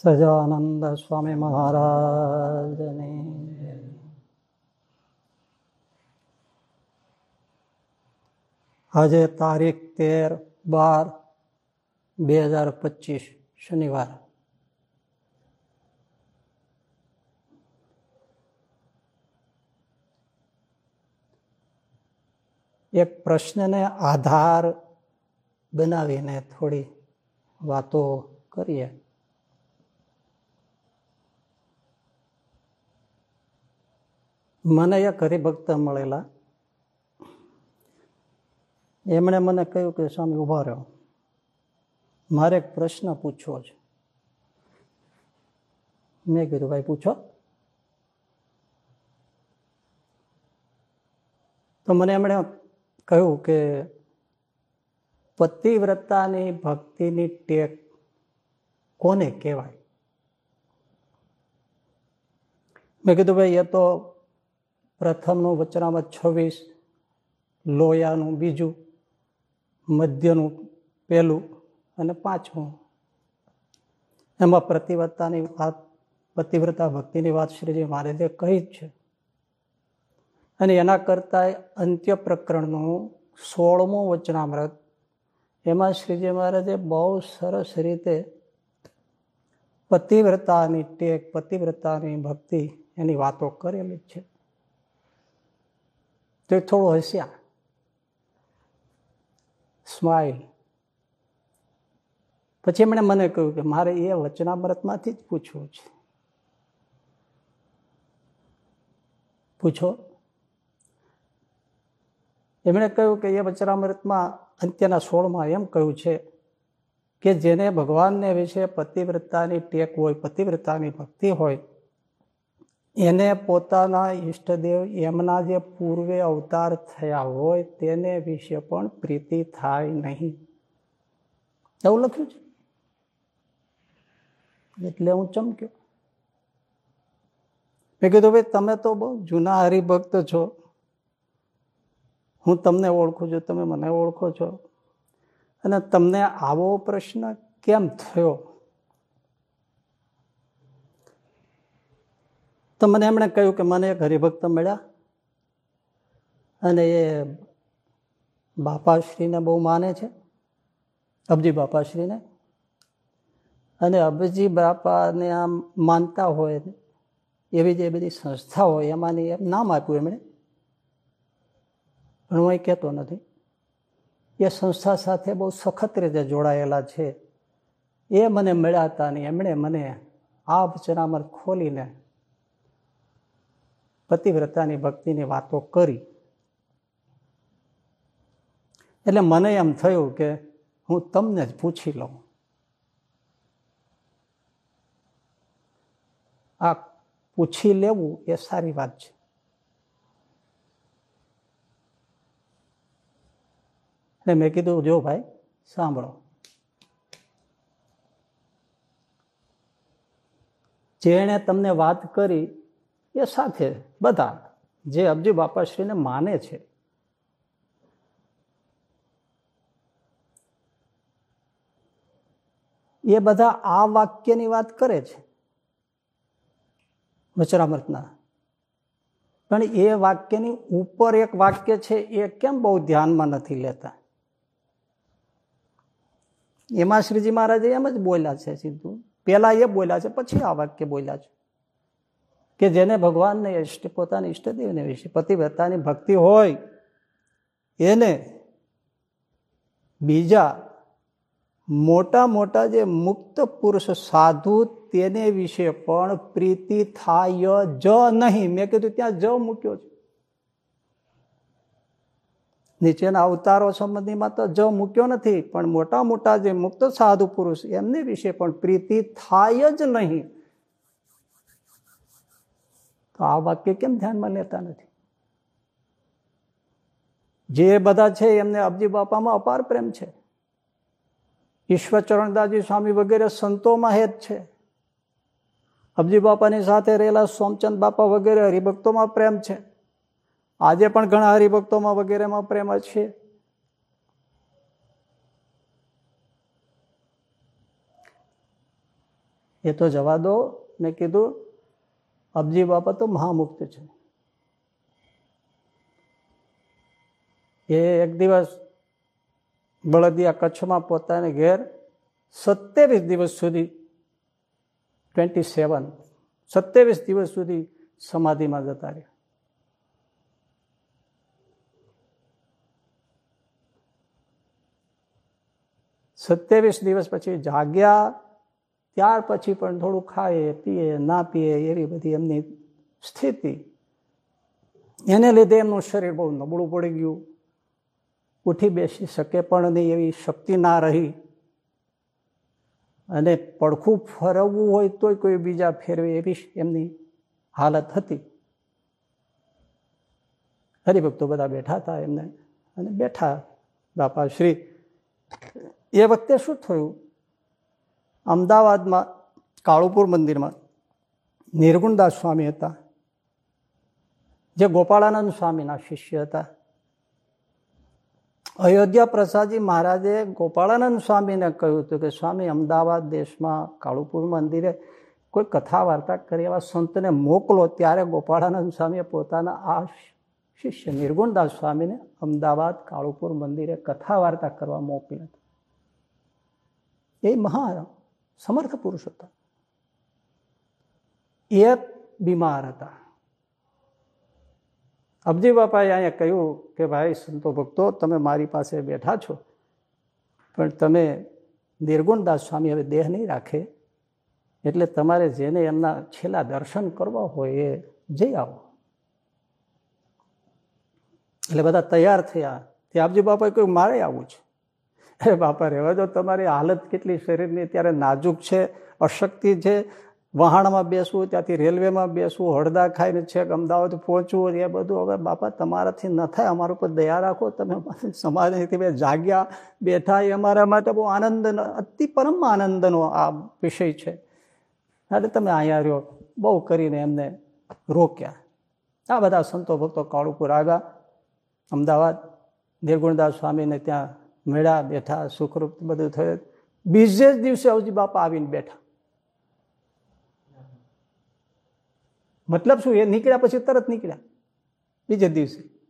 સજાનંદ સ્વામી મહારાજને આજે તારીખ તેર બાર બે હજાર પચીસ શનિવાર એક પ્રશ્નને આધાર બનાવીને થોડી વાતો કરીએ મને એક હરિભક્ત મળેલા. એમણે મને કહ્યું કે, સ્વામી ઊભા રહ્યો મારે એક પ્રશ્ન પૂછવો છે. મેં કીધું, ભાઈ, પૂછો. તો મને એમણે કહ્યું કે, પતિવ્રતાની ભક્તિની ટેક કોને કહેવાય? મેં કીધું, ભાઈ, એ તો પ્રથમનું વચનામાં છવ્વીસ, લોયાનું બીજું, મધ્યનું પહેલું અને પાંચમું. એમાં પ્રતિવ્રતાની વાત, પતિવ્રતા ભક્તિની વાત શ્રીજી મહારાજે કહી જ છે. અને એના કરતાં અંત્ય પ્રકરણનું સોળમું વચનામૃત એમાં શ્રીજી મહારાજે બહુ સરસ રીતે પતિવ્રતાની ટેક, પતિવ્રતાની ભક્તિ એની વાતો કરેલી છે. તો એ હસ્યા સ્માઇલ પછી એમણે મને કહ્યું કે મારે એ વચનામૃતમાંથી જ પૂછવું છે પૂછો એમણે કહ્યું કે એ વચનામૃતમાં અંત્યના સોળમાં એમ કહ્યું છે કે જેને ભગવાનને વિશે પતિવ્રતાની ટેક હોય પતિવ્રતાની ભક્તિ હોય એને પોતાના ઈષ્ટદેવ એમના જે પૂર્વે અવતાર થયા હોય તેને વિશે પણ પ્રીતિ થાય નહીં. એવું લખ્યું છે? એટલે હું ચમક્યો. મેં કીધું, ભાઈ, તમે તો બહુ જૂના હરિભક્ત છો. હું તમને ઓળખું છું, તમે મને ઓળખો છો. અને તમને આવો પ્રશ્ન કેમ થયો? તો મને એમણે કહ્યું કે મને એક હરિભક્ત મળ્યા. અને એ બાપાશ્રીને બહુ માને છે. અબજી બાપાશ્રીને. અને અબજી બાપાને આમ માનતા હોય એવી જે બધી સંસ્થા હોય એમાંની એમ નામ આપ્યું એમણે. પણ હું એ કહેતો નથી. એ સંસ્થા સાથે બહુ સખત રીતે જોડાયેલા છે. એ મને મળ્યા હતા ને એમણે મને આ વચનામર ખોલીને પતિવ્રતાની ભક્તિની વાતો કરી. એટલે મને એમ થયું કે હું તમને જ પૂછી લઉં. આ પૂછી લેવું એ સારી વાત છે. એટલે મેં કીધું, જો ભાઈ, સાંભળો. જેણે તમને વાત કરી એ સાથે બધા જે અબજી બાપાશ્રીને માને છે. એ બધા આ વાક્યની વાત કરે છે વચરામૃતના. પણ એ વાક્યની ઉપર એક વાક્ય છે એ કેમ બહુ ધ્યાનમાં નથી લેતા? એમાં શ્રીજી મહારાજે એમ જ બોલ્યા છે સીધું પેલા એ બોલ્યા છે, પછી આ વાક્ય બોલ્યા છે. કે જેને ભગવાનને ઇષ્ટ પોતાની ઇષ્ટદેવને વિશે પતિવ્રતાની ભક્તિ હોય, એને બીજા મોટા મોટા જે મુક્ત પુરુષ સાધુ તેને વિશે પણ પ્રીતિ થાય જ નહીં. મેં કીધું ત્યાં જ મૂક્યો છે. નીચેના અવતારો સંબંધીમાં તો જ મૂક્યો નથી, પણ મોટા મોટા જે મુક્ત સાધુ પુરુષ એમને વિશે પણ પ્રીતિ થાય જ નહીં. તો આ વાક્ય કેમ ધ્યાનમાં લેતા નથી? જે બધા છે એમને અબજી બાપામાં અપાર પ્રેમ છે. ઈશ્વર ચરણદાસજી સ્વામી વગેરે સંતોમાં હેત છે. અબજી બાપાની સાથે રહેલા સોમચંદ બાપા વગેરે હરિભક્તોમાં પ્રેમ છે. આજે પણ ઘણા હરિભક્તોમાં વગેરેમાં પ્રેમ છે. એ તો જવા દો, મેં કીધું અબજી બાપા તો મહામુક્ત છે એ એક દિવસ બળદિયા કચ્છમાં પોતાને ઘેર સત્યાવીસ દિવસ સુધી ટ્વેન્ટી સેવન સત્યાવીસ દિવસ સુધી સમાધિમાં જતા રહ્યા સત્યાવીસ દિવસ પછી જાગ્યા ત્યાર પછી પણ થોડું ખાય પીએ, ના પીએ એવી બધી એમની સ્થિતિ. એને લીધે એમનું શરીર બહુ નબળું પડી ગયું. ઉઠી બેસી શકે પણ નહીં એવી શક્તિ ના રહી. અને પડખું ફરવવું હોય તોય કોઈ બીજા ફેરવે એવી એમની હાલત હતી. હરિભક્તો બધા બેઠા હતા એમને. અને બેઠા બાપા શ્રી એ વખતે શું થયું? અમદાવાદમાં કાળુપુર મંદિરમાં નિર્ગુણદાસ સ્વામી હતા. જે ગોપાળાનંદ સ્વામીના શિષ્ય હતા. અયોધ્યા પ્રસાદજી મહારાજે ગોપાળાનંદ સ્વામીને કહ્યું હતું કે, સ્વામી, અમદાવાદ દેશમાં કાળુપુર મંદિરે કોઈ કથા વાર્તા કરી એવા સંતને મોકલો ત્યારે ગોપાળાનંદ સ્વામીએ પોતાના આ શિષ્ય નિર્ગુણદાસ સ્વામીને અમદાવાદ કાળુપુર મંદિરે કથા વાર્તા કરવા મોકલ્યા એ મહા સમર્થ પુરુષ હતા એ બીમાર હતા અબજી બાપાએ અહીંયા કહ્યું કે ભાઈ સંતો ભક્તો તમે મારી પાસે બેઠા છો પણ તમે નિર્ગુણદાસ સ્વામી હવે દેહ નહીં રાખે એટલે તમારે જેને એમના છેલ્લા દર્શન કરવા હોય એ જઈ આવો એટલે બધા તૈયાર થયા તે આપજી બાપાએ કહ્યું મારે આવું છે અરે બાપા રહેવા જો તમારી હાલત કેટલી શરીરની, ત્યારે નાજુક છે, અશક્તિ છે. વહાણમાં બેસવું, ત્યાંથી રેલવેમાં બેસવું, હળદા ખાઈને છેક અમદાવાદ પહોંચવું, એ બધું હવે બાપા, તમારાથી ન થાય, અમારા ઉપર દયા રાખો, તમે સમાજથી જાગ્યા, બેઠા, એ અમારા માટે બહુ આનંદ, અતિ પરમ આનંદનો આ વિષય છે. એટલે તમે અહીંયા રહ્યો, બહુ કરીને એમને રોક્યા. આ બધા સંતો ભક્તો કાળુપુર આવ્યા, અમદાવાદ નિર્ગુણદાસ સ્વામીને ત્યાં મેળા, બેઠા, સુખરૂપ, બધું થયું. બીજે જ દિવસે અવજી બાપા આવીને બેઠા. મતલબ શું? એ નીકળ્યા પછી તરત નીકળ્યા. બીજે દિવસે.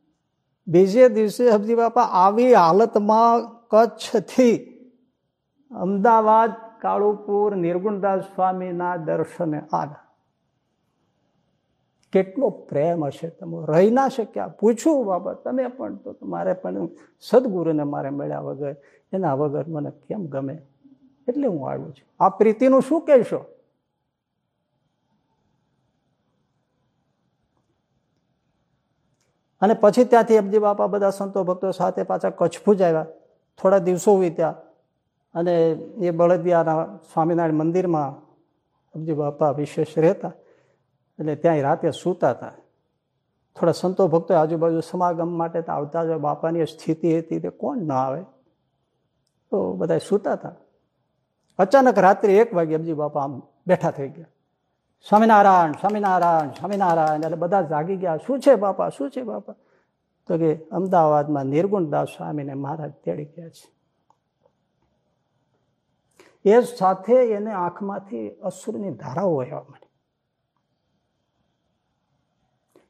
બીજે દિવસે હબજી બાપા આવી હાલતમાં કચ્છથી અમદાવાદ, કાળુપુર, નિર્ગુણદાસ સ્વામીના દર્શને આવ્યા. કેટલો પ્રેમ હશે તમે? રહી ના શક્યા. પૂછું બાબા તમે પણ તો મારે પણ સદગુરુને મારે મળ્યા વગર, એના વગર મને કેમ ગમે? એટલે હું આવ્યો છું. આ પ્રીતિનું શું કહેશો? અને પછી ત્યાંથી અબજી બાપા બધા સંતો ભક્તો સાથે પાછા કચ્છ ભુજ આવ્યા. થોડા દિવસો વીત્યા. અને એ બળદિયાના સ્વામિનારાયણ મંદિરમાં અબજી બાપા વિશેષ રહેતા. એટલે ત્યાં રાતે સૂતા હતા. થોડા સંતો ભક્તો આજુબાજુ સમાગમ માટે તો આવતા જ બાપાની સ્થિતિ હતી તે કોણ ના આવે. તો બધા સૂતા હતા. અચાનક રાત્રે એક વાગે અબજી બાપા આમ બેઠા થઈ ગયા. સ્વામિનારાયણ સ્વામિનારાયણ સ્વામિનારાયણ, એટલે બધા જાગી ગયા. શું છે બાપા? શું છે બાપા? તો કે અમદાવાદમાં નિર્ગુણદાસ સ્વામીને મહારાજ તેડી ગયા છે. એ સાથે એને આંખમાંથી અસુરની ધારાઓ વહેવા માંડી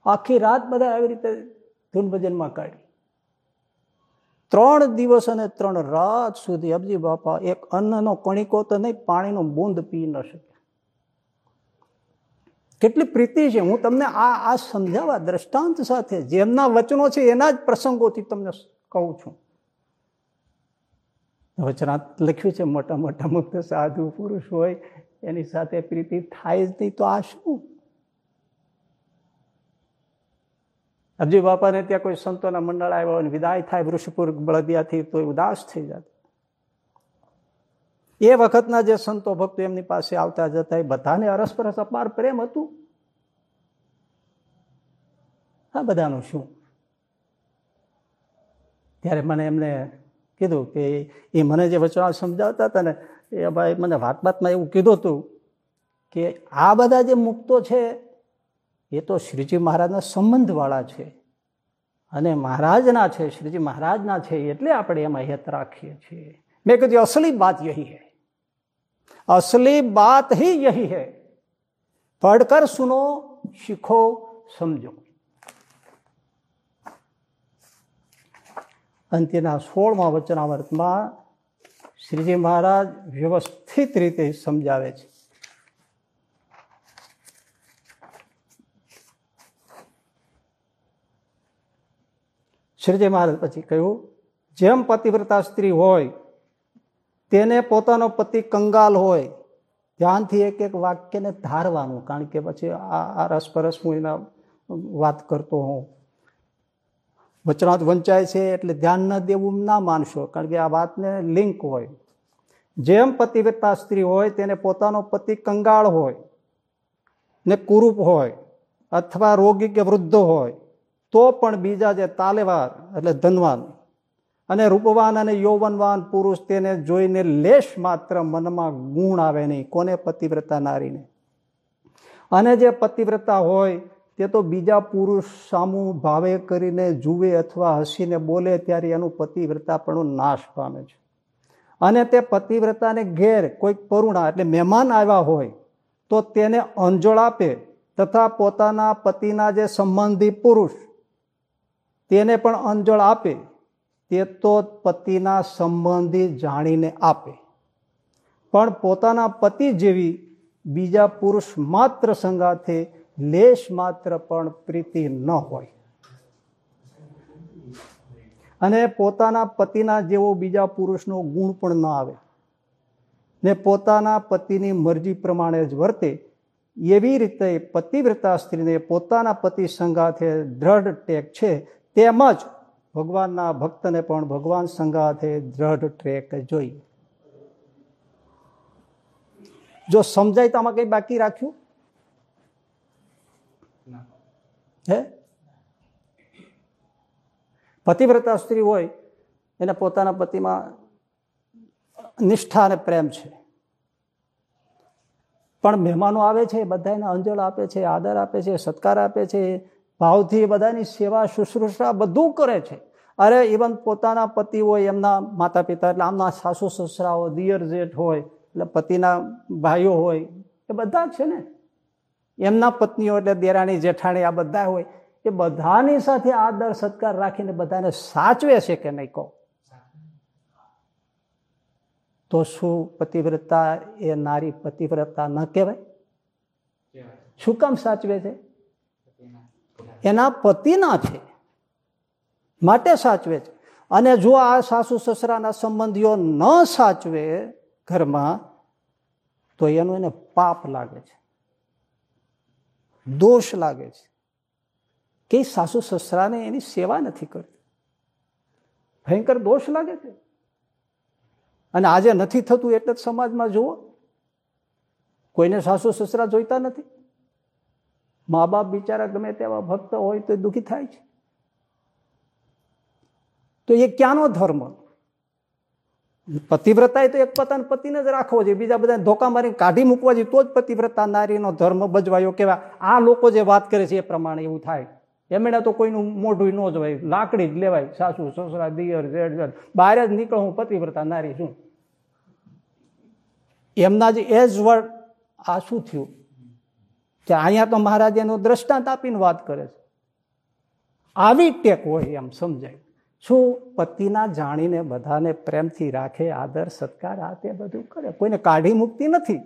આખી રાત બધા આવી રીતે ધૂન ભજનમાં કાઢી. ત્રણ દિવસ અને ત્રણ રાત સુધી અબજી બાપા, એક અન્નનો કણિકો તો નહીં, પાણીનો બૂંદ પી ન શકે. કેટલી પ્રીતિ છે. હું તમને આ આ સમજાવવા દ્રષ્ટાંત સાથે જેમના વચનો છે એના જ પ્રસંગોથી તમને કહું છું. વચનાત લખ્યું છે મોટા મોટા મુક્ત સાધુ પુરુષ હોય, એની સાથે પ્રીતિ થાય જ નહીં તો આ શું? અબજી બાપાને ત્યાં કોઈ સંતોના મંડળ આવ્યો અને વિદાય થાય વૃષપુર બળદિયાથી, તો ઉદાસ થઈ જાય. એ વખતના જે સંતો ભક્તો એમની પાસે આવતા જતા એ બધાને અરસપરસ અપાર પ્રેમ હતું. આ બધાનું શું? ત્યારે મને એમને કીધું કે એ મને જે વચવા સમજાવતા હતા ને, એ ભાઈ મને વાત વાતમાં એવું કીધું હતું કે આ બધા જે મુક્તો છે એ તો શ્રીજી મહારાજના સંબંધવાળા છે અને મહારાજના છે શ્રીજી મહારાજના છે એટલે આપણે એમાં હેત રાખીએ છીએ મેં કીધું અસલી વાત યહી હૈ असली बात ही यही है पढ़कर सुनो सीखो સમજો અંત્યના સોળમાં વચનામૃતમાં શ્રીજી મહારાજ વ્યવસ્થિત રીતે સમજાવે છે શ્રીજી મહારાજ પછી કહ્યું, જેમ પતિવ્રતા સ્ત્રી હોય, તેને પોતાનો પતિ કંગાલ હોય. ધ્યાનથી એક એક વાક્યને ધારવાનું, કારણ કે પછી આ રસપરસ હું એના વાત કરતો હોઉં. વચનાત વંચાય છે એટલે ધ્યાન ન દેવું ના માનશો, કારણ કે આ વાતને લિંક હોય. જેમ પતિવ્રતા સ્ત્રી હોય, તેને પોતાનો પતિ કંગાળ હોય, ને કુરૂપ હોય, અથવા રોગી કે વૃદ્ધ હોય. તો પણ બીજા જે તાલેવાર, એટલે ધનવાન, અને રૂપવાન અને યૌવનવાન પુરુષ તેને જોઈને લેશ માત્ર મનમાં ગુણ આવે નહીં, કોને પતિવ્રતા નારીને? અને જે પતિવ્રતા હોય, તે તો બીજા પુરુષ સામુ ભાવે કરીને જુએ અથવા હસીને બોલે ત્યારે એનું પતિવ્રતાપણું નાશ પામે છે. અને તે પતિવ્રતાને ઘેર કોઈક પરુણા, એટલે મહેમાન આવ્યા હોય, તો તેને અંજળ આપે, તથા પોતાના પતિના જે સંબંધી પુરુષ તેને પણ અંજળ આપે, તે તો પતિના સંબંધી જાણીને આપે. પણ પોતાના પતિ જેવી બીજા પુરુષ માત્ર સંગાથે લેશ માત્ર પણ પ્રીતિ ન હોય. અને પોતાના પતિના જેવો બીજા પુરુષનો ગુણ પણ ન આવે. ને પોતાના પતિની મરજી પ્રમાણે જ વર્તે, એવી રીતે પતિવ્રતા સ્ત્રીને પોતાના પતિ સંગાથે દ્રઢ ટેક છે તેમજ ભગવાનના ભક્તને પણ ભગવાન સંગાથે દ્રઢ ટ્રેક જોઈએ જો સમજાય તો આમાં કઈ બાકી રાખ્યું? હે? પતિવ્રતા સ્ત્રી હોય, એને પોતાના પતિમાં નિષ્ઠા અને પ્રેમ છે. પણ મહેમાનો આવે છે બધાને અંજળ આપે છે, આદર આપે છે, સત્કાર આપે છે ભાવથી બધાની સેવા શુશ્રુષા બધું કરે છે. અરે ઇવન પોતાના પતિ હોય એમના માતા પિતા એટલે આમના સાસુ સસરાઓ દિયર જેઠ હોય એટલે પતિના ભાઈઓ હોય એ બધા છે ને. એમના પત્નીઓ એટલે દેરાણી જેઠાણી આ બધા હોય એ બધાની સાથે આદર સત્કાર રાખીને બધાને સાચવે છે કે નહીં કહો? તો શું પતિવ્રતા એ નારી પતિવ્રતા ન કહેવાય. શું કામ સાચવે છે? એના પતિના છે. માટે સાચવે છે. અને જો આ સાસુ સસરાના સંબંધીઓ ન સાચવે ઘરમાં, તો એનું એને પાપ લાગે છે. દોષ લાગે છે. કે સાસુ સસરાને એની સેવા નથી કરતી. ભયંકર દોષ લાગે છે. અને આજે નથી થતું એટલે જ સમાજમાં જુઓ. કોઈને સાસુ સસરા જોઈતા નથી. મા બાપ બિચારા ગમે તેવા ભક્ત હોય તો દુઃખી થાય છે. તો એ ક્યાંનો ધર્મ? પતિવ્રતા તો એક પોતાના પતિને જ રાખવો જોઈએ. બીજા બધા ધોકા મારી કાઢી મૂકવા જોઈએ, તો જ પતિવ્રતા નારીનો ધર્મ બજવાયો કેવા આ લોકો જે વાત કરે છે એ પ્રમાણે એવું થાય. એમણે તો કોઈનું મોઢું ન જવાય, લાકડી જ લેવાય. સાસુ, સસરા, દિયર જેડ જેડ બહાર જ નીકળો, હું પતિવ્રતા નારી છું. એમના જે એજ વર્ડ આ શું થયું? કે અહીંયા તો મહારાજ એનો દ્રષ્ટાંત આપીને વાત કરે છે. આવી ટેક હોય એમ સમજાય. શું પતિના જાણીને બધાને પ્રેમથી રાખે, આદર, સત્કાર, આ તે બધું કરે? કોઈને કાઢી મૂકતી નથી.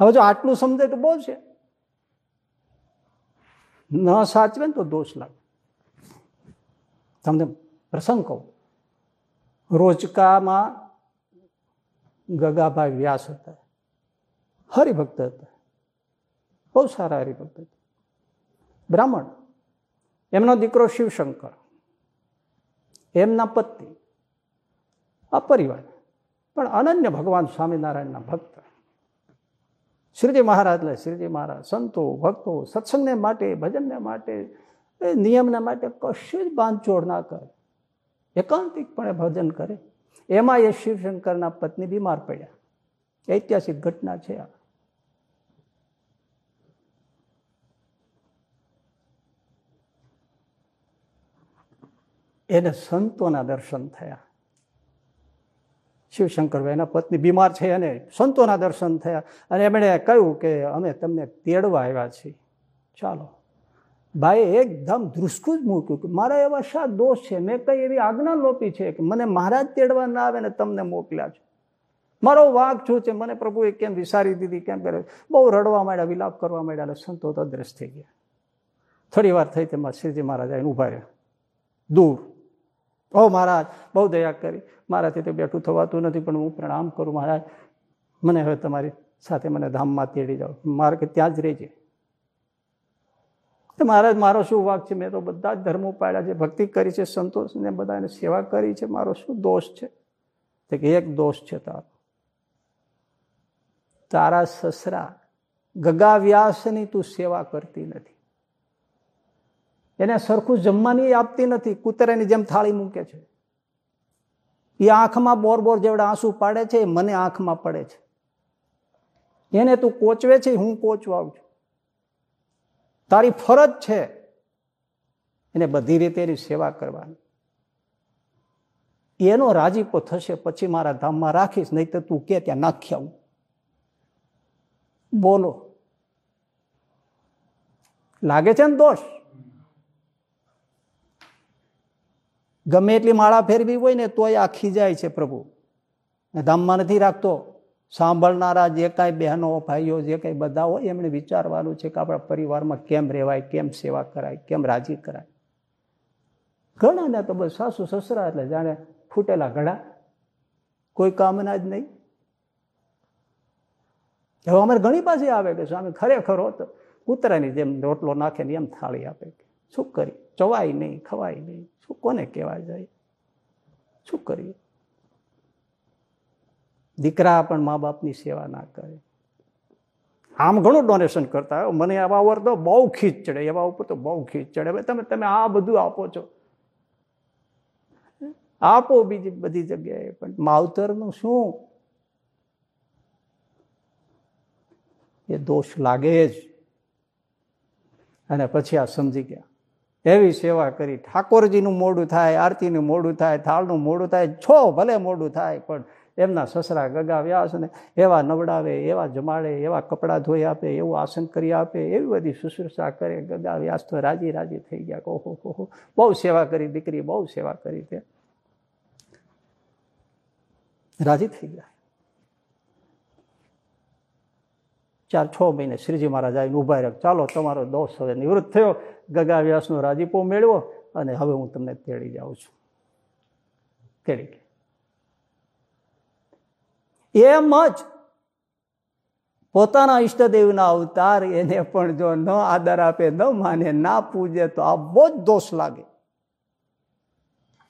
હવે જો આટલું સમજે તો બહુ છે. ન સાચવે ને તો દોષ લાગે. તમને પ્રસંગ કહું. રોજકામાં ગગાભાઈ વ્યાસ હતા. હરિભક્ત હતા. બહુ સારા હરિભક્ત હતા. બ્રાહ્મણ. એમનો દીકરો શિવશંકર. એમના પત્ની અપરિવાર પણ અનન્ય ભગવાન સ્વામિનારાયણના ભક્ત. શ્રીજી મહારાજ એટલે શ્રીજી મહારાજ, સંતો, ભક્તો, સત્સંગને માટે, ભજનને માટે નિયમને માટે કશું જ બાંધછોડ ના કરે. એકાંતિકપણે ભજન કરે. એમાં એ શિવશંકરના પત્ની બીમાર પડ્યા. ઐતિહાસિક ઘટના છે આ. એને સંતોના દર્શન થયા. શિવશંકરભાઈના પત્ની બીમાર છે અને સંતોના દર્શન થયા. અને એમણે કહ્યું કે અમે તમને તેડવા આવ્યા છીએ. ચાલો. ભાઈ એકદમ ધ્રુસકું જ મૂક્યું કે મારા એવા શા દોષ છે? મેં કઈ એવી આજ્ઞા લોપી છે કે મને મહારાજ તેડવા ના આવે ને તમને મોકલ્યા છે. મારો વાઘ જો છે મને પ્રભુએ કેમ વિસારી દીધી? કેમ કરે બહુ રડવા માંડ્યા, વિલાપ કરવા માંડ્યા એટલે સંતો અદ્રશ થઈ ગયા. થોડી વાર થઈ તેમાં શ્રીજી મહારાજ ઊભા રહ્યા. દૂર. ઓ મહારાજ, બહુ દયા કરી. મારાથી તો બેઠું થવાતું નથી, પણ હું પ્રણામ કરું મહારાજ. મને હવે તમારી સાથે મને ધામમાં તેડી જાઓ. મારે ત્યાં જ રહેજે. તો મહારાજ, મારો શું વાક છે? મેં તો બધા જ ધર્મો પાડ્યા છે. ભક્તિ કરી છે, સંતોષને બધાને સેવા કરી છે. મારો શું દોષ છે? તો કે એક દોષ છે તારો. તારા સસરા ગગા વ્યાસની તું સેવા કરતી નથી. એને સરખું જમવાની આપતી નથી. કૂતરાની જેમ થાળી મૂકે છે. એ આંખમાં બોર બોર જેવડા આંસુ પાડે છે, એ મને આંખમાં પડે છે. એને તું કોચવે છે હું કોચવાઉં છું. તારી ફરજ છે એને બધી રીતે એની સેવા કરવાની. એનો રાજીપો થશે, પછી મારા ધામમાં રાખીશ નહીં તો તું કે ત્યાં નાખી આવું. બોલો. લાગે છે ને દોષ? ગમે એટલી માળા ફેરવી હોય ને તોય આ ખીજાય છે પ્રભુ. ધામમાં નથી રાખતો. સાંભળનારા જે કાંઈ બહેનો, ભાઈઓ, જે કાંઈ બધા હોય એમણે વિચારવાનું છે કે આપણા પરિવારમાં કેમ રહેવાય, કેમ સેવા કરાય, કેમ રાજી કરાય. ઘણાને તો બસ સાસુ, સસરા એટલે જાણે ફૂટેલા ઘડા. કોઈ કામના જ નહીં. હવે અમારે ઘણી પાસે આવે કે સ્વામી ખરેખર હોત, કૂતરાની જેમ રોટલો નાખે ને એમ થાળી આપે. શું કરી? ચવાય નહીં, ખવાય નહીં. શું કોને કહેવાય જાય? શું કરીએ? દીકરા પણ મા બાપની સેવા ના કરે. આમ ઘણું ડોનેશન કરતા હોય. મને આવા ઉપર તો બહુ ખીચ ચડે. એવા ઉપર તો બહુ ખીચ ચડે. હવે તમે તમે આ બધું આપો છો. આપો બીજી બધી જગ્યાએ. પણ માવતરનું શું? એ દોષ લાગે જ. અને પછી આ સમજી ગયા. એવી સેવા કરી. ઠાકોરજીનું મોડું થાય, આરતીનું મોડું થાય, થાળનું મોડું થાય, છો ભલે મોડું થાય, પણ એમના સસરા ગગા વ્યાસ ને એવા નવડાવે, એવા જમાડે, એવા કપડાં ધોઈ આપે, એવું આસન કરી આપે, એવી બધી શુશ્રૂષા કરે. ગગા વ્યાસ તો રાજી રાજી થઈ ગયા. ઓહો, હો બહુ સેવા કરી દીકરી, બહુ સેવા કરી તે. રાજી થઈ ગયા. ચાર, છ મહિને શ્રીજી મહારાજ આવીને ઊભા રહ્યા. ચાલો, તમારો દોષ હવે નિવૃત્ત થયો. ગગા વ્યાસનો રાજીપો મેળવો અને હવે હું તમને તેડી જાઉં છું. તેડી ગયા. એમ જ પોતાના ઈષ્ટદેવના અવતાર એને પણ જો ન આદર આપે, ન માને, ના પૂજે, તો આ બહુ જ દોષ લાગે.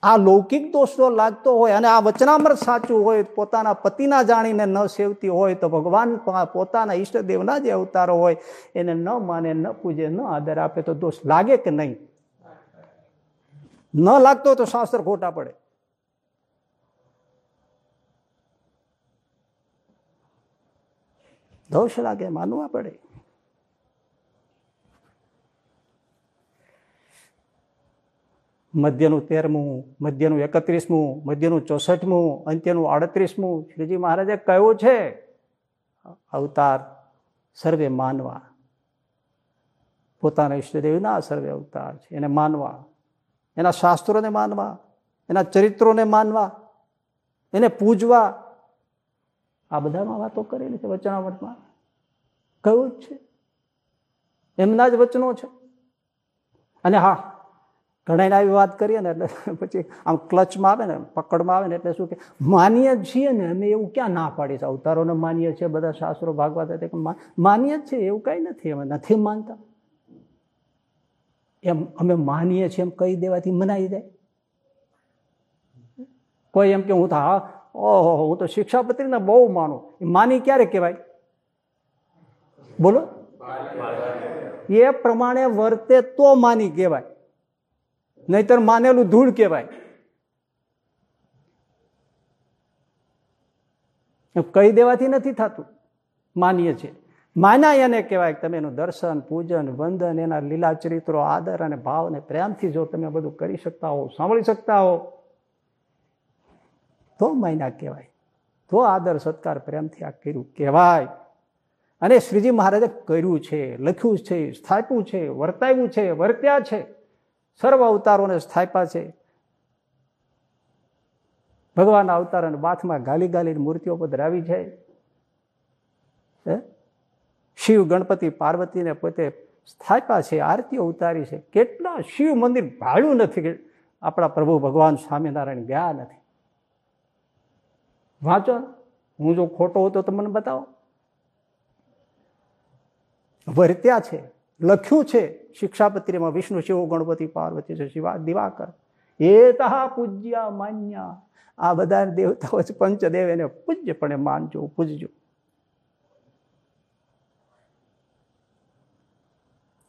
આ લૌકિક દોષ લાગતો હોય અને આ વચનામૃત સાચું હોય, પોતાના પતિના જાણીને ન સેવતી હોય તો ભગવાન પોતાના ઈષ્ટદેવના જે અવતારો હોય, એને ન માને, ન પૂજે, ન આદર આપે તો દોષ લાગે કે નહીં? ન લાગતો તો શાસ્ત્ર ખોટા પડે. દોષ લાગે, માનવા પડે. મધ્યનું તેરમું, મધ્યનું એકત્રીસમું, મધ્યનું ચોસઠમું, અંત્યનું આડત્રીસમું. શ્રીજી મહારાજે કહ્યું છે, અવતાર સર્વે માનવા. પોતાના ઈષ્ટદેવના સર્વે અવતાર છે, એને માનવા. એના શાસ્ત્રોને માનવા, એના ચરિત્રોને માનવા, એને પૂજવા. આ બધામાં વાતો કરેલી છે વચનાવટમાં કહ્યું જ છે. એમના જ વચનો છે. અને હા ઘણા આવી વાત કરીએ ને એટલે પછી આમ ક્લચમાં આવે ને, પકડમાં આવે ને એટલે શું કે, માનીએ છીએ ને, અમે એવું ક્યાં ના પાડીએ છીએ અવતારોને માનીએ છીએ, બધા શાસ્ત્રો ભાગવત માનીએ જ છીએ, એવું કંઈ નથી, અમે નથી માનતા. એમ અમે માનીએ છીએ, એમ કહી દેવાથી મનાઈ જાય. કોઈ એમ કે, હું તો હા, ઓહો, હું તો શિક્ષાપત્રીને બહુ માનું. માની ક્યારે કહેવાય? બોલો. એ પ્રમાણે વર્તે તો માની કહેવાય. નહીતર માનેલું ધૂળ કહેવાય. કહી દેવાથી નથી થતું. માનીએ છીએ. માના એને કહેવાય કે તમે એનું દર્શન, પૂજન, વંદન, એના લીલા ચરિત્રો, આદર અને ભાવ અને પ્રેમથી જો તમે બધું કરી શકતા હો, સાંભળી શકતા હો, તો માયના કહેવાય. તો આદર, સત્કાર, પ્રેમથી આ કર્યું કહેવાય. અને શ્રીજી મહારાજે કર્યું છે, લખ્યું છે, સ્થાપ્યું છે, વર્તાવ્યું છે, વર્ત્યા છે. સર્વ અવતારોને સ્થાપ્યા છે. ભગવાનના અવતાર અને બાથમાં ગાલી ગાલી મૂર્તિઓ પધરાવી છે. શિવ, ગણપતિ, પાર્વતીને પોતે સ્થાપ્યા છે આરતીઓ ઉતારી છે. કેટલા શિવ મંદિર ભાડ્યું નથી આપણા પ્રભુ ભગવાન સ્વામિનારાયણ ગયા નથી. વાંચો હું જો ખોટો હોતો તો મને બતાવો. વર્ત્યા છે. લખ્યું છે શિક્ષાપત્રીમાં વિષ્ણુ શિવ ગણપતિ પાર્વતી છે શિવા દિવાકર. એ તહા પૂજ્ય માન્ય. આ બધા દેવતાઓ છે પંચદેવ એને પૂજ્યપણે માનજો, પૂજજો.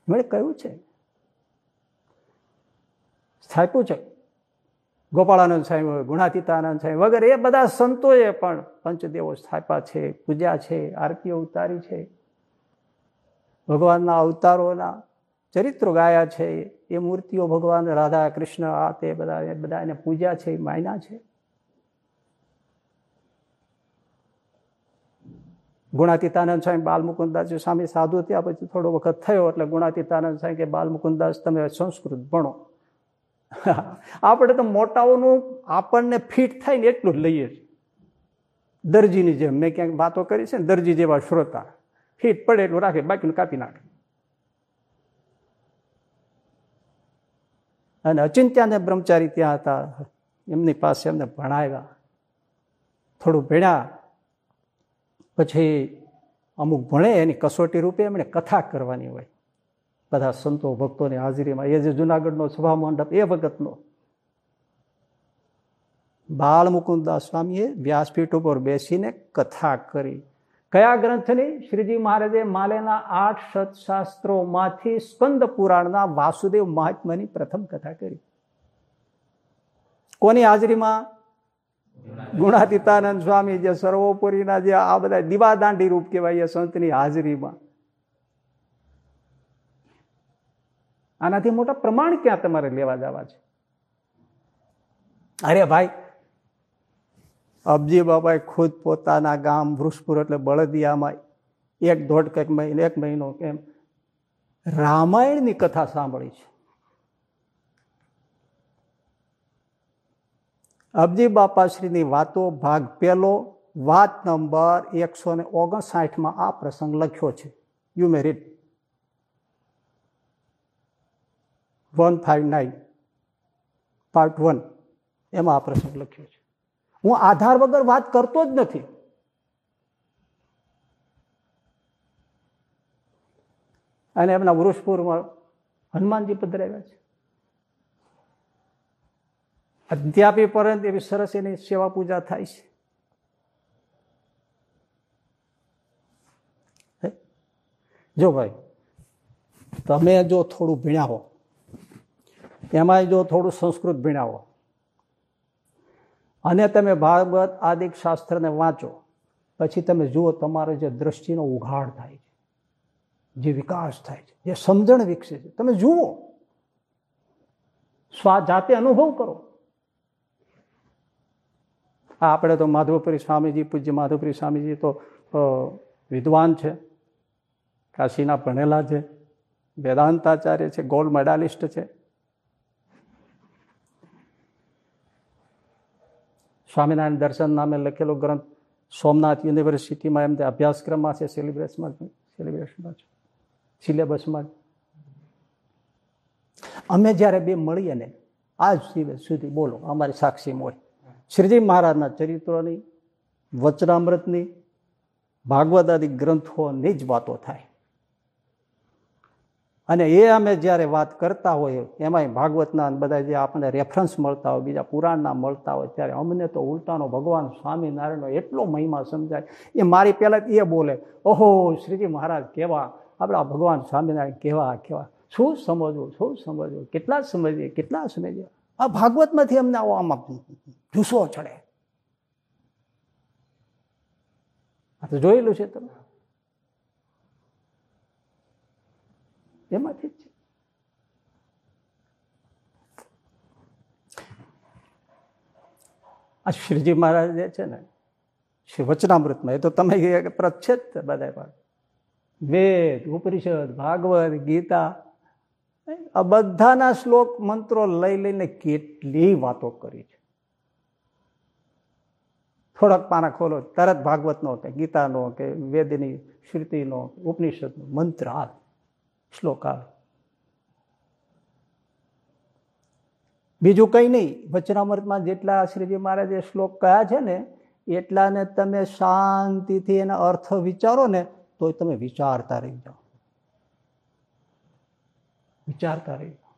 મેં કહ્યું છે. સ્થાપ્યું છે. ગોપાળાનંદ સ્વામી, ગુણાતીતાનંદ સ્વામી વગેરે એ બધા સંતોએ પણ પંચદેવો સ્થાપ્યા છે પૂજા છે, આરતીઓ ઉતારી છે. ભગવાનના અવતારોના ચરિત્રો ગાયા છે, એ મૂર્તિઓ ભગવાન રાધા કૃષ્ણ આ તે બધા બધા એને પૂજા છે માયના છે. ગુણાતીતાનંદ સ્વામી બાલમુકુદાસ સ્વામી સાધુ થયા પછી થોડો વખત થયો, એટલે ગુણાતીતાનંદ સ્વામી કે બાલમુકુદાસ તમે સંસ્કૃત ભણો. આપણે તો મોટાઓનું આપણને ફિટ થાય ને એટલું જ લઈએ છીએ. દરજીની જેમ મેં ક્યાંક વાતો કરી છે ને, દરજી જેવા શ્રોતા. ફીટ પડે એટલું રાખે બાકીનું કાપી નાખે અને અચિંત્યાને બ્રહ્મચારી ત્યાં હતા એમની પાસે એમને ભણાવ્યા થોડું ભણ્યા પછી અમુક ભણે એની કસોટી રૂપે એમણે કથા કરવાની હોય બધા સંતો ભક્તોની હાજરીમાં એ જે જુનાગઢનો સભા મંડપ એ વખતનો બાળ મુકુદાસ સ્વામીએ વ્યાસપીઠ ઉપર બેસીને કથા કરી કયા ગ્રંથની? શ્રીજી મહારાજે માલેના આઠ સત્શાસ્ત્રોમાંથી સ્કંદ પુરાણના વાસુદેવ મહાત્માની પ્રથમ કથા કરી. કોની હાજરીમાં? ગુણાતીતાનંદ સ્વામી જે સર્વોપુરીના જે આ બધા દીવાદાંડી રૂપ કહેવાય એ સંતની હાજરીમાં. આનાથી મોટા પ્રમાણ ક્યાં તમારે લેવા જવા છે? અરે ભાઈ અબજી બાબાએ ખુદ પોતાના ગામ વૃષપુર એટલે બળદિયામાં એક દોઢ કંઈક મહિનો, એક મહિનો એમ રામાયણની કથા સાંભળી છે. અબજી બાપાશ્રીની વાતો ભાગ પેલો વાત નંબર એકસો ને ઓગણસાઠમાં આ પ્રસંગ લખ્યો છે. યુ મે one five nine part one એમાં આ પ્રસંગ લખ્યો છે. હું આધાર વગર વાત કરતો જ નથી. અને એમના વૃષપુરમાં હનુમાનજી પધરાવ્યા છે. અધ્યાપી પરંત એવી સરસ એની સેવા પૂજા થાય છે. જો ભાઈ, તમે જો થોડું ભીણાવો એમાં જો થોડું સંસ્કૃત ભીણ્યા હો અને તમે ભાગવત આદિક શાસ્ત્રને વાંચો, પછી તમે જુઓ તમારો જે દ્રષ્ટિનો ઉઘાડ થાય છે, જે વિકાસ થાય છે, જે સમજણ વિકસે છે. તમે જુઓ, સ્વા, જાતે અનુભવ કરો. આ આપણે તો માધવપુરી સ્વામીજી, પૂજ્ય માધવપુરી સ્વામીજી તો વિદ્વાન છે, કાશીના ભણેલા છે, વેદાંતાચાર્ય છે ગોલ્ડ મેડાલિસ્ટ છે. સ્વામિનારાયણ દર્શન નામે લખેલો ગ્રંથ સોમનાથ યુનિવર્સિટીમાં એમ અભ્યાસક્રમમાં છે સિલેબસમાં સેલિબ્રેશનમાં છે સિલેબસમાં અમે જ્યારે બે મળીએ ને, આજ સુધી બોલો, અમારી સાક્ષી હોય શ્રીજી મહારાજના ચરિત્રોની, વચનામૃતની ભાગવત આદિ ગ્રંથોની જ વાતો થાય. અને એ અમે જ્યારે વાત કરતા હોઈએ, એમાંય ભાગવતના બધા જે આપણને રેફરન્સ મળતા હોય, બીજા પુરાણના મળતા હોય, ત્યારે અમને તો ઉલટાનો ભગવાન સ્વામિનારાયણનો એટલો મહિમા સમજાય. એ મારી પહેલાં એ બોલે, ઓહો, શ્રીજી મહારાજ કેવા, આપણા ભગવાન સ્વામિનારાયણ કેવા કેવા. શું સમજવું શું સમજવું, કેટલા સમજીએ કેટલા સમજીએ? આ ભાગવતમાંથી અમને આવો આમાં જુસ્સો ચડે. આ તો જોયેલું છે તમે. એમાંથી જ છે. આ શ્રીજી મહારાજ જે છે ને શ્રી વચનામૃતમાં એ તો તમે પ્રચ્છેદ છે બધા પણ. વેદ, ઉપનિષદ, ભાગવત, ગીતા આ બધાના શ્લોક મંત્રો લઈ લઈને કેટલી વાતો કરી છે. થોડાક પાના ખોલો, તરત ભાગવતનો કે ગીતાનો કે વેદની, શ્રુતિનો, ઉપનિષદનો મંત્ર હાલ શ્લોક બીજું કંઈ નહીં, વચનામૃતમાં જેટલા શ્રીજી મહારાજે શ્લોક કયા છે ને, એટલાને તમે શાંતિથી એના અર્થ વિચારો ને તો તમે વિચારતા રહી જાઓ. વિચારતા રહી જાઓ.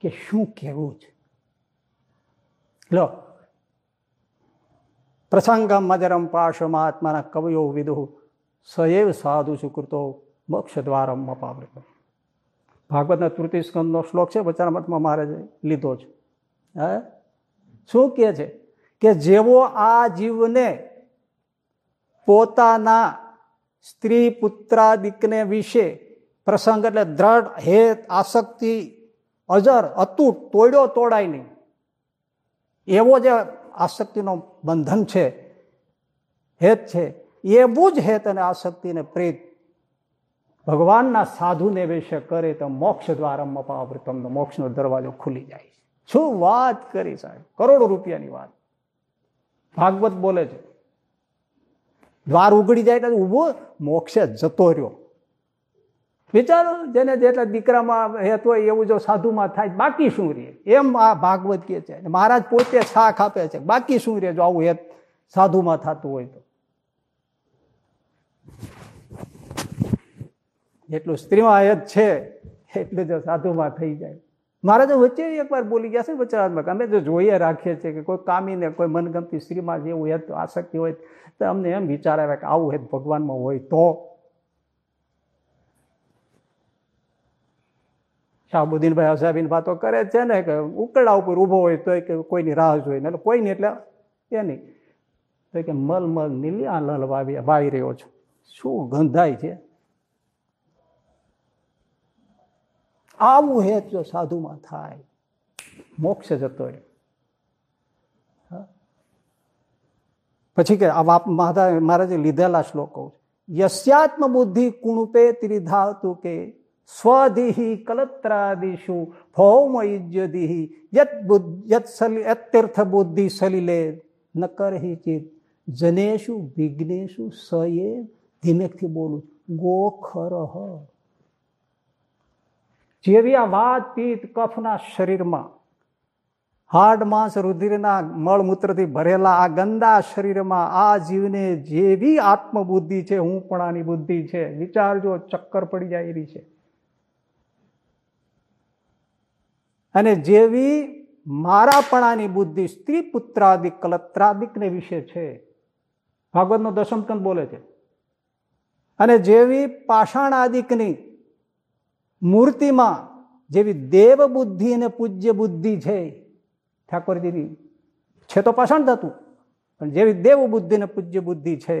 કે શું કહેવું છે? લો. પ્રસંગમ મજરમ મહાત્માના કવિઓ વિદુ સએવ સાધુ સુકૃતો મોક્ષ દ્વારમ અપાવૃત ભાગવતના તૃતીય સ્કંદનો શ્લોક છે, વચનામતમાં મારે લીધો છે. હે? શું કહે છે? કે જેવો આ જીવને પોતાના સ્ત્રી પુત્રાદિકને વિશે પ્રસંગ એટલે દ્રઢ હેત, આસક્તિ, અજર, અતૂટ તોડ્યો તોડાય નહીં એવો જે આસક્તિનો બંધન છે, હેત છે એવું જ હેત અને આસક્તિને પ્રેત ભગવાનના સાધુને વિશે કરે તો મોક્ષ દ્વારા મપાવૃતમનો મોક્ષનો દરવાજો ખુલી જાય શું વાત કરી સાહેબ? કરોડો રૂપિયાની વાત. ભાગવત બોલે છે, દ્વાર ઉગડી જાય એટલે ઊભો મોક્ષે જતો રહ્યો. વિચારો, જેને જેટલા દીકરામાં હેત હોય એવું જો સાધુમાં થાય, બાકી શું રહે? એમ આ ભાગવત કે છે. મહારાજ પોતે શાખ આપે છે, બાકી શું રહે? જો આવું હેત સાધુમાં થતું હોય તો. જેટલું સ્ત્રીમાં હેત છે, એટલે જો સાધુમાં થઈ જાય. મહારાજ વચ્ચે એકવાર બોલી ગયા છે વચરાત્મક અમે જો જોઈએ રાખીએ છીએ કે કોઈ કામીને કોઈ મનગમતી સ્ત્રીમાં જેવું હેત આસક્તિ હોય તો અમને એમ વિચાર આવે કે આવું હેત ભગવાનમાં હોય તો. શાહબુદ્દીનભાઈ અસાબીન વાતો કરે છે ને કે ઉકળા ઉપર ઊભો હોય તો કે કોઈની રાહ જોઈ. એટલે કોઈની એટલે એની તો કે મલ મલ નીલિયા લલ વાવી વાવી રહ્યો છું. શું ગંધાય છે? આવું હેત જો સાધુમાં થાય. મોક્ષ જતો રહે પછી કે મહારાજે લીધેલા શ્લોકો યસ્યાત્મ બુદ્ધિ કુણુપે ત્રિધાતુ કે સ્વધિહિ કલત્રાદિશુ ભૌમ યુજ્યદિ યત યત તીર્થ બુદ્ધિ સલિલે ન કરહિ ચિત જનેશુ વિઘ્નેશુ સયે ધીમેકથી બોલું, ગોખર જેવી આ વાત પિત્ત કફના શરીરમાં, હાડ માંસ રુધિરના મળમૂત્રથી ભરેલા આ ગંદા શરીરમાં, આ જીવને જેવી આત્મબુદ્ધિ છે, હું પણાની બુદ્ધિ છે. વિચારજો ચક્કર પડી જાય એવી છે. અને જેવી મારાપણાની બુદ્ધિ સ્ત્રી પુત્રાદિક કલત્રાદિકને વિશે છે. ભાગવતનો દશમ કંદ બોલે છે અને જેવી પાષાણ આદિકની મૂર્તિમાં જેવી દેવ બુદ્ધિ અને પૂજ્ય બુદ્ધિ છે ઠાકોરજીની છે તો પાષાણ થતું પણ જેવી દેવ બુદ્ધિ ને પૂજ્ય બુદ્ધિ છે,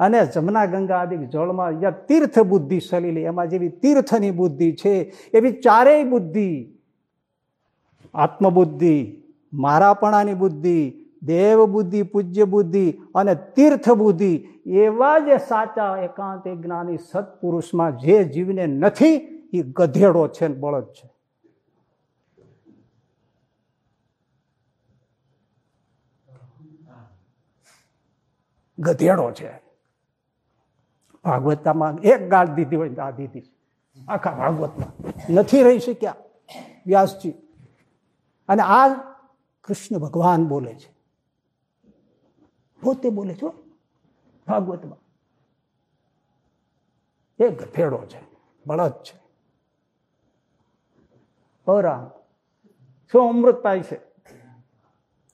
અને જમના ગંગા આદિ જળમાં યા તીર્થ બુદ્ધિ સલીલી, એમાં જેવી તીર્થની બુદ્ધિ છે, એવી ચારેય બુદ્ધિ, આત્મબુદ્ધિ, મારાપણાની બુદ્ધિ દેવ બુદ્ધિ પૂજ્ય બુદ્ધિ અને તીર્થ બુદ્ધિ એવા જે સાચા એકાંત જ્ઞાની સત્પુરુષમાં જે જીવને નથી, એ ગધેડો છે ને બળદ છે. ગધેડો છે. ભાગવતમાં એક ગાળ દીધી હોય આ દીધી આખા ભાગવતમાં. નથી રહી શક્યા વ્યાસજી. અને આ કૃષ્ણ ભગવાન બોલે છે. પોતે બોલે છો? ભાગવતમાં. એ ગધેડો છે, બળદ છે. અરામ. શું અમૃત પાય છે?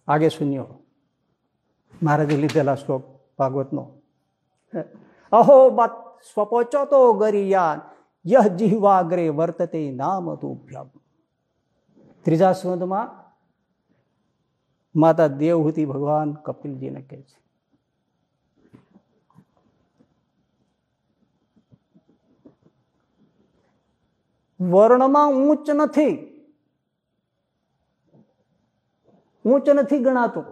આગે શૂન્ય મહારાજે લીધેલા શ્લોક ભાગવતનો. અહો બત સ્વપોચો તો ગરિયાન, યહ જીહવાગ્રે વર્તતે નામ તુભ્યમ. ત્રીજા સ્વંદમાં માતા દેવહૂતિ ભગવાન કપિલજીને કહે છે. વર્ણમાં ઊંચ નથી. ઊંચ નથી ગણાતો.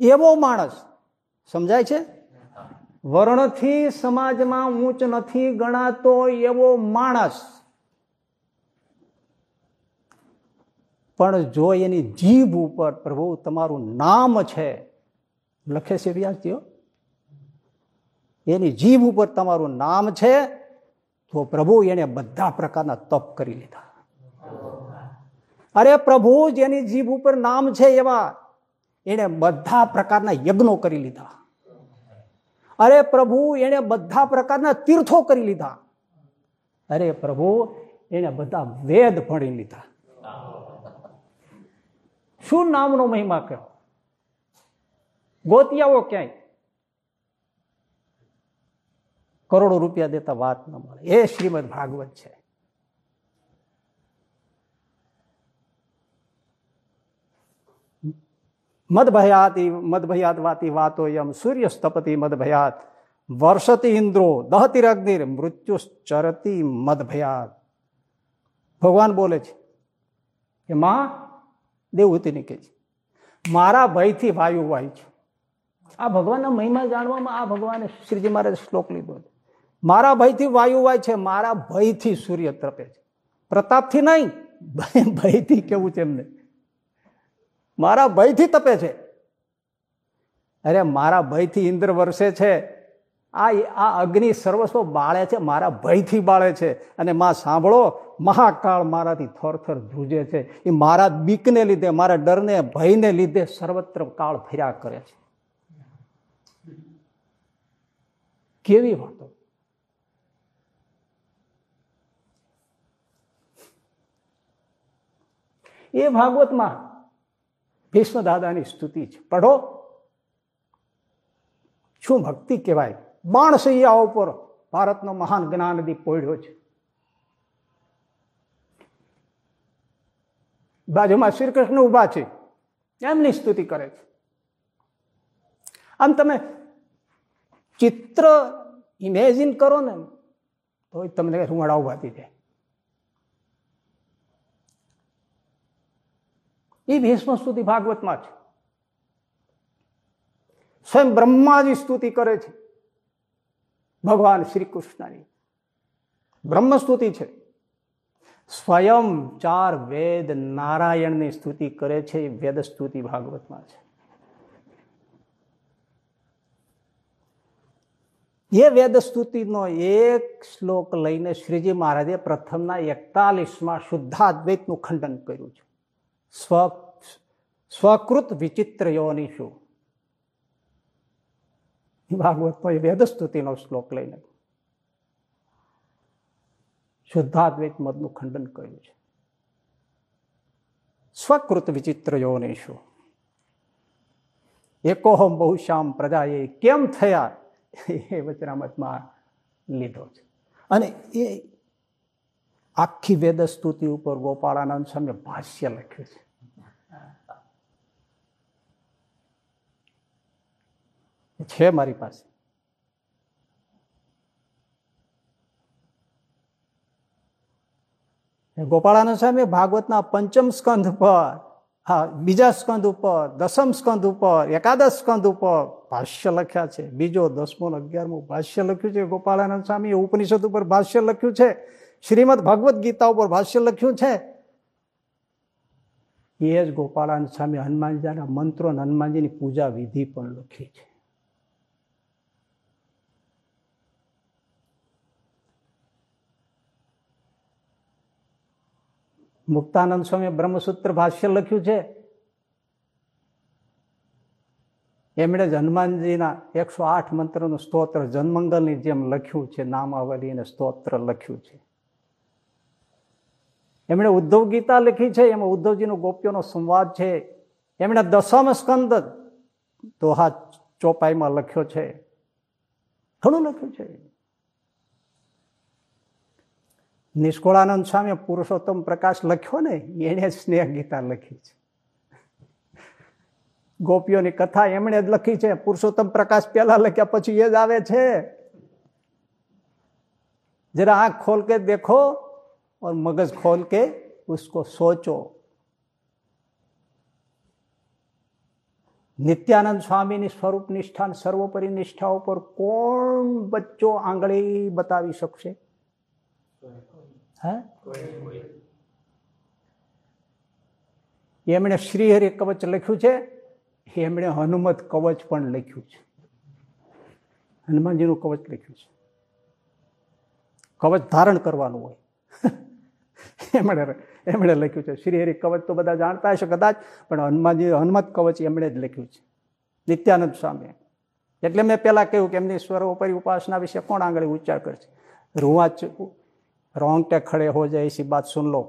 એવો માણસ, સમજાય છે? વર્ણથી સમાજમાં ઊંચ નથી ગણાતો એવો માણસ. પણ જો એની જીભ ઉપર પ્રભુ તમારું નામ છે, લખે છે વ્યાસજીઓ? એની જીભ ઉપર તમારું નામ છે, તો પ્રભુ એને બધા પ્રકારના તપ કરી લીધા. અરે પ્રભુ જેની જીભ ઉપર નામ છે એવા, એને બધા પ્રકારના યજ્ઞો કરી લીધા. અરે પ્રભુ એને બધા પ્રકારના તીર્થો કરી લીધા. અરે પ્રભુ એને બધા વેદ ભણી લીધા. શું નામનો મહિમા કહો? ગોતિયાઓ ક્યાંય? કરોડો રૂપિયા દેતા વાત ન મળે. એ શ્રીમદ ભાગવત છે. મદભયાતી મદભયાત વાતી વાતો યમ સૂર્ય સ્તપતિ મદભયાત, વર્ષતી ઇન્દ્રો દહતી અગ્નિર મૃત્યુ ચરતી મદભયાત. ભગવાન બોલે છે કે, માં દેવહૂતિને કહે છે. મારા ભયથી વાયુ વાય છે. આ ભગવાનના મહિમા જાણવામાં આ ભગવાને શ્રીજી મારે શ્લોક લીધો છે મારા ભયથી વાયુ વાય છે, મારા ભયથી સૂર્ય તપે છે. પ્રતાપથી નહીં ભયથી કેવું છે એમને? મારા ભયથી તપે છે. અરે, મારા ભયથી ઇન્દ્ર વર્ષે છે. આ આ અગ્નિ સર્વસ્વ બાળે છે, મારા ભયથી બાળે છે. અને માં, સાંભળો, મહાકાળ મારાથી થરથર થોર ધ્રુજે છે. એ મારા બીકને લીધે, મારા ડરને, ભયને લીધે સર્વત્ર કાળ ફર્યા કરે છે. કેવી વાતો? એ ભાગવતમાં ભીષ્મ દાદાની સ્તુતિ છે. પઢો. શું ભક્તિ કહેવાય? બાણસૈયા ઉપર ભારતનો મહાન જ્ઞાનદીપ પોડ્યો છે. બાજુમાં શ્રી કૃષ્ણ ઊભા છે, એમની સ્તુતિ કરે છે. આમ તમે ચિત્ર ઇમેજિન કરો ને તો તમને રૂવાડા ઊભા થઈ જાય. એ ભીષ્મ સ્તુતિ ભાગવતમાં છે. સ્વયં બ્રહ્માજી સ્તુતિ કરે છે. ભગવાન શ્રી કૃષ્ણની બ્રહ્મસ્તુતિ છે. સ્વયં ચાર વેદ નારાયણની સ્તુતિ કરે છે, એ વેદ સ્તુતિ ભાગવતમાં છે. એ વેદ સ્તુતિનો એક શ્લોક લઈને શ્રીજી મહારાજે પ્રથમના એકતાલીસમાં શુદ્ધાદ્વૈતનું ખંડન કર્યું છે. સ્વ સ્વકૃત વિચિત્ર યોનિશું ભાગવતનો એ વેદસ્તુતિનો શ્લોક લઈને શુદ્ધાદ્વૈત મતનું ખંડન કર્યું છે. સ્વકૃત વિચિત્ર યોનિશું એકોહમ બહુશ્યામ પ્રજાએ કેમ થયા? એ વચરામતમાં લીધો છે. અને એ આખી વેદસ્તુતિ ઉપર ગોપાળાનંદ સ્વામી ભાષ્ય લખ્યું છે. છે મારી પાસે. ગોપાળાનંદ સ્વામી ભાગવતના પંચમ સ્કંધ પર હા, બીજા સ્કંદ ઉપર, દસમ સ્કંદ ઉપર, એકાદશ સ્કંદ ઉપર ભાષ્ય લખ્યા છે. બીજો, દસમો અગિયારમું ભાષ્ય લખ્યું છે ગોપાળાનંદ સ્વામી. ઉપનિષદ ઉપર ભાષ્ય લખ્યું છે. શ્રીમદ ભગવદ્ ગીતા ઉપર ભાષ્ય લખ્યું છે. એ જ ગોપાળાનંદ સ્વામી હનુમાનજીના મંત્રો અને હનુમાનજીની પૂજા વિધિ પણ લખી છે. મુક્તાનંદ સ્વામી બ્રહ્મસૂત્ર ભાષ્ય લખ્યું છે. એમણે જ હનુમાનજીના એકસો આઠ મંત્રનું સ્તોત્ર જનમંગલની જેમ લખ્યું છે, નામાવલી અને સ્તોત્ર લખ્યું છે. એમણે ઉદ્ધવ ગીતા લખી છે, એમાં ઉદ્ધવજીનો ગોપ્યોનો સંવાદ છે. એમણે દસમ સ્કંદ દોહા ચોપાઈમાં લખ્યો છે. ઘણું લખ્યું છે. નિષ્કુળાનંદ સ્વામી પુરુષોત્તમ પ્રકાશ લખ્યો ને એણે સ્નેહ ગીતા લખી છે. ગોપીઓની કથા એમણે જ લખી છે. પુરુષોત્તમ પ્રકાશ પહેલા લખ્યા પછી એ જ આવે છે. જરા આંખ ખોલ કે દેખો ઓર મગજ ખોલ કે ઉસકો સોચો. નિત્યાનંદ સ્વામીની સ્વરૂપ નિષ્ઠા સર્વોપરી નિષ્ઠા ઉપર કોણ બચ્ચો આંગળી બતાવી શકશે? હે? એમણે શ્રીહરિ કવચ લખ્યું છે, એમણે હનુમત કવચ પણ લખ્યું છે. હનુમાનજીનું કવચ લખ્યું છે. કવચ ધારણ કરવાનું હોય. એમણે એમણે લખ્યું છે. શ્રી હરિ કવચ તો બધા જાણતા હશે કદાચ, પણ હનુમાનજી, હનુમત કવચ એમણે જ લખ્યું છે. નિત્યાનંદ સ્વામી એટલે મેં પહેલાં કહ્યું કે એમની સ્વરોપરી ઉપાસના વિશે કોણ આંગળી ઉચ્ચાર કરશે? રૂવાચ રોંગટે ખડે હો જાય એસી બાત સુન લો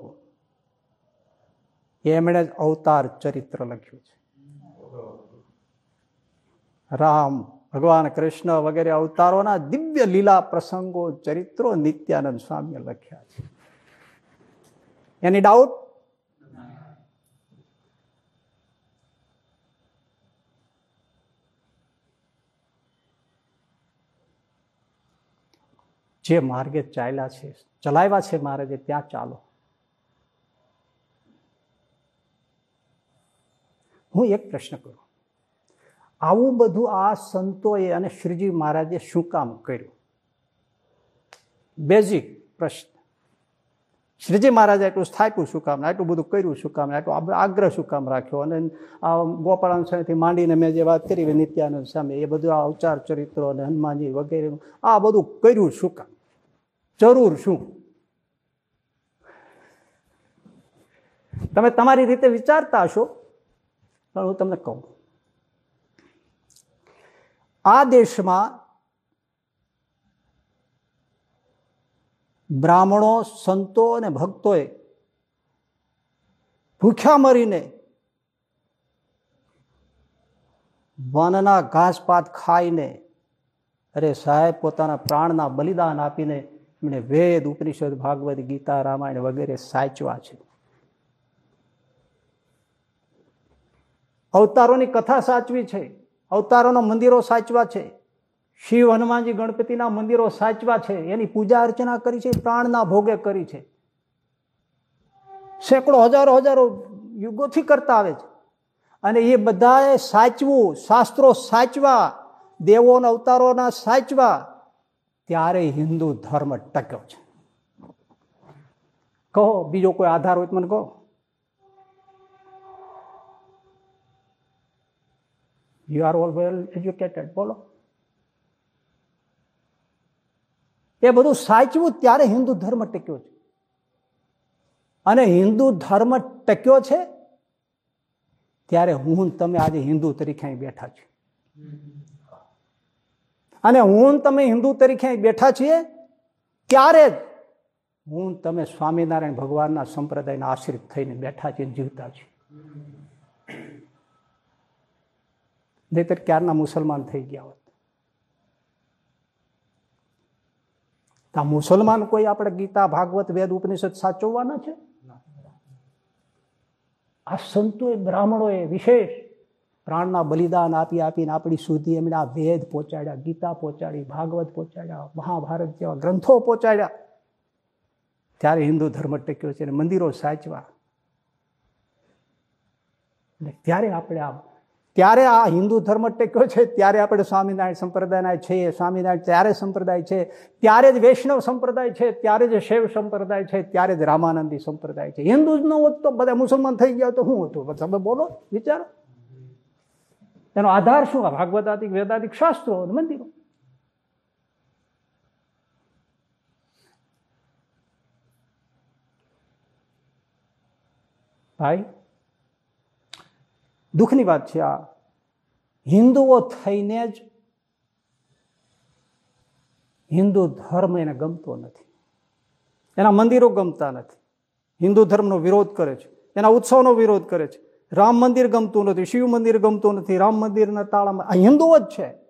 એમણે જ અવતાર ચરિત્ર લખ્યું છે રામ ભગવાન કૃષ્ણ વગેરે અવતારોના દિવ્ય લીલા પ્રસંગો ચરિત્રો નિત્યાનંદ સ્વામીએ લખ્યા છે એની ડાઉટ જે માર્ગે ચાલ્યા છે ચલાવ્યા છે મહારાજે ત્યાં ચાલો. હું એક પ્રશ્ન કરું. આવું બધું આ સંતોએ અને શ્રીજી મહારાજે શું કામ કર્યું? બેઝિક પ્રશ્ન. શ્રીજી મહારાજે એટલું સ્થાપ્યું શું કામ? આટલું બધું કર્યું શું કામ? આટલું આગ્રહ શું કામ રાખ્યો? અને આ ગોપાળાન સ્વામીથી માંડીને મેં જે વાત કરી નિત્યાનંદ સામે એ બધું આ અવચાર ચરિત્રો અને હનુમાનજી વગેરે, આ બધું કર્યું શું કામ? જરૂર શું? તમે તમારી રીતે વિચારતા હશો, પણ હું તમને કહું. આ દેશમાં બ્રાહ્મણો, સંતો અને ભક્તોએ ભૂખ્યા મરીને વનના ઘાસપાત ખાઈને, અરે સાહેબ, પોતાના પ્રાણના બલિદાન આપીને એમણે વેદ, ઉપનિષદ, ભાગવત, ગીતા, રામાયણ વગેરે સાચવા છે. અવતારોની કથા સાચવી છે, અવતારોના મંદિરો સાચવા છે, શિવ હનુમાનજી ગણપતિના મંદિરો સાચવા છે, એની પૂજા અર્ચના કરી છે, પ્રાણના ભોગે કરી છે. સેંકડો હજારો હજારો યુગોથી કરતા આવે છે. અને એ બધાએ સાચવું, શાસ્ત્રો સાચવા, દેવોના અવતારોના સાચવા ત્યારે હિન્દુ ધર્મ ટક્યો છે. કહો, બીજો કોઈ આધાર હોય મને કહો. You are all well educated બોલો. એ બધું સાચવું ત્યારે હિન્દુ ધર્મ ટક્યો છે. અને હિન્દુ ધર્મ ટક્યો છે ત્યારે હું તમે આજે હિન્દુ તરીકે અહીં બેઠા છીએ અને હું તમે હિન્દુ તરીકે બેઠા છીએ, ત્યારે હું તમે સ્વામિનારાયણ ભગવાનના સંપ્રદાયના આશ્રિત થઈને બેઠા છીએ જીવતા છીએ. નહીતર ક્યારના મુસલમાન થઈ ગયા હોત? આ મુસલમાન કોઈ આપણે ગીતા, ભાગવત, વેદ, ઉપનિષદ સાચવવાના છે? આ સંતોએ, બ્રાહ્મણોએ વિશેષ પ્રાણના બલિદાન આપી આપીને આપણી સુધી એમણે આ વેદ પહોંચાડ્યા, ગીતા પહોંચાડી, ભાગવત પહોંચાડ્યા, મહાભારત જેવા ગ્રંથો પહોંચાડ્યા. ત્યારે હિન્દુ ધર્મ ટક્યો છે અને મંદિરો સાચવા. ત્યારે આપણે આ ત્યારે આ હિન્દુ ધર્મ ટેક્યો છે, ત્યારે આપણે સ્વામિનારાયણ સંપ્રદાયના છે, સ્વામિનારાયણ ત્યારે સંપ્રદાય છે, ત્યારે જ વૈષ્ણવ સંપ્રદાય છે, ત્યારે જ શૈવ સંપ્રદાય છે, ત્યારે જ રામાનંદી સંપ્રદાય છે. હિન્દુ જ ન હોત તો બધા મુસલમાન થઈ ગયા તો શું હતું. તમે બોલો, વિચારો. એનો આધાર શું? ભાગવતાદિક, વેદાદિક શાસ્ત્રો અને મંદિરો. ભાઈ, દુઃખની વાત છે આ. હિન્દુઓ થઈને જ હિન્દુ ધર્મ એને ગમતો નથી. એના મંદિરો ગમતા નથી. હિન્દુ ધર્મનો વિરોધ કરે છે. એના ઉત્સવનો વિરોધ કરે છે. રામ મંદિર ગમતું નથી, શિવ મંદિર ગમતું નથી, રામ મંદિરના તાળામાં, આ હિન્દુઓ જ છે.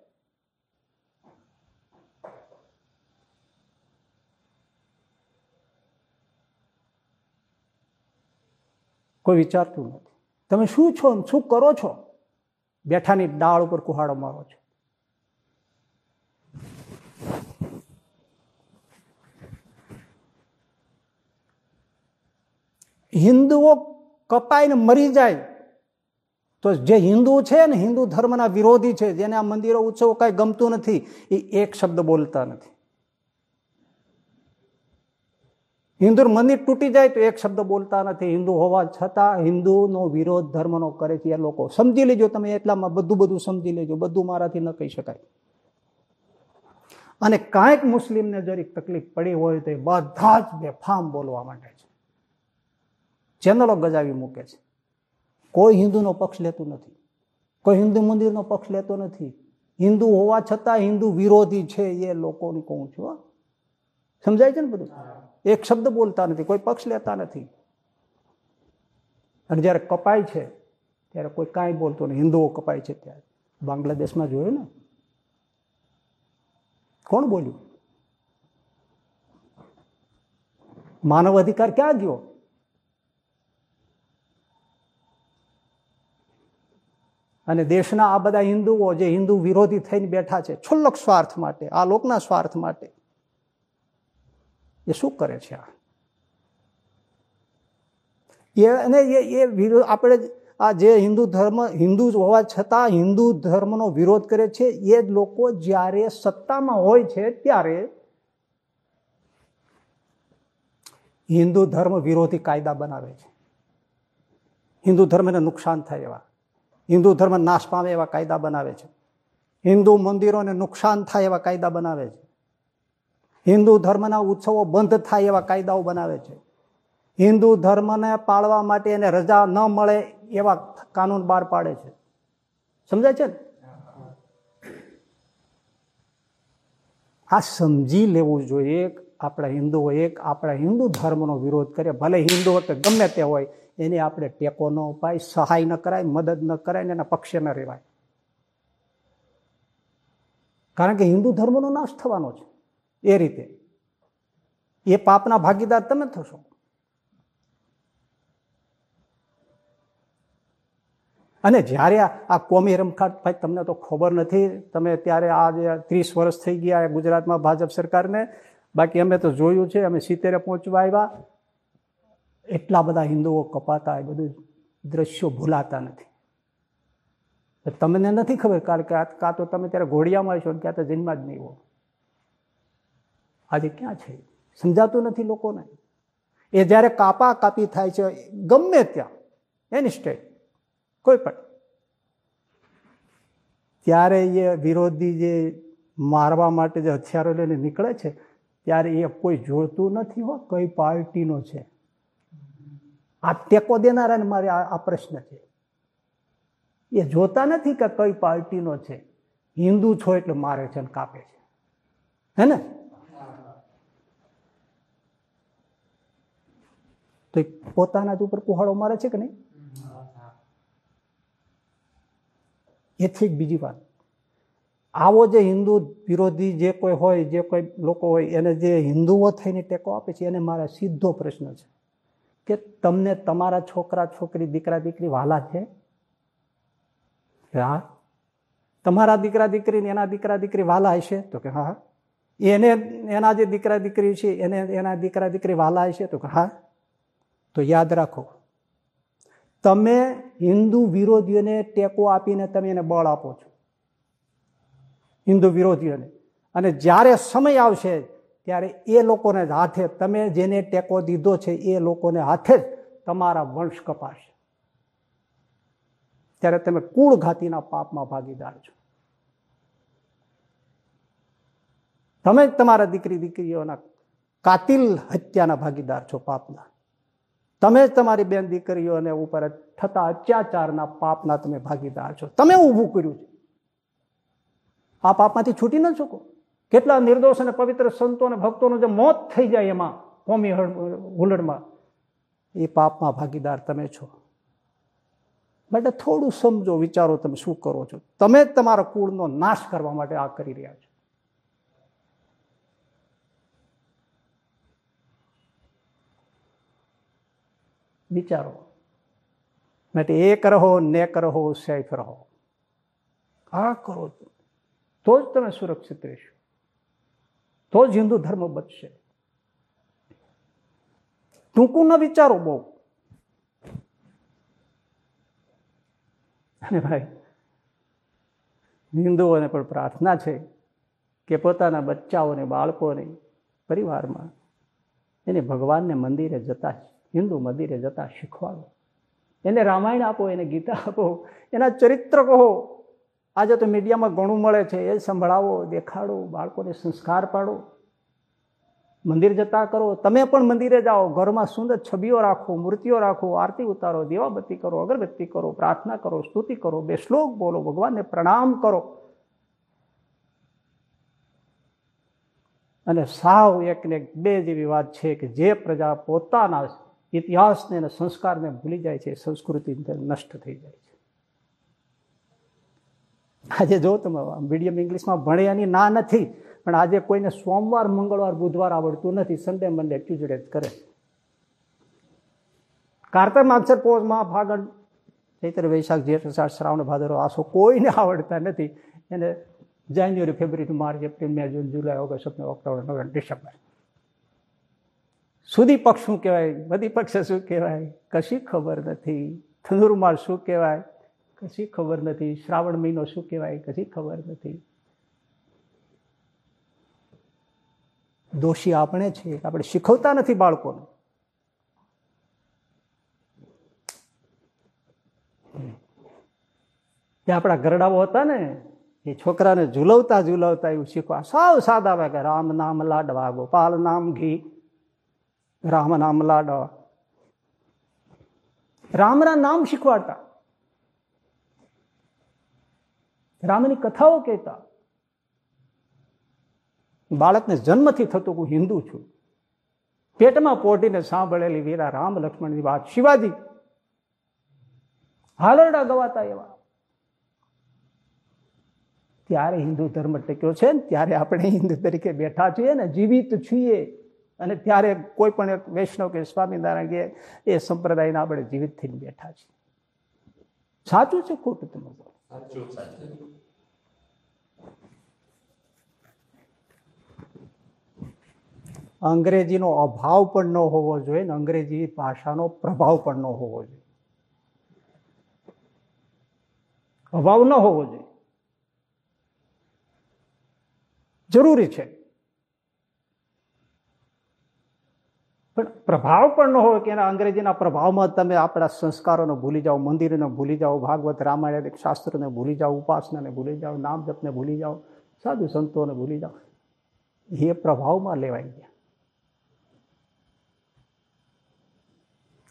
કોઈ વિચારતું નથી. તમે શું છો શું કરો છો? બેઠાની ડાળ ઉપર કુહાડો મારો છો. હિન્દુઓ કપાઈને મરી જાય. તો જે હિન્દુ છે ને, હિન્દુ ધર્મના વિરોધી છે, જેને આ મંદિરો ઉત્સવ કાંઈ ગમતું નથી, એ એક શબ્દ બોલતા નથી. હિન્દુ મંદિર તૂટી જાય તો એક શબ્દ બોલતા નથી. હિન્દુ હોવા છતાં હિન્દુનો વિરોધ ધર્મનો કરે છે એ લોકો. સમજી લેજો તમે એટલામાં, બધું બધું સમજી લેજો. બધું મારાથી ન કહી શકાય. અને કાંઈક મુસ્લિમને જરીક તકલીફ પડી હોય તો બધા જ બેફામ બોલવા માંડે છે. ચેનલો ગજાવી મૂકે છે. કોઈ હિન્દુનો પક્ષ લેતું નથી. કોઈ હિન્દુ મંદિરનો પક્ષ લેતો નથી. હિન્દુ હોવા છતાં હિન્દુ વિરોધી છે એ લોકોની કહું છું સમજાય છે ને બધું? એક શબ્દ બોલતા નથી, કોઈ પક્ષ લેતા નથી. અને જ્યારે કપાય છે, ત્યારે કોઈ કાંઈ બોલતો નહીં હિન્દુઓ કપાય છે ત્યારે. બાંગ્લાદેશમાં જોયું ને? કોણ બોલ્યું? માનવ અધિકાર ક્યાં ગયો? અને દેશના આ બધા હિન્દુઓ જે હિન્દુ વિરોધી થઈને બેઠા છે, છુલ્લક સ્વાર્થ માટે, આ લોકના સ્વાર્થ માટે, એ શું કરે છે આ? એ અને એ વિરોધ આપણે આ જે હિન્દુ ધર્મ, હિન્દુ હોવા છતાં હિન્દુ ધર્મનો વિરોધ કરે છે, એ જ લોકો જ્યારે સત્તામાં હોય છે ત્યારે હિન્દુ ધર્મ વિરોધી કાયદા બનાવે છે. હિન્દુ ધર્મને નુકસાન થાય એવા. હિન્દુ ધર્મ નાશ પામે એવા કાયદા બનાવે છે. હિન્દુ મંદિરોને નુકસાન થાય એવા કાયદા બનાવે છે. હિન્દુ ધર્મના ઉત્સવો બંધ થાય એવા કાયદાઓ બનાવે છે. હિન્દુ ધર્મને પાળવા માટે એને રજા ન મળે એવા કાનૂન બહાર પાડે છે. સમજાય છે આ સમજી લેવું જોઈએ આપણા હિન્દુઓ એક આપણા હિન્દુ ધર્મનો વિરોધ કરે. ભલે હિન્દુ કે ગમે તે હોય એને આપણે ટેકો ન અપાય, સહાય ન કરાય, મદદ ન કરાય ને એના પક્ષે ન રહેવાય. કારણ કે હિન્દુ ધર્મનો નાશ થવાનો છે એ રીતે. એ પાપના ભાગીદાર તમે થશો. અને જ્યારે આ કોમી રમખાટ ભાઈ, તમને તો ખબર નથી, તમે ત્યારે આ ત્રીસ વર્ષ થઈ ગયા ગુજરાતમાં ભાજપ સરકારને, બાકી અમે તો જોયું છે, અમે સિત્તેરે પહોંચવા આવ્યા. એટલા બધા હિન્દુઓ કપાતા એ બધું દ્રશ્યો ભૂલાતા નથી. તમને નથી ખબર, કારણ કે કાં તો તમે ત્યારે ઘોડિયામાં છો ક્યાં તો જન્મા જ નહીં હો આજે ક્યાં છે? સમજાતું નથી લોકોને. એ જ્યારે કાપા કાપી થાય છે, ગમે ત્યાં, એની સ્ટેટ કોઈ પણ. ત્યારે એ વિરોધી જે મારવા માટે જે હથિયારો લઈને નીકળે છે, ત્યારે એ કોઈ જોડતું નથી હો કઈ પાર્ટીનો છે. આ ટેકો દેનારાને મારે આ પ્રશ્ન છે. એ જોતા નથી કે કઈ પાર્ટીનો છે. હિન્દુ છો એટલે મારે છે ને કાપે છે. હે ને? તો પોતાના જ ઉપર કુહાડો મારે છે કે નહીં? એથી બીજી વાત. આવો જે હિન્દુ વિરોધી જે કોઈ હોય, જે કોઈ લોકો હોય, એને જે હિન્દુઓ થઈને ટેકો આપે છે, એને મારા સીધો પ્રશ્ન છે. કે તમને તમારા છોકરા, છોકરી, દીકરા, દીકરી વાલા છે? હા. તમારા દીકરા દીકરીને એના દીકરા, દીકરી વાલા હશે? તો કે હા. એને, એના જે દીકરા, દીકરી છે, એને, એના દીકરા, દીકરી વાલા હશે? તો કે હા. તો યાદ રાખો. તમે હિન્દુ વિરોધીઓને ટેકો આપીને તમે એને બળ આપો છો. હિન્દુ વિરોધીઓને. અને જ્યારે સમય આવશે ત્યારે એ લોકોને જ હાથે તમે જેને ટેકો દીધો છે એ લોકોને હાથે જ તમારા વંશ કપાશે. ત્યારે તમે કુળ ઘાતીના પાપમાં ભાગીદાર છો. તમે જ તમારા દીકરી દીકરીઓના કાતિલ હત્યાના ભાગીદાર છો પાપના. તમે જ તમારી બેન દીકરીઓને ઉપર થતા અત્યાચારના પાપના તમે ભાગીદાર છો. તમે ઊભું કર્યું છે. આ પાપમાંથી છૂટી ન શકો. કેટલા નિર્દોષ અને પવિત્ર સંતો અને ભક્તોનું જે મોત થઈ જાય એમાં કોમી હુલડમાં, એ પાપમાં ભાગીદાર તમે છો. માટે થોડું સમજો, વિચારો તમે શું કરો છો. તમે તમારા કુળનો નાશ કરવા માટે આ કરી રહ્યા છો. વિચારો. માટે એક રહો ને રહો, સેફ રહો. આ કરો તો જ તમે સુરક્ષિત રહેશો. તો જ હિન્દુ ધર્મ બચશે ટૂંકું ન વિચારો બહુ. અને ભાઈ, હિન્દુઓને પણ પ્રાર્થના છે કે પોતાના બચ્ચાઓને, બાળકોને, પરિવારમાં એને ભગવાનને મંદિરે જતા, હિન્દુ મંદિરે જતા શીખવાડો. એને રામાયણ આપો, એને ગીતા આપો, એના ચરિત્ર કહો. આજે તો મીડિયામાં ઘણું મળે છે, એ સંભળાવો, દેખાડો, બાળકોને સંસ્કાર પાડો. મંદિર જતા કરો. તમે પણ મંદિરે જાઓ, ઘરમાં સુંદર છબીઓ રાખો, મૂર્તિઓ રાખો, આરતી ઉતારો, દેવાબત્તી કરો, અગરબત્તી કરો, પ્રાર્થના કરો, સ્તુતિ કરો, બે શ્લોક બોલો, ભગવાનને પ્રણામ કરો. અને સાવ એક બે જેવી વાત છે કે જે પ્રજા પોતાના ઇતિહાસને અને સંસ્કારને ભૂલી જાય છે સંસ્કૃતિ નષ્ટ થઈ જાય છે. આજે જો તમે મીડિયમ ઇંગ્લિશમાં ભણ્યાની ના નથી, પણ આજે કોઈને સોમવાર, મંગળવાર, બુધવાર આવડતું નથી સન્ડે મંડે ટ્યુઝડે કરે. કારતર માગસર પોષમાં ફાગણ ચૈત્ર, વૈશાખ જેઠ અષાઢ શ્રાવણ ભાદરો આસો કોઈને આવડતા નથી. એને જાન્યુઆરી ફેબ્રુઆરી માર્ચ એપ્રિલ મે જૂન જુલાઈ August September October November December સુધી પક્ષ શું કહેવાય? બધી પક્ષ શું કહેવાય? કશી ખબર નથી. ધનુર્માળ શું કહેવાય? કશી ખબર નથી. શ્રાવણ મહિનો શું કહેવાય કશી ખબર નથી. દોષી આપણે છે. આપણે શીખવતા નથી બાળકોને. જે આપણા ગરડાઓ હતા ને, એ છોકરાને ઝુલવતા ઝુલવતા એવું શીખવા. સાવ સાદા વાગે રામ નામ લાડવા, ગોપાલ નામ ઘી, રામ નામ લાડવા. રામના નામ શીખવાડતા. રામની કથાઓ કહેતા, બાળકને જન્મથી થતું હું હિન્દુ છું. પેટમાં પોટીને સાંભળેલી વીરા રામ લક્ષ્મણની વાત શિવાજી હાલરડા ગવાતા એવા. ત્યારે હિન્દુ ધર્મ ટક્યો છે ને, ત્યારે આપણે હિન્દુ તરીકે બેઠા છીએ ને, જીવિત છીએ. અને ત્યારે કોઈ પણ એક વૈષ્ણવ કે સ્વામિનારાયણ કે એ સંપ્રદાયના આપણે જીવિત થઈને બેઠા છીએ. સાચું છે ખોટું તમે અંગ્રેજીનો અભાવ પણ ન હોવો જોઈએ ને અંગ્રેજી ભાષાનો પ્રભાવ પણ ન હોવો જોઈએ. અભાવ ન હોવો જોઈએ. જરૂરી છે. પણ પ્રભાવ પણ ન હોય કે એના અંગ્રેજીના પ્રભાવમાં તમે આપણા સંસ્કારોને ભૂલી જાઓ, મંદિરને ભૂલી જાઓ, ભાગવત રામાયણ શાસ્ત્રને ભૂલી જાઓ, ઉપાસનાને ભૂલી જાઓ નામ જપને ભૂલી જાઓ, સાધુ સંતોને ભૂલી જાઓ. એ પ્રભાવમાં લેવાઈ ગયા.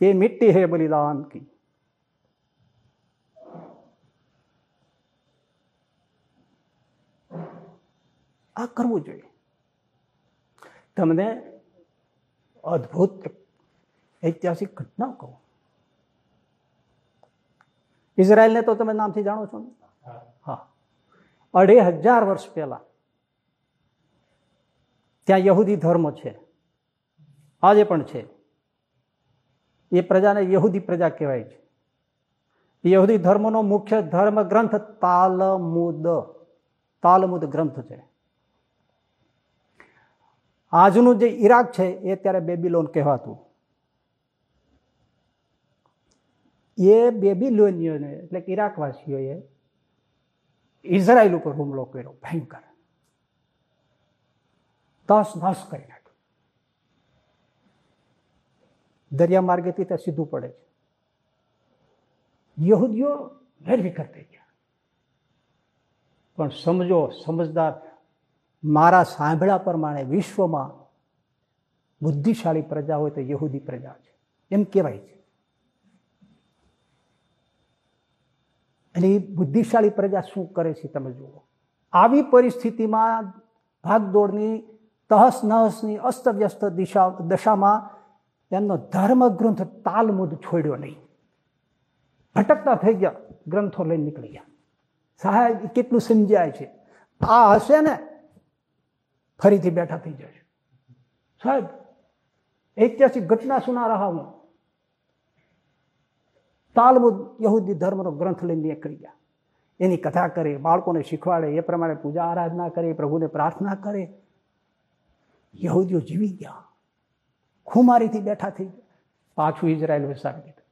એ મિટ્ટી હે બલિદાન કી. આ કરવું જોઈએ. તમને અદ્ભુત ઐતિહાસિક ઘટના કહું. ઇઝરાયલને તો તમે નામથી જાણો છો ને? હા. અઢી હજાર વર્ષ પહેલા ત્યાં યહૂદી ધર્મ છે. આજે પણ છે. એ પ્રજાને યહૂદી પ્રજા કહેવાય છે. યહૂદી ધર્મનો મુખ્ય ધર્મ ગ્રંથ તાલમુદ. તાલમુદ ગ્રંથ છે. આજનું જે ઈરાક છે, એ ત્યારે બેબીલોન કહેવાતું. એ બેબીલોનિયોને, એટલે ઈરાકવાસીઓએ ઇઝરાયલ ઉપર હુમલો કર્યો, ભયંકર. દસ દસ કરી નાખ્યો. દરિયા માર્ગેથી તે સીધું પડે છે. યહૂદીઓ વેરવિખર થઈ ગયા. પણ સમજો, સમજદાર મારા સાંભળ્યા પ્રમાણે વિશ્વમાં બુદ્ધિશાળી પ્રજા હોય તો યહૂદી પ્રજા છે. એમ કહેવાય છે. અને બુદ્ધિશાળી પ્રજા શું કરે છે તમે જુઓ. આવી પરિસ્થિતિમાં ભાગદોડની તહસ નહસની અસ્તવ્યસ્ત દિશા, દશામાં એમનો ધર્મગ્રંથ તાલમુદ છોડ્યો નહીં. ભટકતા થઈ ગયા, ગ્રંથો લઈને નીકળી ગયા. સાહેબ કેટલું સમજાય છે? આ હશે ને ફરીથી બેઠા થઈ જશે સાહેબ, ઐતિહાસિક ઘટના સુના રહા હું તાલમુદ યહૂદી ધર્મનો ગ્રંથ લઈને નીકળી ગયા. એની કથા કરે, બાળકોને શીખવાડે, એ પ્રમાણે પૂજા આરાધના કરે, પ્રભુને પ્રાર્થના કરે. યહૂદીઓ જીવી ગયા. ખુમારીથી બેઠા થઈ પાછું ઇઝરાયલ વિસારી દીધું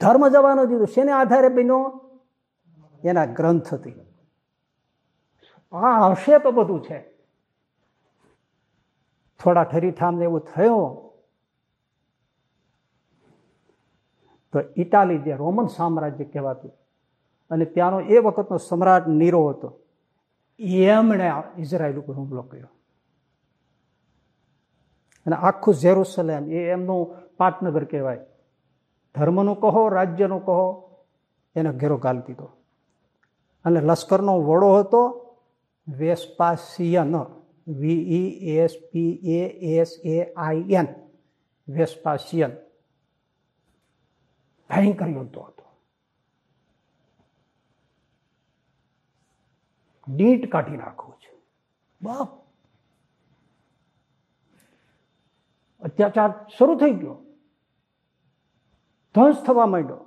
ધર્મ જવાનો દીધું શેને આધારે બન્યો? એના ગ્રંથથી. આ હશે તો બધું છે. થોડા ઠરીઠામ ને એવું થયું તો ઇટાલી જે રોમન સામ્રાજ્ય કહેવાતું, અને ત્યાંનો એ વખતનો સમ્રાટ નીરો હતો, એમણે ઇઝરાયલ ઉપર હુમલો કર્યો. અને આખું ઝેરુસલેમ એ એમનું પાટનગર કહેવાય. ધર્મનું કહો, રાજ્યનું કહો, એને ઘેરો ગાલી દીધો. અને લશ્કરનો વડો હતો Vespasian V E S P A S A I N Vespasian. ભયંકર યુદ્ધો હતો. નીટ કાઢી નાખવું છે. બાપ. અત્યાચાર શરૂ થઈ ગયો. ધ્વંસ થવા માંડ્યો.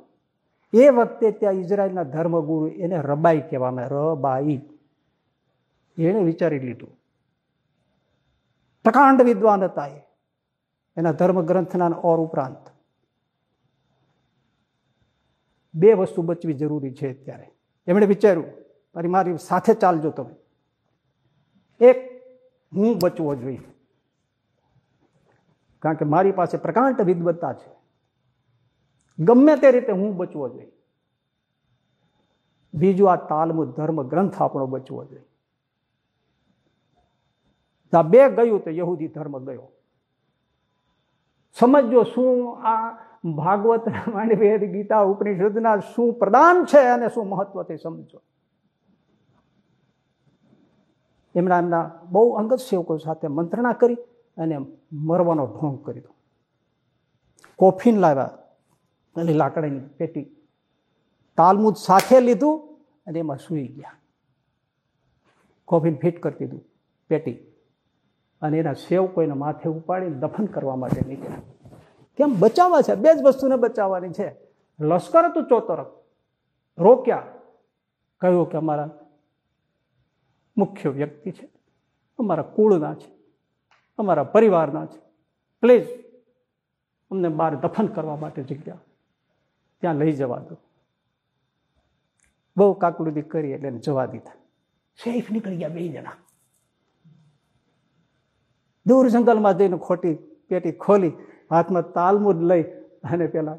એ વખતે ત્યાં ઇઝરાયલના ધર્મગુરુ એને રબાઈ કહેવામાં રબાઈ. એણે વિચારી લીધું. પ્રકાંડ વિદ્વાન હતા એ એના ધર્મગ્રંથના ઓર ઉપરાંત બે વસ્તુ બચવી જરૂરી છે અત્યારે. એમણે વિચાર્યું, મારી મારી સાથે ચાલજો તમે. એક, હું બચવો જોઈએ. કારણ કે મારી પાસે પ્રકાંડ વિદવત્તા છે. ગમે તે રીતે હું બચવો જોઈએ. બીજું આ તાલમુ ધર્મ ગ્રંથ આપણો બચવો જોઈએ. આ બે ગયું તો યહૂદી ધર્મ ગયો. સમજો શું આ ભાગવત રામાયણ ગીતા, ઉપનિષદના શું પ્રદાન છે અને શું મહત્વ તે સમજો. એમના એમના બહુ અંગત સેવકો સાથે મંત્રણા કરી અને મરવાનો ઢોંગ કરી દો કોફીન લાવ્યા અને લાકડાની પેટી તાલમુદ સાથે લીધું અને એમાં સૂઈ ગયા. કોફીન ફિટ કરી દીધું પેટી. અને એના સેવ એના માથે ઉપાડીને દફન કરવા માટે નીકળ્યા. કેમ? બચાવવા છે. બે જ વસ્તુને બચાવવાની છે. લશ્કર હતું ચોતરફ. રોક્યા. કહ્યું કે અમારા મુખ્ય વ્યક્તિ છે. અમારા કુળના છે. અમારા પરિવારના છે. પ્લીઝ અમને બહાર દફન કરવા માટે જગ્યા. ત્યાં લઈ જવા દો. બહુ કાકડુદી કરી એટલે જવા દીધા. સેફ નીકળી ગયા બે જણા. દૂર જંગલમાં જઈને ખોટી પેટી ખોલી, હાથમાં તાલમુદ લઈ અને પેલા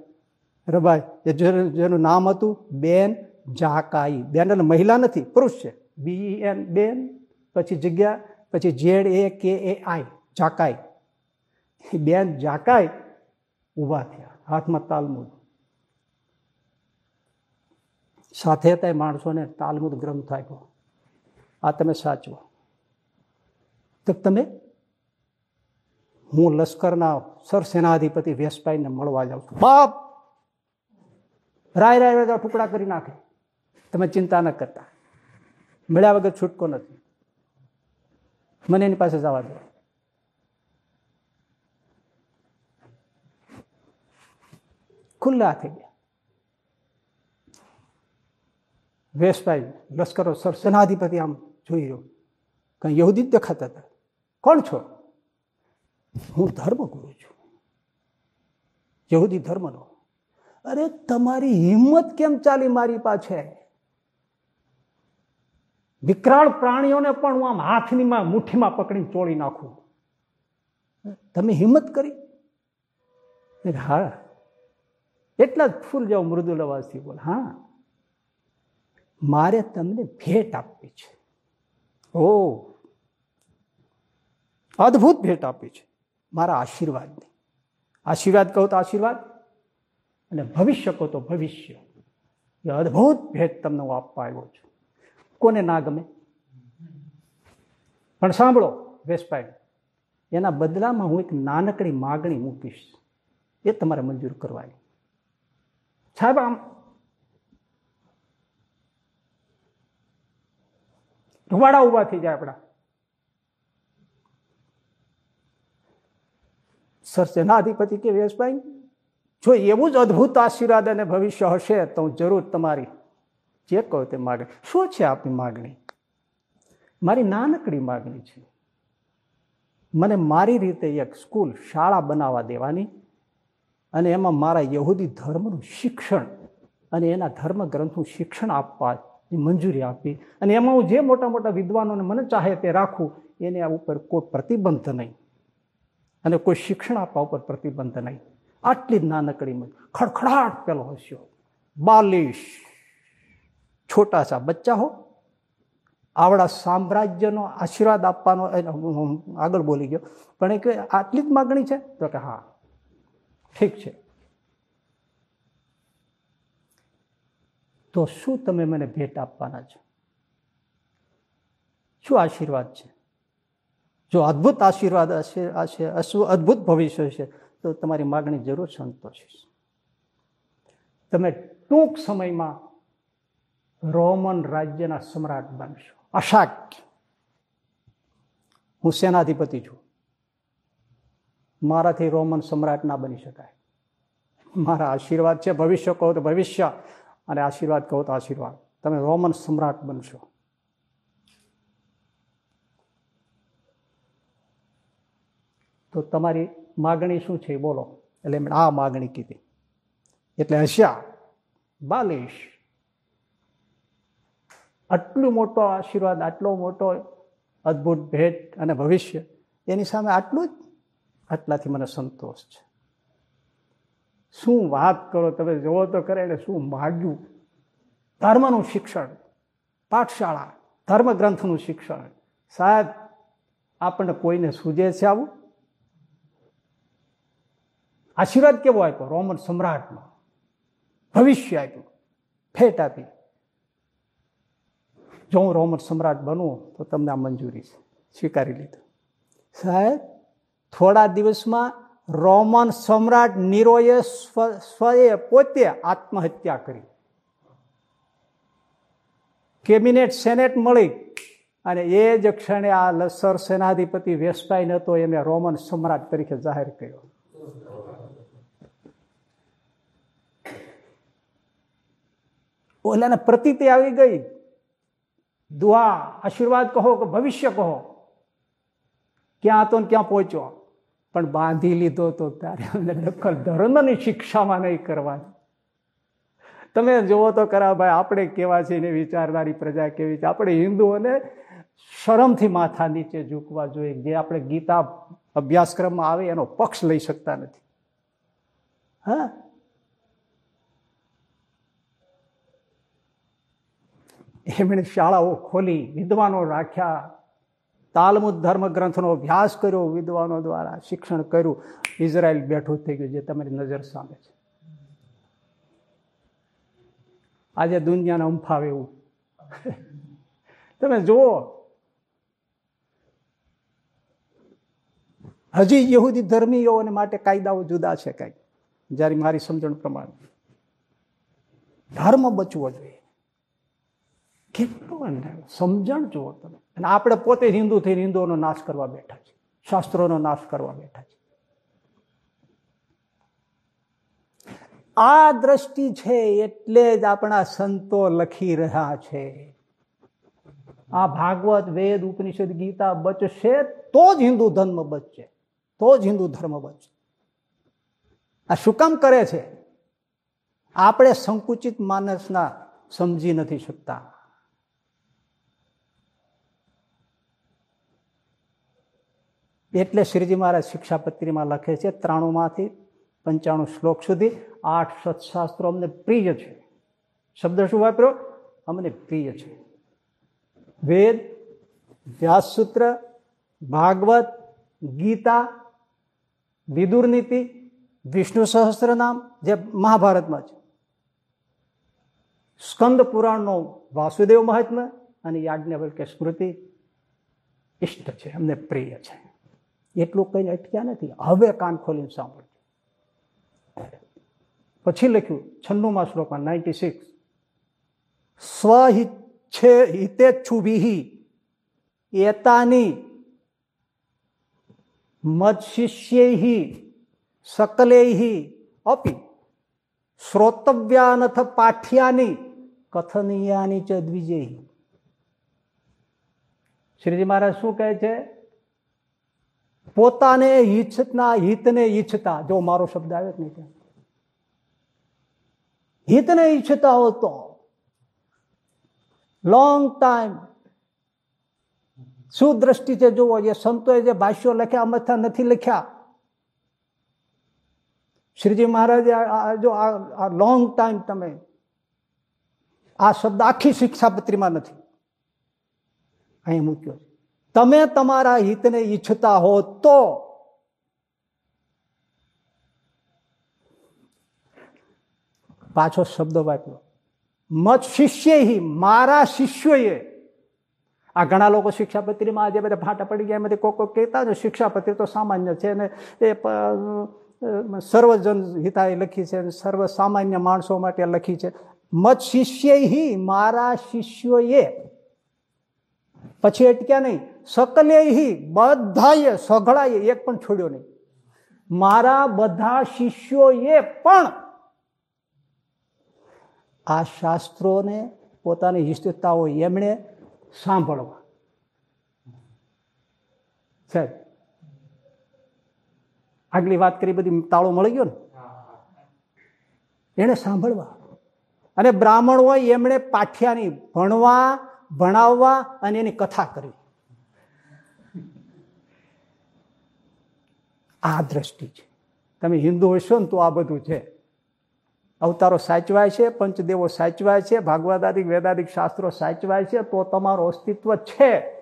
રબાઈ એ જેનું નામ હતું બેન જાકાઈ. બેન એટલે મહિલા નથી, પુરુષ છે. બી એન બેન, પછી જગ્યા, પછી જેડ એ કે એ આઈ જાકાઈ. બેન જાકાઈ ઊભા થયા, હાથમાં તાલમુદ. સાથે હતા માણસોને તાલમુદ ગ્રંથ આપ્યો. આ તમે સાચવો. તો તમે હું લશ્કરના સરસેનાધિપતિ વેસપાઈને મળવા જાઉં છું. બાપ! રાય રાય રાય ટુકડા કરી નાખે. તમે ચિંતા ન કરતા. મળ્યા વગર છૂટકો નથી. મને એની પાસે જવા દો. ખુલ્લા થઈ ગયા. વેશભાઈ લશ્કરો સરસેનાધિપતિ આમ જોઈ રહ્યો. કઈ યહૂદી જ દેખાતા હતા. કોણ છો? હું ધર્મગુરુ છું. યહૂદી ધર્મનો. અરે તમારી હિંમત કેમ ચાલી મારી પાછે? વિકરાળ પ્રાણીઓને પણ હું આમ હાથની મુઠ્ઠીમાં પકડીને ચોળી નાખું. તમે હિંમત કરી? હા. એટલા જ ફૂલ જાઓ મૃદુલ અવાજથી બોલ. હા. મારે તમને ભેટ આપવી છે. ઓ. અદભુત ભેટ આપી છે. મારા આશીર્વાદની. આશીર્વાદ કહો તો આશીર્વાદ અને ભવિષ્ય કહો તો ભવિષ્ય. એ અદભુત ભેટ તમને હું આપવા આવ્યો છું. કોને ના ગમે? પણ સાંભળો વેસ્પાઈ એના બદલામાં હું એક નાનકડી માગણી મૂકીશ. એ તમારે મંજૂર કરવાની. સાહેબ, આમ રૂવાડા થઈ જાય આપણા. સરસેનાધિપતિ કે વેશભાઈ જો એવું જ અદ્ભુત આશીર્વાદ અને ભવિષ્ય હશે, તો હું જરૂર તમારી જે કહો તે માગણી. શું છે આપની માગણી? મારી નાનકડી માગણી છે. મને મારી રીતે એક સ્કૂલ, શાળા બનાવવા દેવાની અને એમાં મારા યહૂદી ધર્મનું શિક્ષણ અને એના ધર્મ ગ્રંથનું શિક્ષણ આપવા મંજૂરી આપી અને એમાં હું જે મોટા મોટા વિદ્વાનોને મને ચાહે તે રાખું, એને આ ઉપર કોઈ પ્રતિબંધ નહીં. અને કોઈ શિક્ષણ આપવા ઉપર પ્રતિબંધ નહીં. આટલી જ નાનકડી ખડખડાટ પેલો હસ્યો બાલિશ. છોટા સા બચ્ચા હો. આવડા સામ્રાજ્યનો આશીર્વાદ આપવાનો આગળ બોલી ગયો. પણ એ કે આટલી જ માગણી છે? તો કે હા. ઠીક છે. તો શું તમે મને ભેટ આપવાના છો? શું આશીર્વાદ છે? જો અદ્ભુત આશીર્વાદ હશે અદ્ભુત ભવિષ્ય છે તો તમારી માગણી જરૂર સંતોષીશ. તમે ટૂંક સમયમાં રોમન રાજ્યના સમ્રાટ બનશો. અશાક્ય. હું સેનાધિપતિ છું. મારાથી રોમન સમ્રાટ ના બની શકાય. મારા આશીર્વાદ છે, ભવિષ્ય કહો તો ભવિષ્ય, અને આશીર્વાદ કહો તો આશીર્વાદ. તમે રોમન સમ્રાટ બનશો. તો તમારી માગણી શું છે? બોલો. એટલે એમણે આ માગણી કીધી. એટલે હસ્યા, બાલિશ. આટલું મોટો આશીર્વાદ, આટલો મોટો અદ્ભુત ભેટ અને ભવિષ્ય, એની સામે આટલું જ આટલાથી મને સંતોષ છે. શું વાત કરો તમે? જોવો તો કરે એટલે શું માગ્યું? ધર્મનું શિક્ષણ, પાઠશાળા, ધર્મગ્રંથનું શિક્ષણ. સાહેબ, આપણને કોઈને સૂજે છે આવું? આશીર્વાદ કેવો આપ્યો? રોમન સમ્રાટનો. ભવિષ્ય આપ્યું. ફેટ આપી. જો હું રોમન સમ્રાટ બનવું તો તમને આ મંજૂરી છે. સ્વીકારી લીધું. સાહેબ, થોડા દિવસમાં રોમન સમ્રાટ નીરોએ સ્વયે પોતે આત્મહત્યા કરી. કેબિનેટ સેનેટ મળી અને એ જ ક્ષણે આ સર સેનાધિપતિ વેસ્પાઈ નતો એને રોમન સમ્રાટ તરીકે જાહેર કર્યો. ઓલાને પ્રતીતિ આવી ગઈ. દુઆ, આશીર્વાદ કહો કે ભવિષ્ય કહો. ક્યાં હતો ને ક્યાં પહોંચ્યો? પણ બાંધી લીધો તો ત્યારે અમને દખલ ધર્મની શિક્ષામાં નહીં કરવાની. તમે જુઓ તો કરા ભાઈ, આપણે કેવા છે એને વિચારનારી પ્રજા કેવી છે? આપણે હિન્દુઓને શરમથી માથા નીચે ઝૂકવા જોઈએ. જે આપણે ગીતા અભ્યાસક્રમમાં આવે એનો પક્ષ લઈ શકતા નથી. હા? એમણે શાળાઓ ખોલી, વિદ્વાનો રાખ્યા, તાલમુદ ધર્મ ગ્રંથનો અભ્યાસ કર્યો, વિદ્વાનો દ્વારા શિક્ષણ કર્યું. ઇઝરાયલ બેઠું થઈ ગયું, જે તમારી નજર સામે છે. આજે દુનિયાને અંફાવે એવું. તમે જુઓ. હજી યહૂદી ધર્મીઓને માટે કાયદાઓ જુદા છે કઈ. જ્યારે મારી સમજણ પ્રમાણે. ધર્મ બચવો જોઈએ. કેટલું સમજણ જુઓ તમે. અને આપણે પોતે હિન્દુ થઈને હિન્દુઓનો નાશ કરવા બેઠા છે શાસ્ત્રોનો નાશ કરવા બેઠા છે આ દ્રષ્ટિ છે એટલે જ આપણા સંતો લખી રહ્યા છે. આ ભાગવત, વેદ, ઉપનિષદ, ગીતા બચશે તો જ હિન્દુ ધર્મ બચશે. તો જ હિન્દુ ધર્મ બચશે. આ શું કામ કરે છે? આપણે સંકુચિત માનસના સમજી નથી શકતા. એટલે શ્રીજી મહારાજ શિક્ષાપત્રીમાં લખે છે, ત્રાણુંમાંથી પંચાણું શ્લોક સુધી આઠ સત્શાસ્ત્રો અમને પ્રિય છે. શબ્દ શું વાપર્યો? અમને પ્રિય છે. વેદ, વ્યાસસૂત્ર, ભાગવત, ગીતા, વિદુરનીતિ, વિષ્ણુ સહસ્ત્રનામ જે મહાભારતમાં છે. સ્કંદ પુરાણનો વાસુદેવ મહાત્મા અને યાજ્ઞવલ્કે સ્મૃતિ ઇષ્ટ છે, અમને પ્રિય છે. એટલું કઈ અટક્યા નથી. હવે કાન ખોલીને સાંભળજો. પછી લખ્યું છન્નુમાં શ્લોકમાં નાઇન્ટી સિક્સ સ્વહિચ્છે હિતેચ્છુભિ એતાની મત્શિષ્યૈ સકલૈ અપી શ્રોતવ્યાનથ પાઠ્યાની કથનીયાની ચ દ્વિજય શ્રીજી મહારાજ શું કહે છે? પોતાને ઈચ્છતા, હિતને ઈચ્છતા. જો મારો શબ્દ આવે જ નહીં ત્યાં? હિતને ઈચ્છતા હો તો. લોંગ ટાઈમ શું દ્રષ્ટિ છે જુઓ એ સંતોએ જે ભાષ્યો લખ્યા અમથા નથી લખ્યા. શ્રીજી મહારાજે જો આ લોંગ ટાઈમ તમે આ શબ્દ આખી શિક્ષાપત્રીમાં નથી. અહીં મૂક્યો તમે તમારા હિતને ઈચ્છતા હો તો પાછો શબ્દ વાંચ્યો મત શિષ્ય મારા શિષ્યોએ. આ ઘણા લોકો શિક્ષાપત્રીમાં આજે બધા ફાટા પડી ગયા, એમાંથી કોઈ કહેતા જ શિક્ષાપત્રી તો સામાન્ય છે અને એ સર્વજન હિતાએ લખી છે સર્વ સામાન્ય માણસો માટે લખી છે. મત શિષ્ય મારા શિષ્યોએ. પછી અટક્યા નહીં? સકલે બધાએ સઘળાએ એક પણ છોડ્યો નહીં. મારા બધા શિષ્યોએ પણ આ શાસ્ત્રોને, પોતાની હિસ્તતાઓ એમણે સાંભળવા. સાહેબ, આગલી વાત કરી બધી તાળો મળી ગયો ને? એને સાંભળવા. અને બ્રાહ્મણ હોય એમણે પાઠ્યાની ભણવા ભણાવવા અને એની કથા કરવી. આ દ્રષ્ટિ છે. તમે હિન્દુ હશો ને તો આ બધું છે. અવતારો સાચવાય છે, પંચદેવો સાચવાય છે ભાગવદાદિક વેદાદિક શાસ્ત્રો સાચવાય છે, તો તમારું અસ્તિત્વ છે.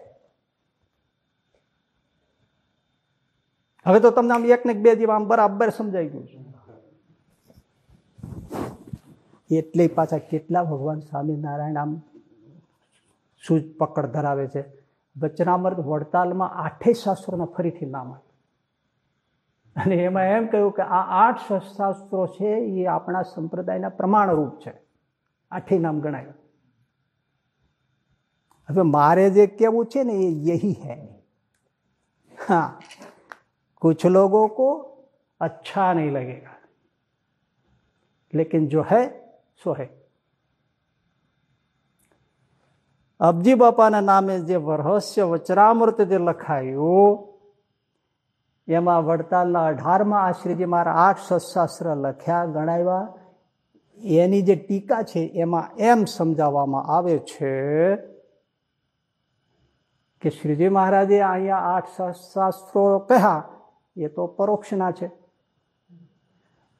હવે તો તમને આમ એક ને બે દિવસ આમ બરાબર સમજાઈ ગયું છે. એટલે પાછા કેટલા ભગવાન સ્વામિનારાયણ આમ સૂજ પકડ ધરાવે છે વચનામૃત વડતાલમાં આઠેય શાસ્ત્રોના ફરીથી નામ આવે અને એમાં એમ કહ્યું કે આ આઠ શાસ્ત્રો છે એ આપણા સંપ્રદાયના પ્રમાણરૂપ છે આઠે નામ ગણાય હવે મારે જે કેવું છે ને એ યહી હૈ હા कुछ लोगों को अच्छा नहीं लगेगा लेकिन जो है सो है અબજી બાપાના નામે જે રહસ્ય વચરામૃત જે લખાયું, એમાં વડતાલના અઢારમાં આશ્રીજી મારા આઠ સત્શાસ્ત્ર લખ્યા, ગણાવ્યા, એની જે ટીકા છે એમાં એમ સમજાવવામાં આવે છે કે શ્રીજી મહારાજે અહીંયા આઠ શાસ્ત્રો કહ્યા એ તો પરોક્ષના છે.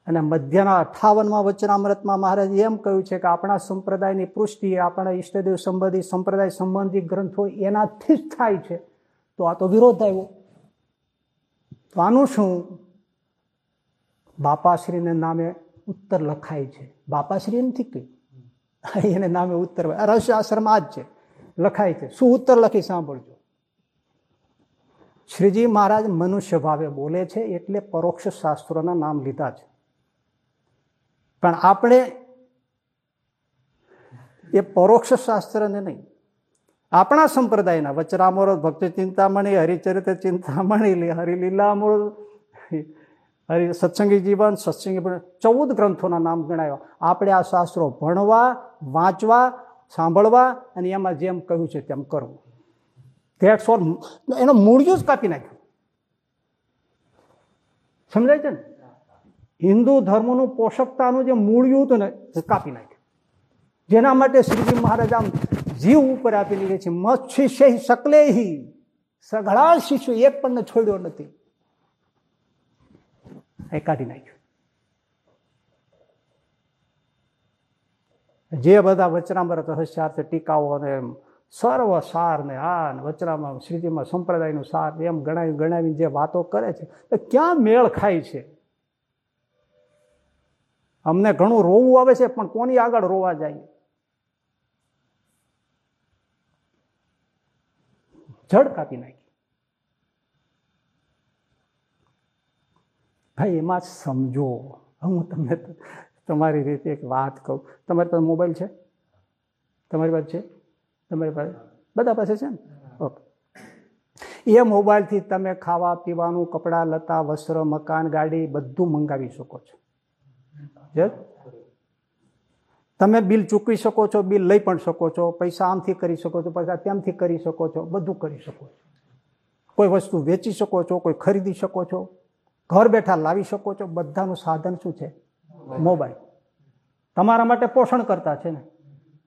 અને મધ્યના અઠાવનમાં વચનામૃતમાં મહારાજ એમ કહ્યું છે કે આપણા સંપ્રદાયની પૃષ્ટિ, આપણા ઈષ્ટદેવ સંબંધી, સંપ્રદાય સંબંધી ગ્રંથો એનાથી જ થાય છે. તો આ તો વિરોધ આવ્યો. તો આનું શું? બાપાશ્રીને નામે ઉત્તર લખાય છે. બાપાશ્રી નથી કહ્યું એને નામે ઉત્તર રહસ્ય આ જ છે. લખાય છે. શું ઉત્તર લખી સાંભળજો. શ્રીજી મહારાજ મનુષ્ય ભાવે બોલે છે એટલે પરોક્ષ શાસ્ત્રોના નામ લીધા છે. પણ આપણે એ પરોક્ષ શાસ્ત્રને નહીં. આપણા સંપ્રદાયના વચરામૃત ભક્તિ ચિંતામણી હરિચરિત્ર ચિંતામણી હરિલીલામૃત હરિ સત્સંગી જીવન, સત્સંગી ચૌદ ગ્રંથોના નામ ગણાયો. આપણે આ શાસ્ત્રો ભણવા, વાંચવા, સાંભળવા અને એમાં જેમ કહ્યું છે તેમ કરવું. ધેટ્સ ઓલ એનો મૂળિયું જ કાપી નાખ્યું. સમજાય છે ને? હિન્દુ ધર્મનું પોષકતાનું જે મૂળ હતું ને કાપી નાખ્યું. જેના માટે શ્રીજી મહારાજ આમ જીવ ઉપર આપી લીધે છે. મત્સ્ય શકલે સઘળા શિષ્યો એક પણ છોડ્યો નથી. એ કાઢી નાખ્યું. જે બધા વચનામૃત રહસ્યાર્થ ટીકાઓ અને સર્વ સાર ને આ વચનામાં શ્રીજીમાં સંપ્રદાયનું સાર એમ ગણાવી ગણાવીને જે વાતો કરે છે, તો ક્યાં મેળ ખાય છે? અમને ઘણું રોવું આવે છે, પણ કોની આગળ રોવા જાય? જડ કાપી નાખી. ભાઈ, એમાં સમજો. હું તમને તમારી રીતે એક વાત કહું. તમારી પાસે મોબાઈલ છે? તમારી પાસે છે? તમારી પાસે? બધા પાસે છે ને? ઓકે. એ મોબાઈલથી તમે ખાવા પીવાનું, કપડાં લતા, વસ્ત્ર, મકાન, ગાડી બધું મંગાવી શકો છો. તમે બિલ ચૂકવી શકો છો, બિલ લઈ પણ શકો છો, પૈસા આમથી કરી શકો છો, પૈસા તેમથી કરી શકો છો, બધું કરી શકો છો. કોઈ વસ્તુ વેચી શકો છો, કોઈ ખરીદી શકો છો, ઘર બેઠા લાવી શકો છો, બધાનું સાધન શું છે? મોબાઈલ. તમારા માટે પોષણ કરતા છે ને.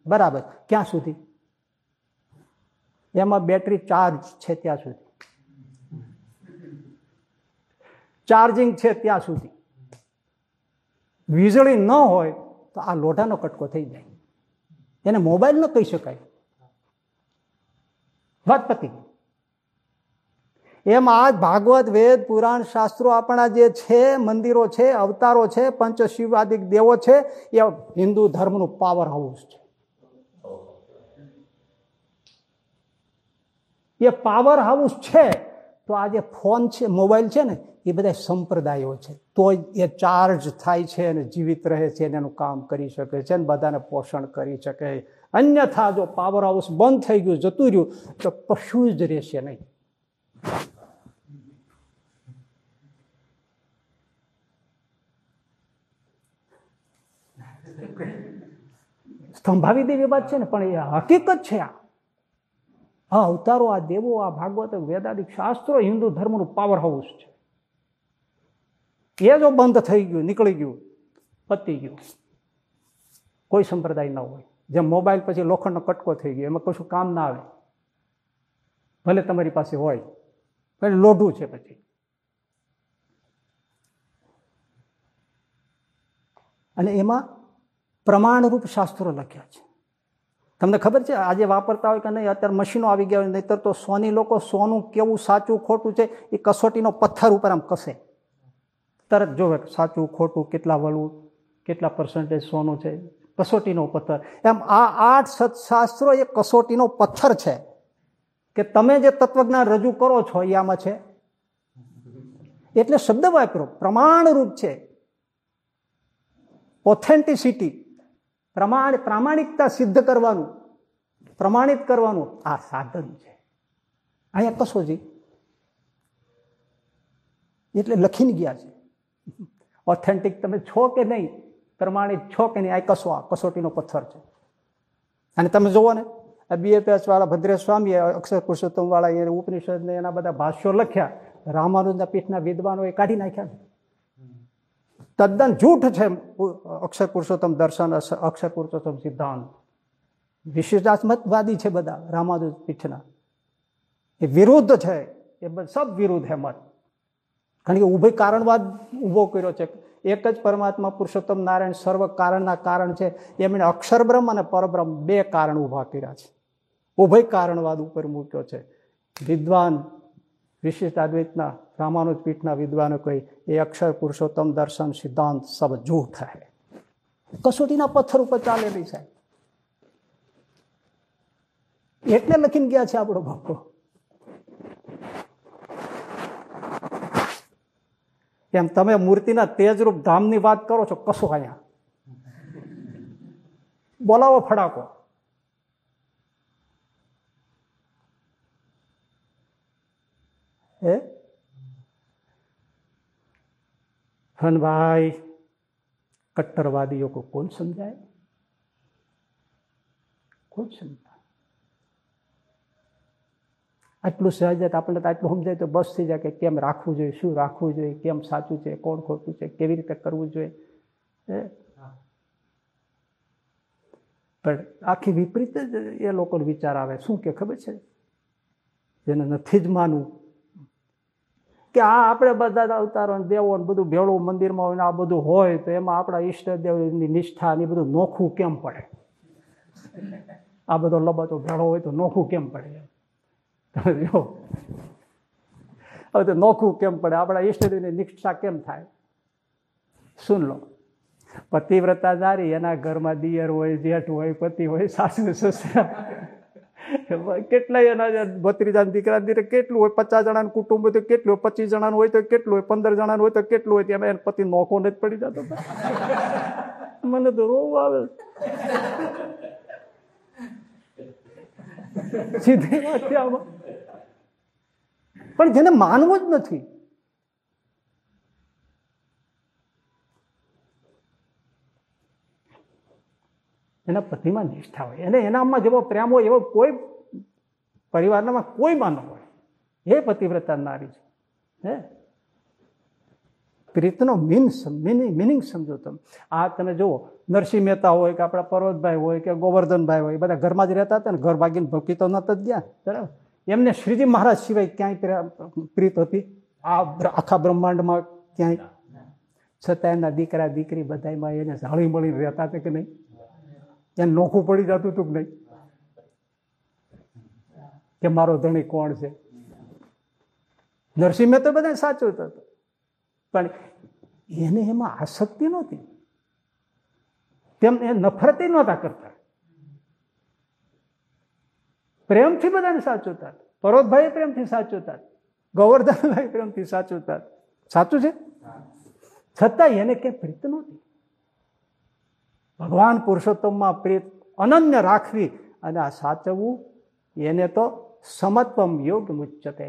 બરાબર. ક્યાં સુધી? એમાં બેટરી ચાર્જ છે ત્યાં સુધી. ચાર્જિંગ છે ત્યાં સુધી. વીજળી ન હોય તો આ લોઢાનો કટકો થઈ જાય. એને મોબાઈલ ન કહી શકાય. વાત પતિ એમ આ ભાગવત, વેદ, પુરાણ, શાસ્ત્રો આપણા જે છે, મંદિરો છે, અવતારો છે, પંચશિવાદિક દેવો છે, એ હિન્દુ ધર્મનું પાવર હાઉસ છે. એ પાવર હાઉસ છે, તો આ જે ફોન છે મોબાઈલ છે ને, એ બધા સંપ્રદાયો છે. તો એ ચાર્જ થાય છે અને જીવિત રહે છે અને એનું કામ કરી શકે છે અને બધાને પોષણ કરી શકે. અન્યથા જો પાવર હાઉસ બંધ થઈ ગયું, જતું રહ્યું, તો કશું જ રહેશે નહીં. સ્તંભાવી દેવી વાત છે ને, પણ એ હકીકત છે આ. આ અવતારો, આ દેવો, આ ભાગવત, વેદાદિક શાસ્ત્રો, હિન્દુ ધર્મનું પાવર હાઉસ છે. એ જો બંધ થઈ ગયું, નીકળી ગયું, પતી ગયું. કોઈ સંપ્રદાય ન હોય. જેમ મોબાઈલ પછી લોખંડનો કટકો થઈ ગયો, એમાં કશું કામ ના આવે. ભલે તમારી પાસે હોય, પણ લોઢું છે પછી. અને એમાં પ્રમાણરૂપ શાસ્ત્રો લખ્યા છે. તમને ખબર છે, આજે વાપરતા હોય કે નહીં, અત્યારે મશીનો આવી ગયા હોય, નહીતર તો સોની લોકો સોનું કેવું સાચું ખોટું છે, એ કસોટીનો પથ્થર ઉપર આમ કસે. તરત જોવે સાચું, ખોટું, કેટલા વળવું, કેટલા પર્સન્ટેજ સોનું છે, કસોટીનો પથ્થર. એમ આ આઠ સત્શાસ્ત્રો એ કસોટીનો પથ્થર છે કે તમે જે તત્વજ્ઞાન રજૂ કરો છો એ આમાં છે. એટલે શબ્દ વાપરો, પ્રમાણરૂપ છે. ઓથેન્ટિસિટી પ્રમાણ, પ્રામાણિકતા સિદ્ધ કરવાનું, પ્રમાણિત કરવાનું આ સાધન છે. અહીંયા કસોજી એટલે લખીને ગયા છે. ઓથેન્ટિક તમે છો કે નહીં? પ્રમાણિત છો કે નહીં? આ કસો આ કસોટીનો પથ્થર છે. અને તમે જુઓ ને બીએપીએસ વાળા ભદ્રેશ સ્વામીએ અક્ષર પુરુષોત્તમ વાળા એ ઉપનિષદને એના બધા ભાષ્યો લખ્યા. રામાનુજના પીઠના વિદ્વાનો એ કાઢી નાખ્યા તદ્દન જૂઠ છે અક્ષર પુરુષોત્તમ દર્શન અક્ષર પુરુષોત્તમ સિદ્ધાંત. વિશિષ્ટાત્મતવાદી છે બધા રામાનુજ પીઠના. એ વિરુદ્ધ છે. એ સબ વિરુદ્ધ હે મત. કારણ કે ઉભય કારણવાદ ઊભો કર્યો છે. એક જ પરમાત્મા પુરુષોત્તમ નારાયણ સર્વ કારણના કારણ છે. એમણે અક્ષરબ્રહ્મ અને પરબ્રહ્મ બે કારણ ઊભા કર્યા છે. ઉભય કારણવાદ ઉપર મૂક્યો છે. વિદ્વાન વિશિષ્ટ અદ્વૈતના રામાનુજ પીઠના વિદ્વાનો કહી, એ અક્ષર પુરુષોત્તમ દર્શન સિદ્ધાંત સબ જૂઠ હે. કસોટીના પથ્થર ઉપર ચાલેલી છે એટલે લખીને ગયા છે આપણો ભક્તો એમ તમે મૂર્તિના તેજરૂપ ધામની વાત કરો છો, કશું અહીંયા? બોલાવો ફડાકો. એ હનભાઈ, કટ્ટરવાદીઓ કો કોણ સમજાય? કોણ સમજાય? આટલું સહજ આપણને આટલું સમજાય તો બસ થઈ જાય કે કેમ રાખવું જોઈએ, શું રાખવું જોઈએ, કેમ સાચું છે, કોણ ખોટું છે, કેવી રીતે કરવું જોઈએ પણ આખી વિપરીત જ એ લોકોનો વિચાર આવે. શું કે ખબર છે? જેને નથી જ માનવું. કે આ આપણે બધા અવતારો દેવો બધું ભેળું મંદિરમાં હોય ને આ બધું હોય તો એમાં આપણા ઈષ્ટદેવની નિષ્ઠા ને બધું નોખું કેમ પડે? આ બધો લબતો ભેળો હોય તો નોખું કેમ પડે? જો. હવે તો નોખું કેમ પડે? આપણા ઈષ્ટદેવની નિષ્ઠા કેમ થાય? સુન લો. પતિવ્રતા જારી એના ઘરમાં દિયર હોય, જેઠ હોય, પતિ હોય, સાસુ, સસરા. કેટલાય એના ભત્રીજા દીકરા દીકરા કેટલું હોય? પચાસ જણાનું કુટુંબ હોય તો કેટલું હોય? પચીસ જણાનું હોય તો કેટલું હોય? પંદર જણાનું હોય તો કેટલું હોય? ત્યાં એને પતિ નોખો નથી પડી જતો. મને તો રોવું આવે. સીધી પણ જેને માનવું જ નથી. એના પતિમાં નિષ્ઠા હોય. એને એનામાં જેવો પ્રેમ હોય એવો કોઈ પરિવારનામાં કોઈમાં ન હોય. એ પતિવ્રતા નારી છે. હે? પ્રીતનો મીન મિનિંગ સમજો તમે. આ તમે જુઓ, નરસિંહ મહેતા હોય કે આપણા પર્વતભાઈ હોય કે ગોવર્ધનભાઈ હોય બધા ઘરમાં જ રહેતા હતા ને, ઘર ભાગીને ભક્તિ તો નત જ ગયા, બરાબર? એમને શ્રીજી મહારાજ સિવાય ક્યાંય પ્રીત હતી? આ આખા બ્રહ્માંડમાં ક્યાંય? છતાં એમના દીકરા, દીકરી બધામાં એને હળી મળીને રહેતા હતા કે નહીં? એને નોખું પડી જતું હતું કે નહીં? કે મારો ધણી કોણ છે? નરસિંહ મહેતા બધા સાચું હતું. પણ એને એમાં આસક્તિ નહોતી. તેમને નફરત નહોતા કરતા. પ્રેમથી બધાને સાચવતા. પરોતભાઈ પ્રેમથી સાચવતા. ગોવર્ધનભાઈ પ્રેમથી સાચવતા. સાચું છે? છતાં એને ક્યાંય પ્રીત નહોતી. ભગવાન પુરુષોત્તમમાં પ્રીત અનન્ય રાખવી અને આ સાચવવું એને તો સમત્વમ યોગ મુચ્ચતે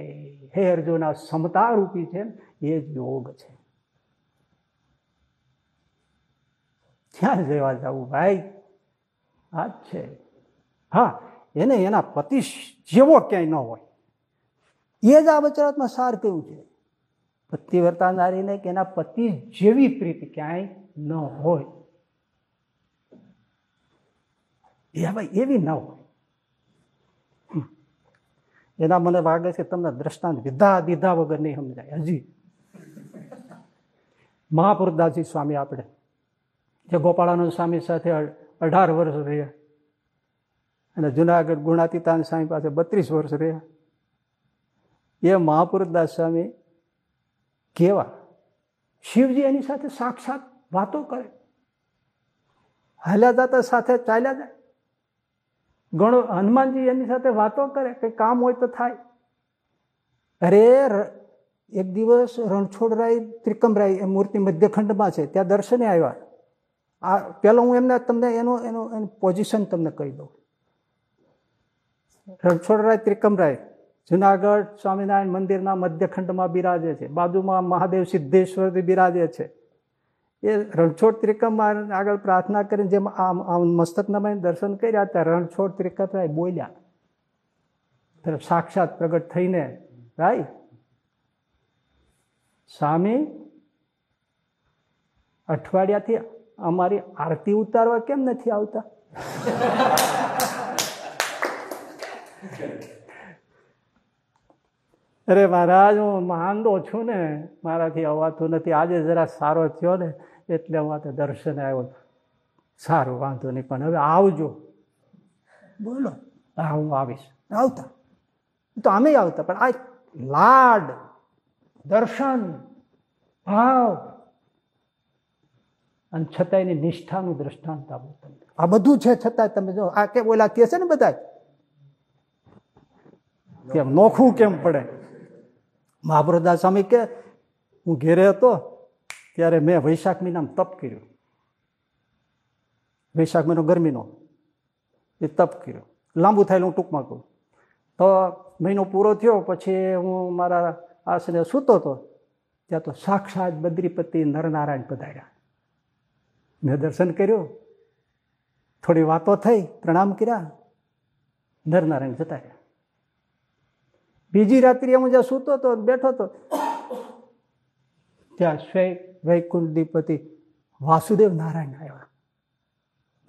હે અર્જુન, આ સમતા રૂપી છે એ જ યોગ છે. ક્યાં જવા જવું ભાઈ? આ છે. હા, એને એના પતિ જેવો ક્યાંય ન હોય. એ જ આ વચરાતમાં સાર કહ્યું છે. પતિવ્રતા નારીને કે એના પતિ જેવી પ્રીતિ ક્યાંય ન હોય. એ ભાઈ એવી ન હોય. એના મને વાગે છે તમને દ્રષ્ટાંત દીધા દીધા વગર નહીં સમજાય. હજી. મહાપુરદાસજી સ્વામી આપણે જે ગોપાળાનંદ સ્વામી સાથે અઢાર વર્ષ રહ્યા. અને જુનાગઢ ગુણાતીતાન સ્વામી પાસે બત્રીસ વર્ષ રહ્યા. એ મહાપુરદાસ સ્વામી કેવા? શિવજી એની સાથે સાક્ષાત વાતો કરે. હાલ્યા જતા સાથે ચાલ્યા જાય. ગણો હનુમાનજી એની સાથે વાતો કરે કે કામ હોય તો થાય. અરે એક દિવસ રણછોડરાય, ત્રિકમરાય એ મૂર્તિ મધ્યખંડમાં છે, ત્યાં દર્શને આવ્યા. આ, પેલો હું એમને તમને એનું એનું એનું પોઝિશન તમને કહી દઉં. રણછોડરાય ત્રિકમરાય જુનાગઢ સ્વામિનારાયણ મંદિરના મધ્યખંડમાં બિરાજે છે. બાજુમાં મહાદેવ સિદ્ધેશ્વર બિરાજે છે. એ રણછોડ ત્રિકમમાં આગળ પ્રાર્થના કરીને જેમ આમ મસ્તક નમાઈને દર્શન કર્યા ત્યાં રણછોડ ત્રિકમરાય બોલ્યા. તરફ સાક્ષાત પ્રગટ થઈને, રાય, સ્વામી અઠવાડિયાથી અમારી આરતી ઉતારવા કેમ નથી આવતા? અરે મહારાજ હું માંદો છું ને. મારાથી અવાતું નથી. આજે જરા સારો થયો ને એટલે હું આ દર્શને આવ્યો સારું વાંધો નહીં પણ હવે આવજો. બોલો. હા હું આવીશ. આવતા. તો અમે આવતા પણ આ લાડ દર્શન ભાવ અને છતાં એની નિષ્ઠાનું દ્રષ્ટાંત આપો તમને. આ બધું છે છતાં તમે જો, આ કે બોલા કે છે ને બધા કેમ નોખું કેમ પડે? મહાપ્રદાસ સ્વામી કે, હું ઘેરે હતો ત્યારે મેં વૈશાખ મહિનામાં તપ કર્યું. વૈશાખ મહિનો ગરમીનો એ તપ કર્યો. લાંબુ થાય હું ટૂંકમાં કહું. તો મહિનો પૂરો થયો, પછી હું મારા આશરે સૂતો હતો. ત્યાં તો સાક્ષાત બદ્રીપતિ નરનારાયણ પધાર્યા. મેં દર્શન કર્યું. થોડી વાતો થઈ, પ્રણામ કર્યા. નરનારાયણ જતા રહ્યા. બીજી રાત્રિ હું જ્યાં સૂતો હતો બેઠો હતો ત્યાં સ્વય વૈકુંઠદીપતિ વાસુદેવ નારાયણ આવ્યા.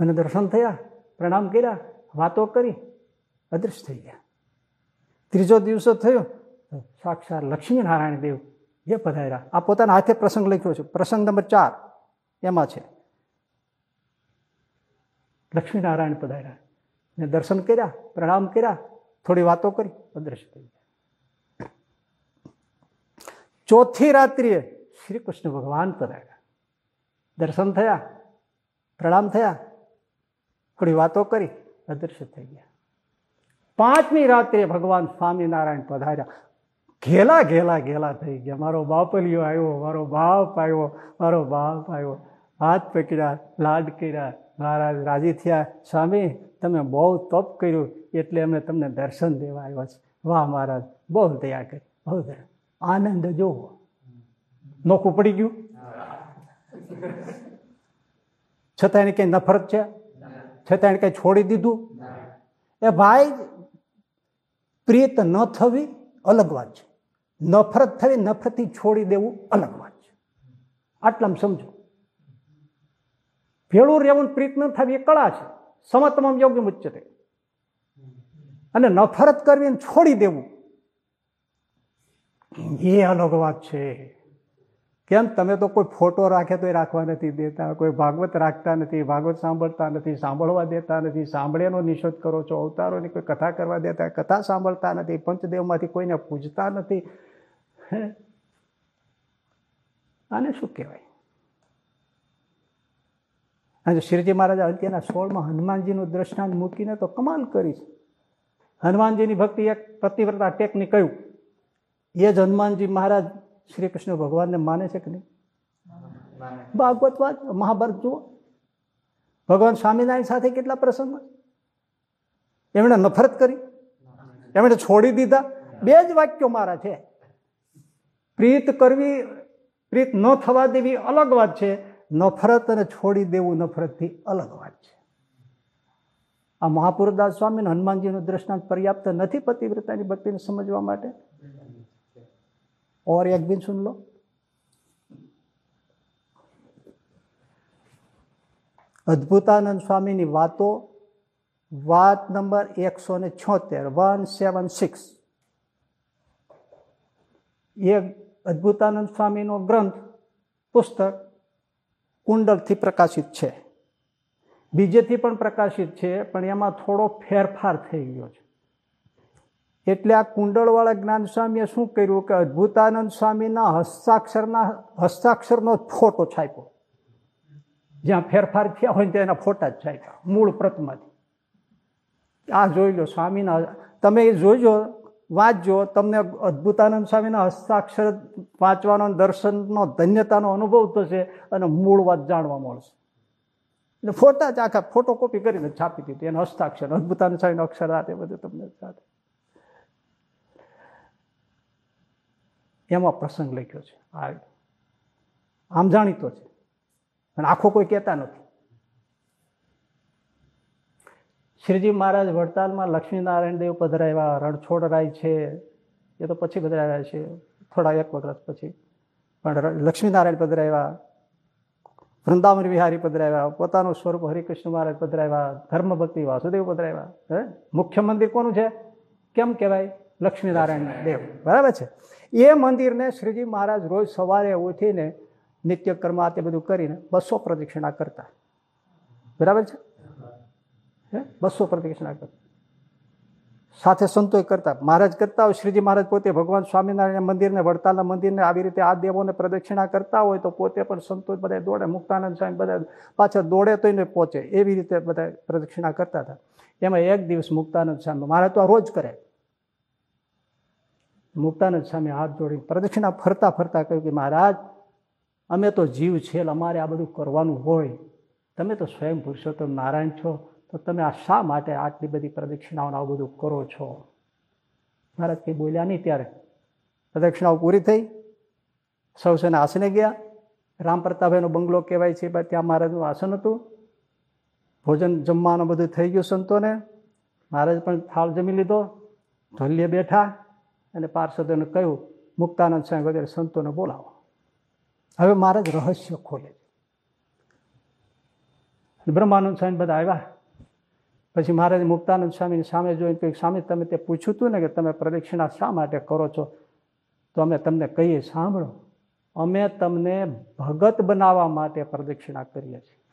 મને દર્શન થયા, પ્રણામ કર્યા, વાતો કરી, અદૃશ્ય થઈ ગયા. ત્રીજો દિવસો થયો, સાક્ષાત લક્ષ્મીનારાયણ દેવ એ પધાર્યા. આ પોતાના હાથે પ્રસંગ લખ્યો છે. પ્રસંગ નંબર ચાર, એમાં છે. લક્ષ્મીનારાયણ પધાર્યા ને દર્શન કર્યા પ્રણામ કર્યા થોડી વાતો કરી અદ્રશ્ય થઈ ગયા ચોથી રાત્રિએ શ્રી કૃષ્ણ ભગવાન પધાર્યા દર્શન થયા પ્રણામ થયા થોડી વાતો કરી અદૃશ્ય થઈ ગયા પાંચમી રાત્રે ભગવાન સ્વામિનારાયણ પધાર્યા ઘેલા ઘેલા ઘેલા થઈ ગયા મારો બાપલિયો આવ્યો મારો બાપ આવ્યો મારો બાપ આવ્યો હાથ પકડ્યા લાડ કર્યા મહારાજ રાજી થયા, સ્વામી, તમે બહુ તપ કર્યું એટલે અમે તમને દર્શન દેવા આવ્યા છે વાહ મહારાજ, બહુ દયા કરી, બહુ દયા. આનંદ જોવો. નોખું પડી ગયું? છતાં એને કઈ નફરત છે? છતાં એને કઈ છોડી દીધું? એ ભાઈ પ્રિયત ન થવી અલગ વાત છે. નફરત થવી, નફરતથી છોડી દેવું અલગ વાત છે. આટલામાં સમજો. ભેળું રહેવું પ્રીત ન થવી એ કળા છે. સમતમમ યોગ્ય મુચ્યતે અને નફરત કરવી છોડી દેવું. એ અલગ વાત છે. કેમ? તમે તો કોઈ ફોટો રાખે તો રાખવા નથી દેતા, કોઈ ભાગવત રાખતા નથી, ભાગવત સાંભળતા નથી, સાંભળવા દેતા નથી સાંભળ્યાનો નિષેધ કરો છો, અવતારોની કોઈ કથા કરવા દેતા, કથા સાંભળતા નથી, પંચદેવમાંથી કોઈને પૂજતા નથી. આને શું કહેવાય? અને શ્રીજી મહારાજ અંત્યના સોળમાં હનુમાનજીનું દ્રષ્ટાંત મૂકીને તો કમાલ કરી છે. હનુમાનજીની ભક્તિ એક પ્રતિવ્રતા ટેકની કહ્યું એ જ હનુમાનજી મહારાજ શ્રી કૃષ્ણ ભગવાનને માને છે કે નહીં? ભાગવત વાત, મહાભારત જુઓ. ભગવાન સ્વામિનારાયણ સાથે કેટલા પ્રસંગ એમણે નફરત કરી. એમણે છોડી દીધા. બે જ વાક્યો મારા છે. પ્રીત કરવી, પ્રીત ન થવા દેવી અલગ વાત છે. નફરત અને છોડી દેવું નફરતથી અલગ વાત છે. આ મહાપુરદાસ સ્વામી અને હનુમાનજીનું દ્રષ્ટાંત પર્યાપ્ત નથી પતિવ્રતાની ભક્તિને સમજવા માટે? ઓર એક બિન સુન લો. અદ્ભુતાનંદ સ્વામીની વાતો, વાત નંબર એકસો ને છોતેર, વન સેવન સિક્સ. એ અદ્ભુતાનંદ સ્વામીનો ગ્રંથ, પુસ્તક કુંડલથી પ્રકાશિત છે. બીજેથી પણ પ્રકાશિત છે, પણ એમાં થોડો ફેરફાર થઈ ગયો છે. એટલે આ કુંડળવાળા જ્ઞાન સ્વામીએ શું કર્યું કે અદ્ભુતાનંદ સ્વામીના હસ્તાક્ષરના, હસ્તાક્ષરનો ફોટો છાપ્યો. જ્યાં ફેરફાર થયા હોય ત્યાં એના ફોટા જ છાપ્યા, મૂળ પ્રતમાંથી. આ જોઈ લો સ્વામીના, તમે એ જોઈજો વાંચજો. તમને અદ્ભુતાનંદ સ્વામીના હસ્તાક્ષર વાંચવાનો દર્શનનો ધન્યતાનો અનુભવ થશે અને મૂળ વાત જાણવા મળશે. એટલે ફોટા જ આખા ફોટોકોપી કરીને છાપી દીધી. એના હસ્તાક્ષર, અદ્ભુતાનંદ સ્વામીનો અક્ષર આ બધું તમને સાથે એમાં પ્રસંગ લખ્યો છે. આ આમ જાણીતો છે. અને આખો કોઈ કહેતા નથી. શ્રીજી મહારાજ વડતાલમાં લક્ષ્મીનારાયણ દેવ પધરાવ્યા રણછોડરાય છે, એ તો પછી પધરાવ્યા છે, થોડા એક વખત પછી. પણ લક્ષ્મીનારાયણ પધરાવ્યા, વૃંદાવન વિહારી પધરાવ્યા, પોતાનું સ્વરૂપ હરિકૃષ્ણ મહારાજ પધરાવ્યા, ધર્મભક્તિ વાસુદેવ પધરાવ્યા, હે? મુખ્ય મંદિર કોનું છે? કેમ કહેવાય? લક્ષ્મીનારાયણ દેવ. બરાબર છે? એ મંદિરને શ્રીજી મહારાજ રોજ સવારે ઉઠીને નિત્ય કર્મ આ તે બધું કરીને બસો પ્રદક્ષિણા કરતા. બરાબર છે? બસો પ્રદક્ષિણા કરતા. સાથે સંતોય કરતા. મહારાજ કરતા હોય, શ્રીજી મહારાજ પોતે ભગવાન સ્વામિનારાયણ મંદિરને, વડતાલના મંદિરને, આવી રીતે આ દેવોને પ્રદક્ષિણા કરતા હોય, તો પોતે પણ સંતો બધા દોડે, મુક્તાનંદ સ્વામી બધા પાછા દોડે તો એને પહોંચે. એવી રીતે બધા પ્રદક્ષિણા કરતા હતા. એમાં એક દિવસ મુક્તાનંદ સ્વામી, મહારાજ તો રોજ કરે. મુક્તાનંદ સામે હાથ જોડી પ્રદક્ષિણા ફરતા ફરતા કહ્યું કે મહારાજ, અમે તો જીવ છે અમારે આ બધું કરવાનું હોય. તમે તો સ્વયં પુરુષોત્તમ નારાયણ છો. તો તમે આ શા માટે આટલી બધી પ્રદક્ષિણાઓને આવું બધું કરો છો? મહારાજ કંઈ બોલ્યા નહીં ત્યારે. પ્રદક્ષિણાઓ પૂરી થઈ. સૌ સેના આસને ગયા. રામ પ્રતાપભાઈનો બંગલો કહેવાય છે ત્યાં મહારાજનું આસન હતું. ભોજન જમવાનું બધું થઈ ગયું સંતોને. મહારાજ પણ થાળ જમી લીધો. ઢોલીએ બેઠા અને પાર્ષદોને કહ્યું, મુક્તાનંદ સ્વામી વગેરે સંતોને બોલાવો. હવે મહારાજ રહસ્ય ખોલે બ્રહ્માનંદ સ્વામી બધા આવ્યા. પછી મહારાજ મુક્તાનંદ સ્વામીની સામે જોઈને કહ્યું સામે તમે તે પૂછ્યું હતું ને કે તમે પ્રદક્ષિણા શા માટે કરો છો? તો અમે તમને કહીએ, સાંભળો, અમે તમને ભગત બનાવવા માટે પ્રદક્ષિણા કરીએ છીએ.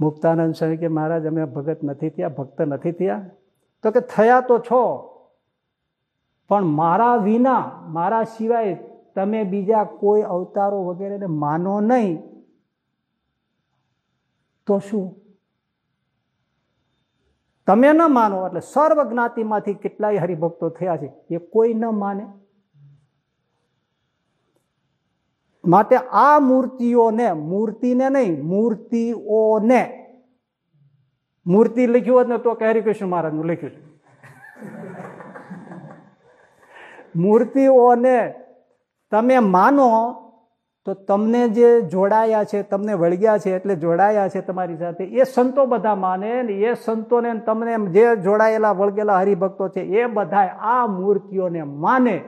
મુક્તાનંદ સ્વામી કે, મહારાજ, અમે ભગત નથી થયા, ભક્ત નથી થયા. તો કે, થયા તો છો, પણ મારા વિના, મારા સિવાય તમે બીજા કોઈ અવતારો વગેરેને માનો નહીં. તો શું? તમે ન માનો એટલે સર્વ જ્ઞાતિમાંથી કેટલાય હરિભક્તો થયા છે, એ કોઈ ન માને. માટે આ મૂર્તિઓને, મૂર્તિને નહીં, મૂર્તિઓને. મૂર્તિ લખ્યું હોત ને તો કે હરિકૃષ્ણ મહારાજનું લખ્યું છે. મૂર્તિઓને તમે માનો તો તમને જે જોડાયા છે, તમને વળગ્યા છે, એટલે જોડાયા છે તમારી સાથે, એ સંતો બધા માને ને એ સંતોને તમને જે જોડાયેલા, વળગેલા હરિભક્તો છે, એ બધા આ મૂર્તિઓને માને.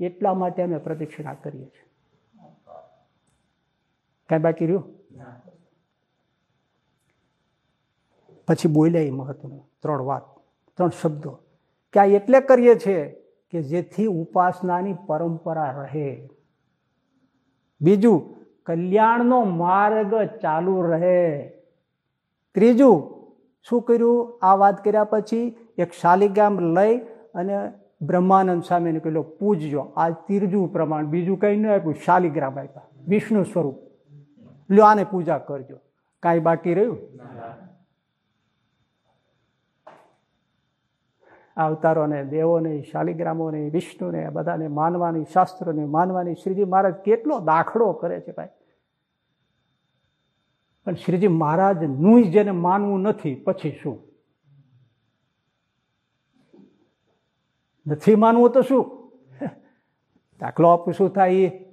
એટલા માટે અમે પ્રદક્ષિણા કરીએ છીએ. કાંઈ બાકી રહ્યું? પછી બોલ્યા એ મહત્વનું, ત્રણ વાત, ત્રણ શબ્દો. કે આ એટલે કરીએ છીએ કે જેથી ઉપાસનાની પરંપરા રહે. બીજું, કલ્યાણનો માર્ગ ચાલુ રહે. ત્રીજું, શું કર્યું? આ વાત કર્યા પછી એક શાલિગામ લઈ અને બ્રહ્માનંદ સામે નીકળ્યો પૂજજો. આ ત્રીજું પ્રમાણ, બીજું કંઈ ન આપ્યું, શાલિગ્રામ આપ્યા, વિષ્ણુ સ્વરૂપ. લ્યો, આને પૂજા કરજો. કાંઈ બાકી રહ્યું? અવતારોને, દેવોને, શાલિગ્રામોને, વિષ્ણુને બધાને માનવાની, શાસ્ત્રોને માનવાની. શ્રીજી મહારાજ કેટલો દાખલો કરે છે ભાઈ. પણ શ્રીજી મહારાજનું જેને માનવું નથી, પછી શું? નથી માનવું તો શું? દાખલો આપું શું થાય એ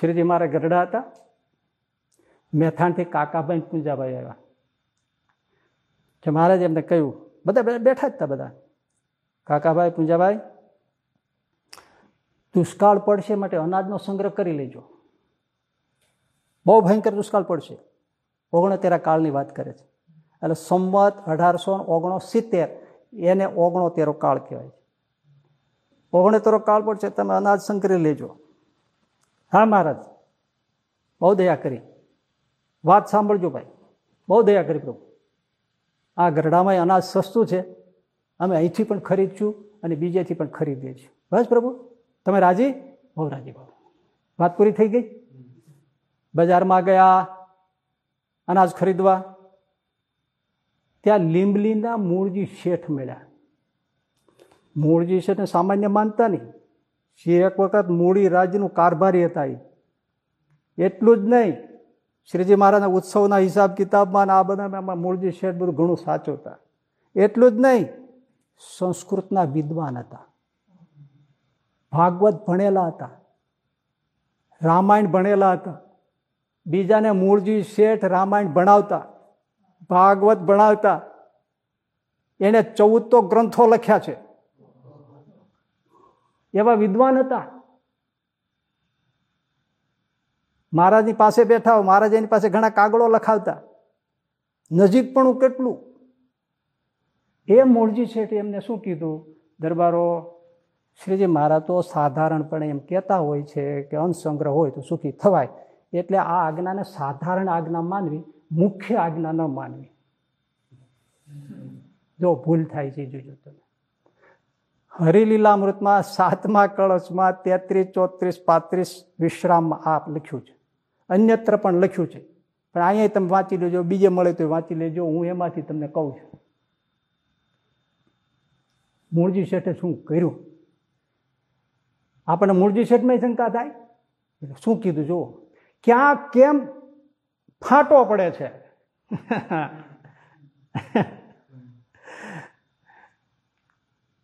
શ્રીજી મારા ગરડા હતા. મેથાણથી કાકાભાઈ પૂંજાભાઈ આવ્યા. કે મહારાજ એમને કહ્યું. બધા બેઠા જ હતા બધા. કાકાભાઈ, પૂંજાભાઈ, દુષ્કાળ પડશે માટે અનાજનો સંગ્રહ કરી લેજો. બહુ ભયંકર દુષ્કાળ પડશે. ઓગણતેરા કાળની વાત કરે છે. એટલે સંવત અઢારસો ઓગણો સિત્તેર એને ઓગણોતેરો કાળ કહેવાય છે. ઓગણતેરો કાળ પડશે તમે અનાજ સંગ્રહ લેજો. હા, મહારાજ. બહુ દયા કરી. વાત સાંભળજો ભાઈ. બહુ દયા કરી પ્રભુ. આ ગરડામાં અનાજ સસ્તું છે. અમે અહીંથી પણ ખરીદશું અને બીજેથી પણ ખરીદીએ છીએ. બસ પ્રભુ, તમે રાજી? બહુ રાજી બહુ વાત પૂરી થઈ ગઈ? બજારમાં ગયા, અનાજ ખરીદવા. ત્યાં લીંબલીના મૂળજી શેઠ મળ્યા. મૂળજી શેઠને સામાન્ય માનતા નહીં. એક વખત મૂળી રાજ્યનું કારભારી હતા એટલું જ નહીં. શ્રીજી મહારાજના ઉત્સવના હિસાબ કિતાબમાં આ બધામાં મૂળજી શેઠ બધું ઘણું સાચવતા. એટલું જ નહીં, સંસ્કૃતના વિદ્વાન હતા. ભાગવત ભણેલા હતા. રામાયણ ભણેલા હતા. બીજાને મૂળજી શેઠ રામાયણ ભણાવતા, ભાગવત ભણાવતા. એને ચૌદ તો ગ્રંથો લખ્યા છે. એવા વિદ્વાન હતા. મહારાજની પાસે બેઠા હો મહારાજ એની પાસે ઘણા કાગળો લખાવતા. નજીક પણ કેટલું? એ મૂળજી શેઠે એમને શું કીધું? દરબારો, શ્રીજી મહારાજ તો સાધારણપણે એમ કહેતા હોય છે કે અંશસંગ્રહ હોય તો સુખી થવાય. એટલે આ આજ્ઞાને સાધારણ આજ્ઞા માનવી, મુખ્ય આજ્ઞા ન માનવી. જો ભૂલ થાય છે, જોજો તમે. હરિલીલામૃતમાં સાતમા કળશમાં તેત્રીસ, ચોત્રીસ, પાંત્રીસ વિશ્રામમાં આપ લખ્યું છે. અન્યત્ર પણ લખ્યું છે. પણ અહીંયા તમે વાંચી લેજો, બીજે મળે તો વાંચી લેજો, હું એમાંથી તમને કહું છું. મૂળજી શેઠે શું કર્યું? આપણને મૂળજી શેઠમાં શંકા થાય? શું કીધું? જુઓ. ક્યાં કેમ ફાટો પડે છે?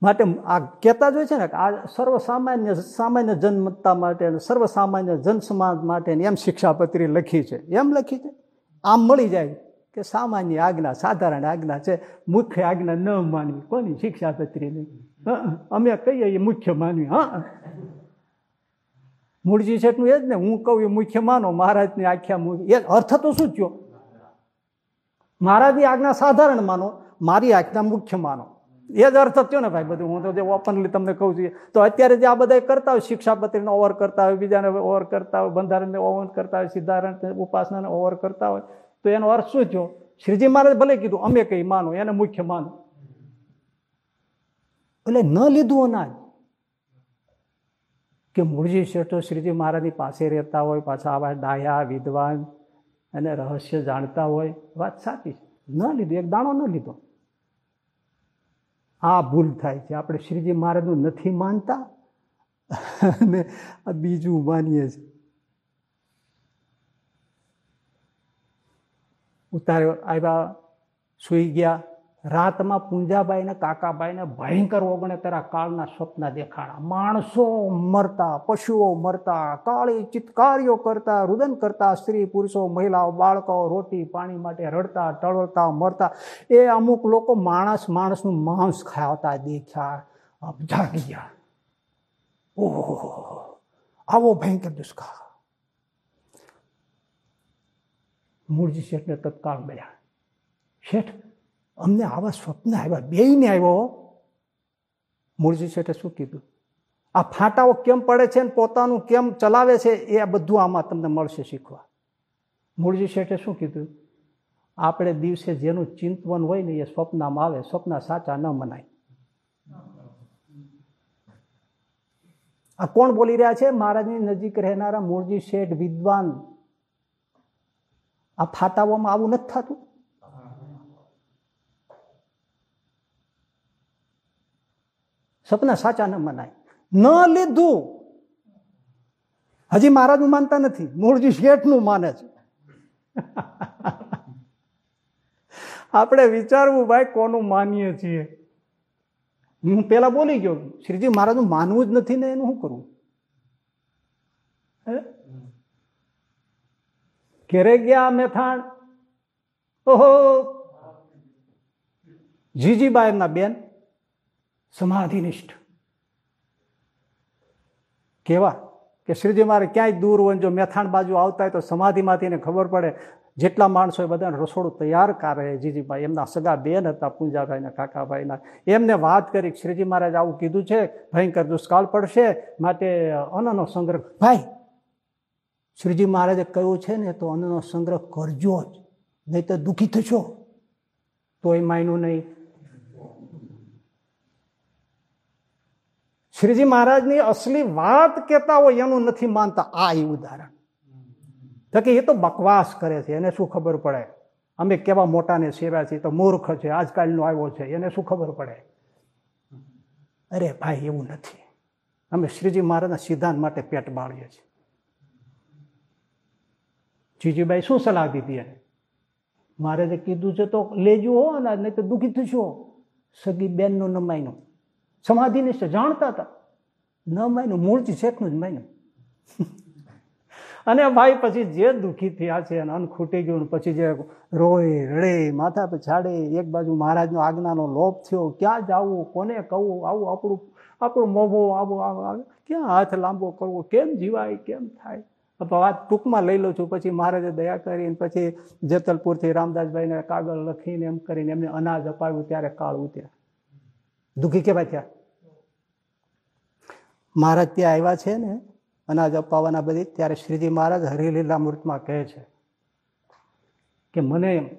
માટે આ કહેતા જ હોય છે ને આ સર્વસામાન્ય સામાન્ય જનમતતા માટે સર્વસામાન્ય જનસમાજ માટે એમ શિક્ષાપત્રી લખી છે. એમ લખી છે. આમ મળી જાય કે સામાન્ય આજ્ઞા, સાધારણ આજ્ઞા છે. મુખ્ય આજ્ઞા ન માનવી. કોની શિક્ષાપત્રી નહીં? અમે કહીએ એ મુખ્ય માનવી. હા. મૂળજી છેટનું એ જ ને, હું કહું એ મુખ્ય માનો. મહારાજની આખ્યા એ અર્થ તો શું થયો? મહારાજની આજ્ઞા સાધારણ માનો. મારી આજ્ઞા મુખ્ય માનો. એ જ અર્થ થયો ને ભાઈ, બધું હું તો જે ઓપનલી તમને કહું છું તો અત્યારે જે આ બધા કરતા હોય શિક્ષાપત્રીને ઓવર કરતા હોય, બીજાને ઓવર કરતા હોય, બંધારણને ઓવર કરતા હોય સિદ્ધારણ ઉપાસનાને ઓવર કરતા હોય, તો એનો અર્થ શું થયો? શ્રીજી મહારાજ ભલે કીધું, અમે કઈ માનો, એને મુખ્ય માનો. એટલે ન લીધું અનાજ. કે મૂળજી શેઠો શ્રીજી મહારાજની પાસે રહેતા હોય, પાછા આવા ડાયા, વિદ્વાન અને રહસ્ય જાણતા હોય, વાત સાચી ન લીધું, એક દાણો ન લીધો. આ ભૂલ થાય છે. આપણે શ્રીજી મહારાજનું નથી માનતા અને આ બીજું માનીએ છીએ ઉતાર આવ્યા, સૂઈ ગયા. રાતમાં પૂંજાબાઈને ને કાકાબાઈ ને ભયંકર ઓગણે તેરા કાળના સ્વપ્ન દેખાણા. માણસો મરતા, પશુઓ મરતા, કાળી ચિત્કારીઓ કરતા, રુદન કરતા, સ્ત્રી, પુરુષો, મહિલાઓ, બાળકો રોટી પાણી માટે રડતા, ટળતા, મરતા. એ અમુક લોકો માણસ માણસનું માંસ ખાવતા દેખ્યા. જાગી ગયા. ઓહો, આવો ભયંકર દુષ્કાળ. મૂળજી શેઠને તત્કાળ મળ્યા. શેઠ અમને આવા સ્વપ્ન આવ્યા. બેયને આવ્યો. મૂળજી શેઠે શું કીધું? આ ફાટાઓ કેમ પડે છે ને પોતાનું કેમ ચલાવે છે એ બધું આમાં તમને મળશે શીખવા. મૂળજી શેઠે શું કીધું? આપણે દિવસે જેનું ચિંતવન હોય ને એ સ્વપ્નમાં આવે. સ્વપ્ન સાચા ન મનાય. આ કોણ બોલી રહ્યા છે? મહારાજની નજીક રહેનારા મૂળજી શેઠ વિદ્વાન. આ ફાટાઓમાં આવું નથી થતું. સપના સાચા ન મનાય. ન લીધું, હજી મહારાજનું માનતા નથી, મૂળજી શેઠનું માને છે. આપણે વિચારવું ભાઈ કોનું માનીએ છીએ? હું પેલા બોલી ગયો, શ્રીજી મહારાજનું માનવું જ નથી ને એનું શું કરવું ઘેરે ગયા મેથાણ? ઓહો! જીજીબાઈ એમના બેન સમાધિનિષ્ઠ. કેવા? કે શ્રીજી મારે ક્યાંય દૂર હોય જો મેથાણ બાજુ આવતા હોય તો સમાધિમાંથી એને ખબર પડે. જેટલા માણસો એ બધાને રસોડું તૈયાર કરે જીજીભાઈ. એમના સગા બેન હતા, પૂંજાભાઈના, કાકાભાઈના. એમને વાત કરી, શ્રીજી મહારાજ આવું કીધું છે, ભયંકર દુષ્કાળ પડશે માટે અન્નનો સંગ્રહ. ભાઈ, શ્રીજી મહારાજે કહ્યું છે ને, તો અન્નનો સંગ્રહ કરજો જ, નહીં તો દુઃખી થશો. તોય માયનું નહીં. શ્રીજી મહારાજની અસલી વાત કહેતા હોય એનું નથી માનતા. આ એ ઉદાહરણ. તો કે એ તો બકવાસ કરે છે, એને શું ખબર પડે? અમે કેવા મોટાને સેવ્યા છીએ તો મૂર્ખ છે, આજકાલનો આવ્યો છે, એને શું ખબર પડે? અરે ભાઈ, એવું નથી. અમે શ્રીજી મહારાજના સિદ્ધાંત માટે પેટ બાળીએ છીએ. જીજીભાઈ શું સલાહ દીધી એને? મહારાજે કીધું છે તો લેજો હો ને નહીં તો દુઃખી થશો. સગી બેનનું ન. માયનું સમાધિનિષ્ઠ જાણતા હતા. ન માન્યું મૂળજી શેખનું જ માન્યું અને ભાઈ પછી જે દુઃખી થયા છે, અને અન્ન ખૂટી ગયું પછી જે રોય રડે, માથા પર છાડે એક બાજુ મહારાજનો આજ્ઞાનો લોપ થયો, ક્યાં જવું? કોને કહું? આવું આપણું આપણું મોભો આવું આવું ક્યાં હાથ લાંબો કરવો? કેમ જીવાય? કેમ થાય? વાત ટૂંકમાં લઈ લઉં છું. પછી મહારાજે દયા કરીને, પછી જેતલપુરથી રામદાસભાઈને કાગળ લખીને, એમ કરીને એમને અનાજ અપાવ્યું, ત્યારે કાળ ઉતર્યા. દુઃખી કેવાય થયા મહારાજ ત્યાં આવ્યા છે ને, અનાજ અપાવવાના બધી ત્યારે શ્રીજી મહારાજ હરિલીલા મૂર્તમાં કહે છે કે મને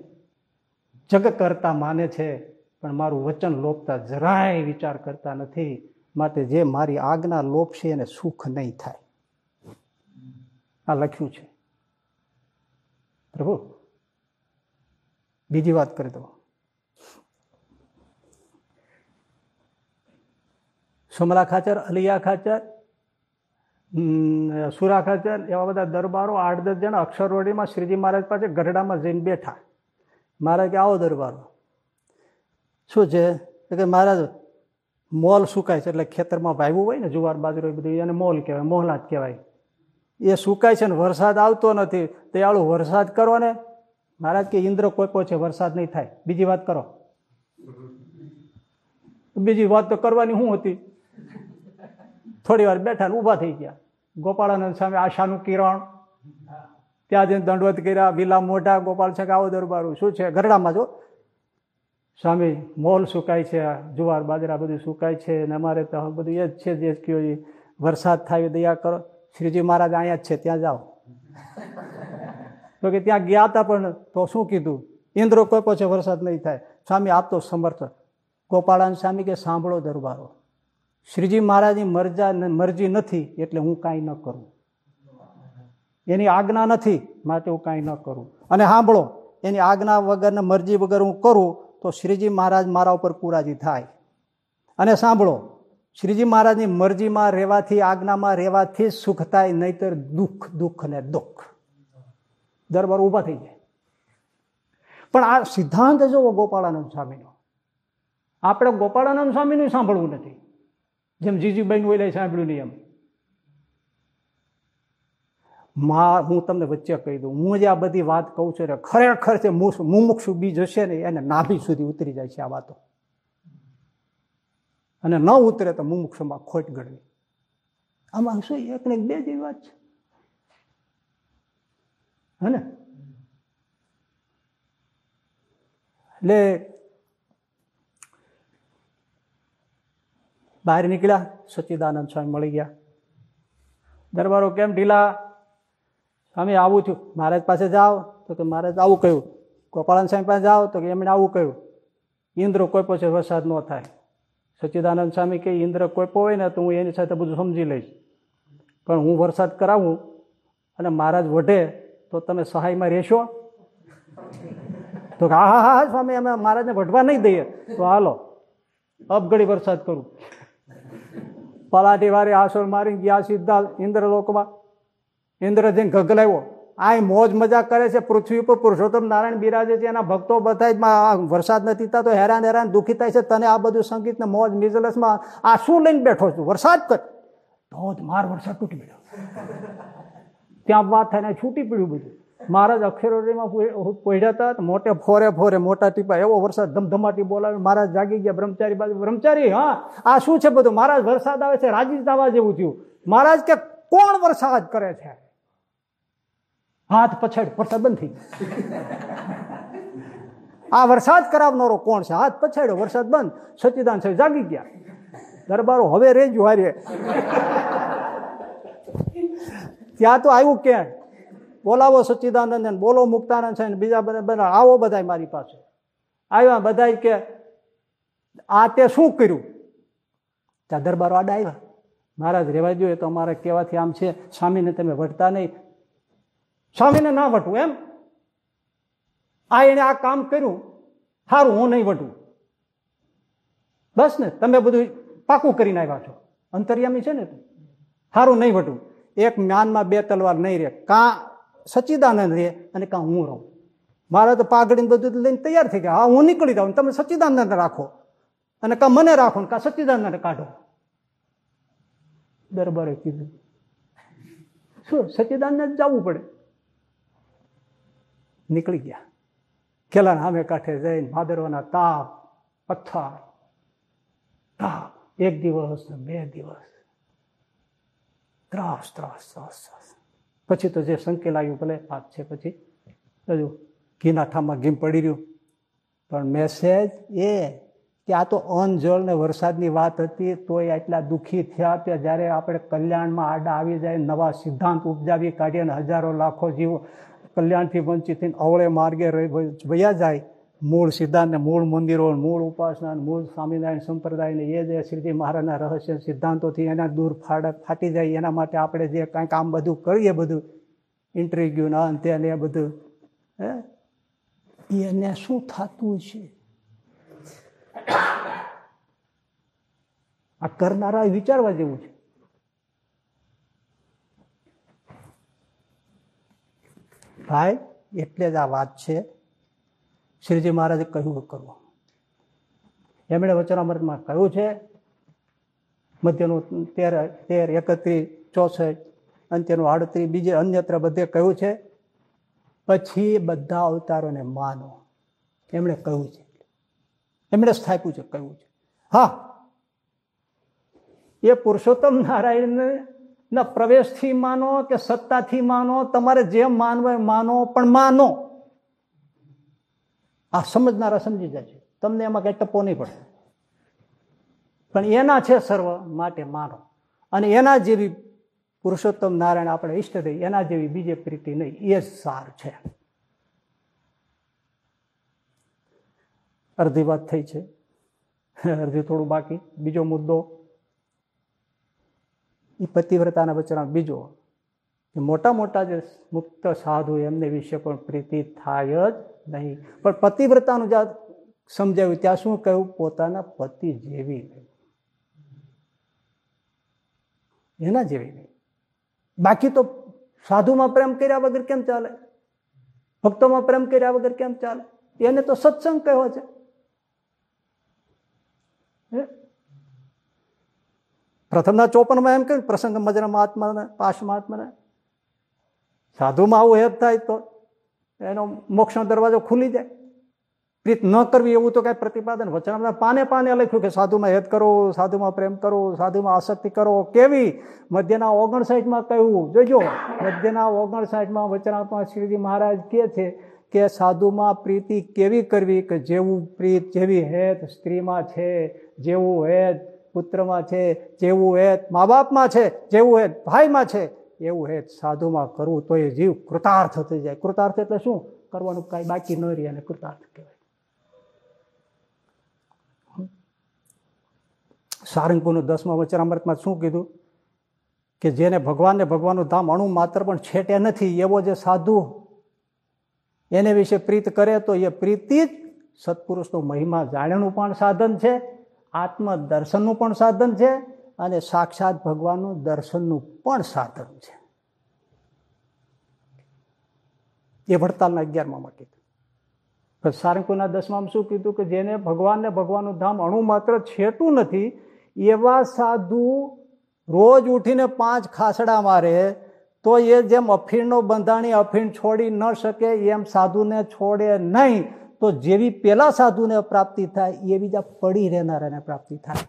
જગ કરતા માને છે, પણ મારું વચન લોપતા જરાય વિચાર કરતા નથી, માટે જે મારી આજ્ઞા લોપશે એને સુખ નહીં થાય. આ લખ્યું છે. પ્રભુ, બીજી વાત કરી દો સોમલા ખાચર, અલિયા ખાચર સુરા ખાચર એવા બધા દરબારો આઠ દસ જણા અક્ષરવડીમાં શ્રીજી મહારાજ પાસે ગઢડામાં જઈને બેઠા. મહારાજ કે, આવો દરબારો. શું છે? કે, મહારાજ, મોલ સુકાય છે એટલે ખેતરમાં વાવ્યું હોય ને જુવાર બાજરો એ બધું, એને મોલ કહેવાય મોહલાત કહેવાય. એ સુકાય છે ને વરસાદ આવતો નથી, દયાળુ, વરસાદ કરો ને. મહારાજ કે, ઇન્દ્ર કોઈપો છે વરસાદ નહીં થાય. બીજી વાત કરો. બીજી વાત તો કરવાની શું હતી? થોડી વાર બેઠા ઊભા થઈ ગયા. ગોપાળાનંદ સામે આશાનું કિરણ. ત્યાં જઈને દંડવત કર્યા. વિલા મોઢા. ગોપાલ છે કે આવો દરબારું. શું છે? ગરડામાં જો. સ્વામી, મોલ સુકાય છે જુવાર, બાજરા બધું સુકાય છે ને અમારે તો બધું એ જ છે જે કયો વરસાદ થાય દયા કરો. શ્રીજી મહારાજ અહીંયા જ છે, ત્યાં જાઓ. તો કે ત્યાં ગયા હતા પણ તો શું કીધું? ઇન્દ્રો કોઈ પછી વરસાદ નહીં થાય. સ્વામી આપતો સમર્થ. ગોપાળાન સ્વામી કે સાંભળો દરબારો. શ્રીજી મહારાજની મરજા મરજી નથી એટલે હું કાંઈ ન કરું. એની આજ્ઞા નથી, માટે હું કાંઈ ન કરું. અને સાંભળો, એની આજ્ઞા વગરને મરજી વગર હું કરું તો શ્રીજી મહારાજ મારા ઉપર કુરાજી થાય. અને સાંભળો, શ્રીજી મહારાજની મરજીમાં રહેવાથી, આજ્ઞામાં રહેવાથી સુખ થાય, નહીતર દુઃખ દુઃખ ને દુઃખ. દરબાર ઊભા થઈ જાય. પણ આ સિદ્ધાંત જોવો ગોપાળાનંદ સ્વામીનો, આપણે ગોપાળાનંદ સ્વામીનું સાંભળવું નથી. જેમ જીજીબાઈ નું ઓલે સાંભળ્યું નહીં એમ. મા, હું તમને વચ્ચે કહી દઉં, હું જે આ બધી વાત કહું છું ખરેખર છે મુમુક્ષુ બીજ હશે ને, એને નાભી સુધી ઉતરી જાય છે આ વાતો. અને ન ઉતરે તો મુમુક્ષમાં ખોટ ગણવી આમાં શું એક ને બે જેવી વાત છે. હે ને? એટલે બહાર નીકળ્યા સચ્ચિદાનંદ સ્વામી મળી ગયા. દરબારો કેમ ઢીલા? સ્વામી, આવું થયું. મહારાજ પાસે જાઓ. તો કે, મહારાજ, આવું કહ્યું. ગોપાળાન સ્વામી પાસે જાઓ. તો કે, એમણે આવું કહ્યું. ઇન્દ્ર કોઈ પછી વરસાદ ન થાય. સચ્ચિદાનંદ સ્વામી કે, ઇન્દ્ર કોઈ હોય ને, તો હું એની સાથે બધું સમજી લઈશ. પણ હું વરસાદ કરાવું અને મહારાજ વઢે તો તમે સહાયમાં રહેશો. તો હા હા હા સ્વામી, અમે મહારાજને વઢવા નહીં દઈએ. તો હાલો, અબગડી વરસાદ કરું. પલાટી વારી આસુર મારી ગયા સીધા ઇન્દ્રલોકમાં. ઇન્દ્ર ગગલાવ્યો આ મોજ મજા કરે છે, પૃથ્વી ઉપર પુરુષોત્તમ નારાયણ બિરાજે છે, એના ભક્તો બધા વરસાદ નથી થતો, હેરાન હેરાન દુઃખી થાય છે, તને આ બધું સંગીત ને મોજ મિઝલસમાં આ શું લઈને બેઠો છું? વરસાદ કર. ધોધ માર વરસાદ તૂટી પડ્યો ત્યાં વાત થાય છૂટી પડ્યું બધું. મહારાજ અખેરોડીમાં પહેર્યા હતા મોટે ફોરે ફોરે મોટા ટીપા એવો વરસાદ ધમધમાટી બોલાવે મહારાજ જાગી ગયા, બ્રહ્મચારી બાજુ, બ્રહ્મચારી, હા, આ શું છે બધું? મહારાજ વરસાદ આવે છે રાજી થવા જેવું થયું. મહારાજ કે, કોણ વરસાદ કરે છે? હાથ પછાડ, વરસાદ બંધ થઈ આ વરસાદ કરાવનારો કોણ છે? હાથ પછાડ્યો, વરસાદ બંધ. સચિદાન સાહેબ જાગી ગયા. દરબારો હવે રેજ હારે ત્યાં તો આવ્યું ક્યાં બોલાવો સચ્ચિદાનંદ બોલો મુક્તાનંદ છે બીજા બધા આવો બધા મારી પાસે. આવ્યા બધા કે, આ તે શું કર્યું? ત્યાં દરબારો આડા આવ્યા. મહારાજ રેવા જોઈએ તો અમારે કહેવાથી આમ છે. સ્વામીને તમે વટતા નહીં. સ્વામીને ના વટવું એમ? આ એને આ કામ કર્યું. સારું હું નહીં વટું. બસ ને, તમે બધું પાકું કરીને આવ્યા છો. અંતરિયામી છે ને સારું નહીં વટું. એક જ્ઞાનમાં બે તલવાર નહીં રહે કાં સચ્ચિદાનંદ રહે અને કાં હું રહું. મારે તો પાઘડીને બધું લઈને તૈયાર થઈ ગયા. હા, હું નીકળી જાઉં. તમે સચ્ચિદાનંદ રાખો. અને કાં મને રાખો ને કાં સચ્ચિદાનંદ કાઢો. દરબારે કીધું. શું સચ્ચિદાનંદ જવું પડે? નીકળી ગયા. ખેલા સામે કાંઠે જઈને ભાદરવાના તાપ, પથ્થર, તાપ. એક દિવસ, બે દિવસ. ત્રાસ ત્રાસ ત્રાસ ત્રાસ. પછી તો જે સંકેલાયું ભલે વાત છે પછી. હજુ ઘીના ઠામાં ઘીમ પડી રહ્યું. પણ મેસેજ એ કે આ તો અનજળ ને વરસાદની વાત હતી, તોય આટલા દુઃખી થયા ત્યાં જ્યારે આપણે કલ્યાણમાં આડા આવી જાય, નવા સિદ્ધાંત ઉપજાવી કાઢીએ અને હજારો લાખો જીવો કલ્યાણથી વંચિત થઈને અવળે માર્ગે વયા જાય મૂળ સિદ્ધાંત મૂળ મંદિરો, મૂળ ઉપાસના મૂળ સ્વામિનારાયણ સંપ્રદાયને એ જે શ્રીજી મહારાજના રહસ્ય સિદ્ધાંતોથી એના દૂર ફાડક ફાટી જાય, એના માટે આપણે જે કાંઈક આમ બધું કરીએ બધું ઇન્ટરવ્યુ ના અંતે ને એ બધું, હે? એને શું થતું છે? આ કરનારા વિચારવા જેવું છે. ભાઈ, એટલે જ આ વાત છે. શ્રીજી મહારાજે કહ્યું કરવું એમણે વચનામૃતમાં કહ્યું છે, મધ્યનું તેર તેર, એકત્રીસ, ચોસઠ અંત્યનું આડત્રીસ, બીજે અન્યત્ર બધે કહ્યું છે. પછી બધા અવતારોને માનો. એમણે કહ્યું છે. એમણે સ્થાપ્યું છે, કહ્યું છે. હા. એ પુરુષોત્તમ નારાયણ ના પ્રવેશથી માનો કે સત્તાથી માનો? તમારે જેમ માનવા માનો, પણ માનો. આ સમજનારા સમજી જાય છે. તમને એમાં કઈ ટપ્પો નહીં પડે. પણ એના છે સર્વ માટે માનો. અને એના જેવી પુરુષોત્તમ નારાયણ આપણે ઈષ્ટ થઈ, એના જેવી બીજે પ્રીતિ નહીં. એ સાર છે. અડધી વાત થઈ છે. અડધી થોડું બાકી. બીજો મુદ્દો. એ પતિવ્રતાના વચન બીજો. મોટા મોટા જે મુક્ત સાધુ એમને વિશે પણ પ્રીતિ થાય જ નહીં. પણ પતિવ્રતાનું જ્યાં સમજાવ્યું. ત્યાં શું કહ્યું? પોતાના પતિ જેવી એના જેવી નહીં. બાકી તો સાધુમાં પ્રેમ કર્યા વગર કેમ ચાલે? ભક્તોમાં પ્રેમ કર્યા વગર કેમ ચાલે? એને તો સત્સંગ કહેવો છે. પ્રથમના ચોપનમાં એમ કહ્યું પ્રસંગ મજરા મહાત્માને પાશ મહાત્માને સાધુમાં આવું હેત થાય તો એનો મોક્ષનો દરવાજો ખુલી જાય. પ્રીત ન કરવી એવું તો કઈ પ્રતિપાદન વચન પાને પાને લખ્યું કે સાધુમાં હેત કરો, સાધુમાં પ્રેમ કરો, સાધુમાં આસક્તિ કરો કેવી? મધ્યના ઓગણસાઠમાં કહ્યું. જોજો, મધ્યના ઓગણસાઠમાં વચનાત્મા શ્રીજી મહારાજ કે છે કે સાધુમાં પ્રીતિ કેવી કરવી? કે જેવું પ્રીત, જેવી હેત સ્ત્રીમાં છે, જેવું હેત પુત્રમાં છે, જેવું હેત મા બાપમાં છે, જેવું હેત ભાઈમાં છે. એવું હે, સાધુમાં કરવું તો એ જીવ કૃતાર્થ થઈ જાય. કૃતાર્થ એટલે શું? કરવાનું કાંઈ બાકી ન રહે અને કૃતાર્થ કહેવાય. સારંગપુરનું દસમા વચરામૃતમાં શું કીધું? કે જેને ભગવાનને ભગવાનનું ધામ અણુ માત્ર પણ છેટે નથી, એવો જે સાધુ એને વિશે પ્રીત કરે તો એ પ્રીતિ જ સત્પુરુષનો મહિમા જાણ્યાનું પણ સાધન છે, આત્મદર્શનનું પણ સાધન છે અને સાક્ષાત ભગવાનનું દર્શનનું પણ સાધન છે. એ વડતાલના અગિયારમાં કીધું. સારંગપુરના દસમામાં શું કીધું કે જેને ભગવાનને ભગવાનનું ધામ અણુ માત્ર છેટું નથી, એવા સાધુ રોજ ઉઠીને પાંચ ખાસડા મારે, તો એ જેમ અફીણનો બંધાણી અફીણ છોડી ન શકે, એમ સાધુને છોડે નહીં, તો જેવી પેલા સાધુને પ્રાપ્તિ થાય એ બીજા પડી રહેનારાને પ્રાપ્તિ થાય.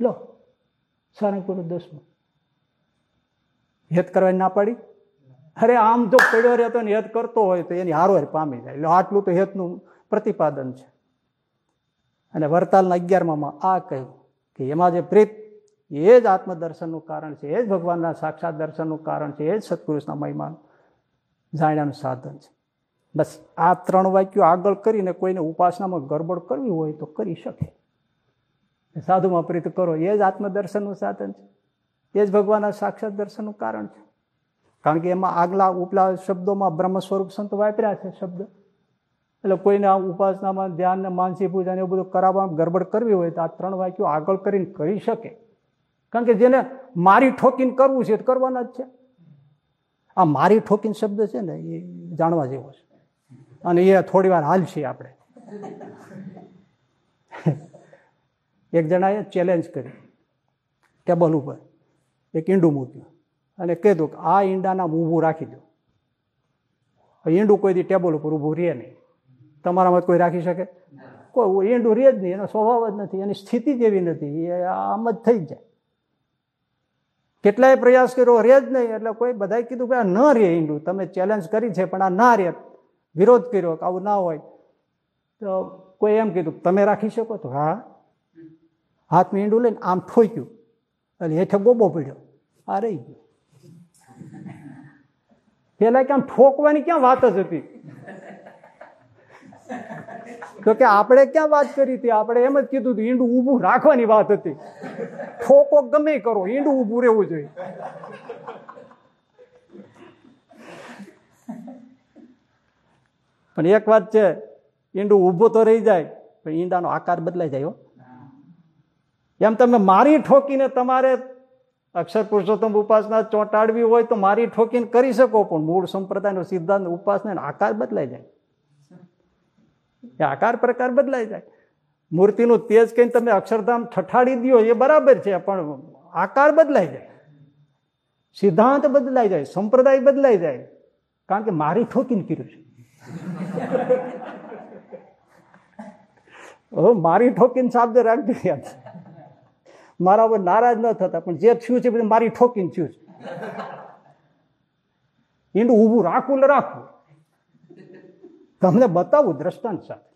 લો. સારંગપુરનું દસમું હેત કરવાની ના પાડી? અરે આમ જો પડ્યો રહેતો ને હેત કરતો હોય તો એની હારો પામી જાય. એટલે આટલું તો હેતનું પ્રતિપાદન છે. અને વરતાલના અગિયારમાં આ કહ્યું કે એમાં જે પ્રીત, એ જ આત્મદર્શનનું કારણ છે, એ જ ભગવાનના સાક્ષાત દર્શનનું કારણ છે, એ જ સત્પુરુષના મહિમાનું જાણ્યાનું સાધન છે. બસ આ ત્રણ વાક્યો આગળ કરીને કોઈને ઉપાસનામાં ગરબડ કરવી હોય તો કરી શકે. સાધુમાં પ્રીત કરો. એ જ આત્મદર્શનનું સાધન છે. એ જ ભગવાનના સાક્ષાત દર્શનનું કારણ છે. કારણ કે એમાં આગલા ઉપલા શબ્દોમાં બ્રહ્મ સ્વરૂપ સંત વાપર્યા છે શબ્દ. એટલે કોઈને ઉપાસનામાં ધ્યાન માનસી પૂજા એવું બધું કરાવવામાં ગરબડ કરવી હોય તો આ ત્રણ વાક્યો આગળ કરીને કરી શકે. કારણ કે જેને મારી ઠોકીને કરવું છે કરવાના જ છે. આ મારી ઠોકીને શબ્દ છે ને એ જાણવા જેવો છે. અને એ થોડી વાર હાલશે આપણે. એક જણાએ ચેલેન્જ કરી. ટેબલ ઉપર. એક ઈંડું મૂક્યું. અને કીધું કે આ ઈંડાના ઊભું રાખી દો ઈંડું કોઈ દી ટેબલ ઉપર ઊભું રહે નહીં. તમારામાં કોઈ રાખી શકે? કોઈ ઈંડું રહે જ નહીં. એનો સ્વભાવ જ નથી. એની સ્થિતિ જેવી નથી. એ આમ જ થઈ જાય. કેટલાય પ્રયાસ કર્યો, રહે જ નહીં. એટલે કોઈ બધાએ કીધું કે આ ન રહે ઈંડું. તમે ચેલેન્જ કરી છે, પણ આ ના રહે. વિરોધ કર્યો કે આવું ના હોય. તો કોઈ એમ કીધું તમે રાખી શકો? તો હા. હાથમાં ઈંડું લઈને આમ ઠોક્યું. એટલે હેઠે ગોબો પડ્યો. આ રહી ગયો. પેલા ક્યાં ઠોકવાની ક્યાં વાત જ હતી? તો કે આપણે ક્યાં વાત કરી હતી? આપણે એમ જ કીધું હતું, ઈંડું ઊભું રાખવાની વાત હતી. ઠોકો ગમે કરો, ઈંડું ઊભું રહેવું જોઈએ. પણ એક વાત છે, ઈંડું ઊભું તો રહી જાય, પણ ઈંડાનો આકાર બદલાઈ જાય એમ તમે મારી ઠોકીને તમારે અક્ષર પુરુષોત્તમ ઉપાસના ચોંટાડવી હોય તો મારી ઠોકીને કરી શકો, પણ મૂળ સંપ્રદાયનો સિદ્ધાંત ઉપાસના આકાર બદલાઈ જાય. એ આકાર પ્રકાર બદલાઈ જાય. મૂર્તિનું તેજ કહીને તમે અક્ષરધામ ઠઠાડી દો એ બરાબર છે, પણ આકાર બદલાઈ જાય. સિદ્ધાંત બદલાઈ જાય, સંપ્રદાય બદલાઈ જાય. કારણ કે મારી ઠોકીને કર્યું છે. મારી ઠોકીને શબ્દ રાખજો યાદ. મારા ઉપર નારાજ ન થતા, પણ જે થયું છે બધું મારી ઠોકીને થયું છે. ઈંડું ઊભું રાખવું ને રાખવું તમને બતાવું દ્રષ્ટાંત સાથે.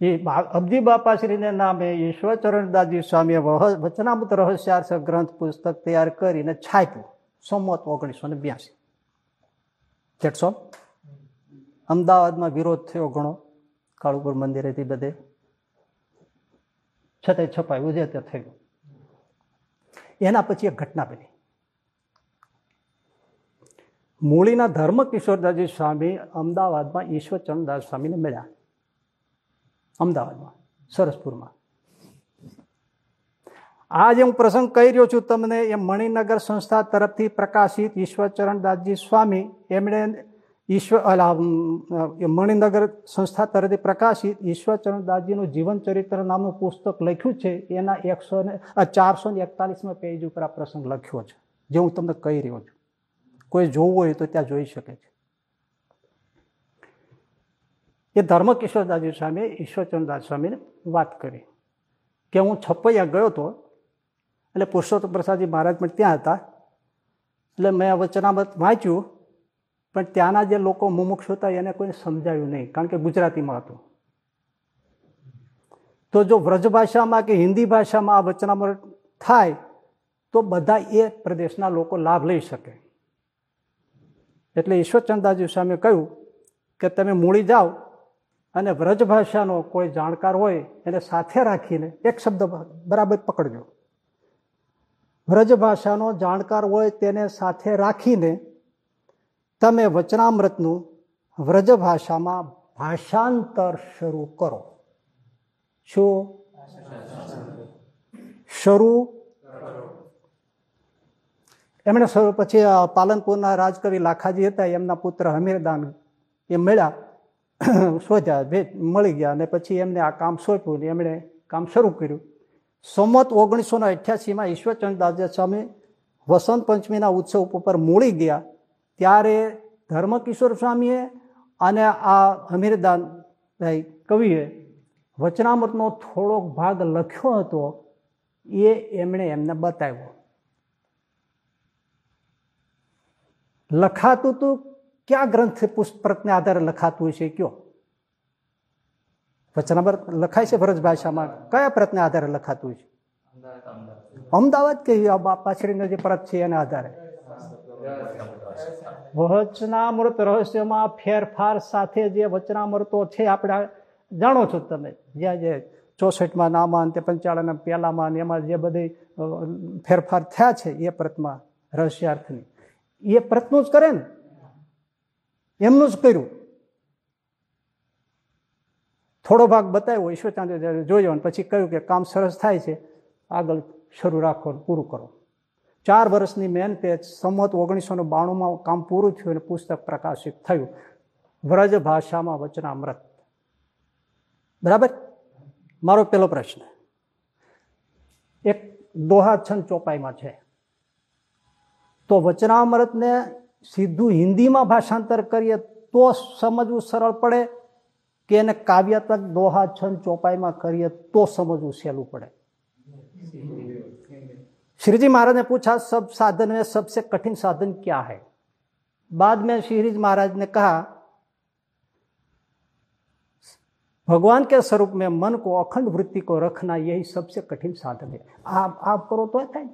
એ અબજી બાપાશ્રીને નામે ઈશ્વરચરણદાસજી સ્વામીએ વચનામૃત રહસ્યાર્થ ગ્રંથ પુસ્તક તૈયાર કરીને છાપ્યું. સંમત ઓગણીસો ને બ્યાસી. જેટસો અમદાવાદમાં વિરોધ થયો ઘણો. કાળુપુર મંદિરેથી બધે. છતાંય છપાયું જે તે થયું. એના પછી એક ઘટના બની. મૂળીના ધર્મ કિશોરદાસજી સ્વામી અમદાવાદમાં ઈશ્વરચરણદાસ સ્વામીને મળ્યા. અમદાવાદમાં, સરસપુરમાં. આ જે હું પ્રસંગ કહી રહ્યો છું તમને, એ મણિનગર સંસ્થા તરફથી પ્રકાશિત ઈશ્વરચરણદાસજી સ્વામી, એમણે ઈશ્વર મણિનગર સંસ્થા તરફથી પ્રકાશિત ઈશ્વરચરણદાસજીનું જીવન ચરિત્ર નામનું પુસ્તક લખ્યું છે. એના એકસો ને ચારસો ને એકતાલીસમાં પેજ ઉપર આ પ્રસંગ લખ્યો છે, જે હું તમને કહી રહ્યો છું. કોઈ જોવું હોય તો ત્યાં જોઈ શકે છે. એ ધર્મકિશોરદાસજી સ્વામીએ ઈશ્વરચંદ્રદાસ સ્વામીને વાત કરી કે હું છપ્પૈયા ગયો હતો એટલે પુરુષોત્તમ પ્રસાદજી મહારાજ પણ ત્યાં હતા. એટલે મેં વચનામત વાંચ્યું. પણ ત્યાંના જે લોકો મુમુક્ષ હતા, એને કોઈને સમજાયું નહીં, કારણ કે ગુજરાતીમાં હતું. તો જો વ્રજ ભાષામાં કે હિન્દી ભાષામાં આ વચનામૃત થાય, તો બધા એ પ્રદેશના લોકો લાભ લઈ શકે. એટલે ઈશ્વરચંદાજી સામે કહ્યું કે તમે મૂળી જાઓ અને વ્રજ ભાષાનો કોઈ જાણકાર હોય, એને સાથે રાખીને એક શબ્દ બરાબર પકડજો. વ્રજ ભાષાનો જાણકાર હોય, તેને સાથે રાખીને તમે વચનામૃતનું વ્રજ ભાષામાં ભાષાંતર શરૂ કરો. શું? શરૂ એમણે પછી પાલનપુરના રાજકવિ લાખાજી હતા, એમના પુત્ર હમીરદાન એ મળ્યા, શોધ્યા, ભેટ મળી ગયા અને પછી એમને આ કામ સોંપ્યું ને એમણે કામ શરૂ કર્યું. સોમત ઓગણીસો ને અઠ્યાસીમાં ઈશ્વરચંદ્રદાસ સ્વામી વસંત પંચમીના ઉત્સવ ઉપર મૂળી ગયા. ત્યારે ધર્મકિશોર સ્વામીએ અને આ અમીરદાનભાઈ કવિએ વચનામૃતનો થોડોક ભાગ લખ્યો હતો એ એમણે એમને બતાવ્યો. લખાતું તું ક્યાં ગ્રંથ પુસ્તકને આધારે લખાતું હોય છે કયો? વચનામૃત લખાય છે ભરજ ભાષામાં? કયા પ્રતને આધારે લખાતું હોય છે? અમદાવાદ કે પાછળનો જે પરત છે એના આધારે? વચનામૃત રહસ્યમાં ફેરફાર સાથે જે વચનામૃતો છે, આપણે જાણો છો તમે. જ્યાં જે ચોસઠમાં નામાં તે પંચાળના પહેલામાં એમાં જે બધી ફેરફાર થયા છે એ પ્રતમાં રહસ્યાર્થની. એ પ્રતનું જ કરે ને. એમનું જ કર્યું. થોડો ભાગ બતાવ્યો ઈશ્વરચંદ્ર જોયો અને પછી કહ્યું કે કામ સરસ થાય છે, આગળ શરૂ રાખો પૂરું કરો. ચાર વર્ષની મેન મહેનતે સંમત ઓગણીસો ને બાણુંમાં કામ પૂરું થયું અને પુસ્તક પ્રકાશિત થયું. વ્રજ ભાષામાં વચનામૃત. બરાબર? મારો પેલો પ્રશ્ન. એક દોહા છંદ ચોપાઈમાં છે. તો વચનામૃતને સીધું હિન્દીમાં ભાષાંતર કરીએ તો સમજવું સરળ પડે કે એને કાવ્યાત્મક દોહા છંદ ચોપાઈમાં કરીએ તો સમજવું સહેલું પડે? श्री जी महाराज ने पूछा सब साधन में सबसे कठिन साधन क्या है बाद में श्री जी महाराज ने कहा भगवान के स्वरूप में मन को अखंड वृत्ति को रखना यही सबसे कठिन साधन है आप आप કરો તો થાય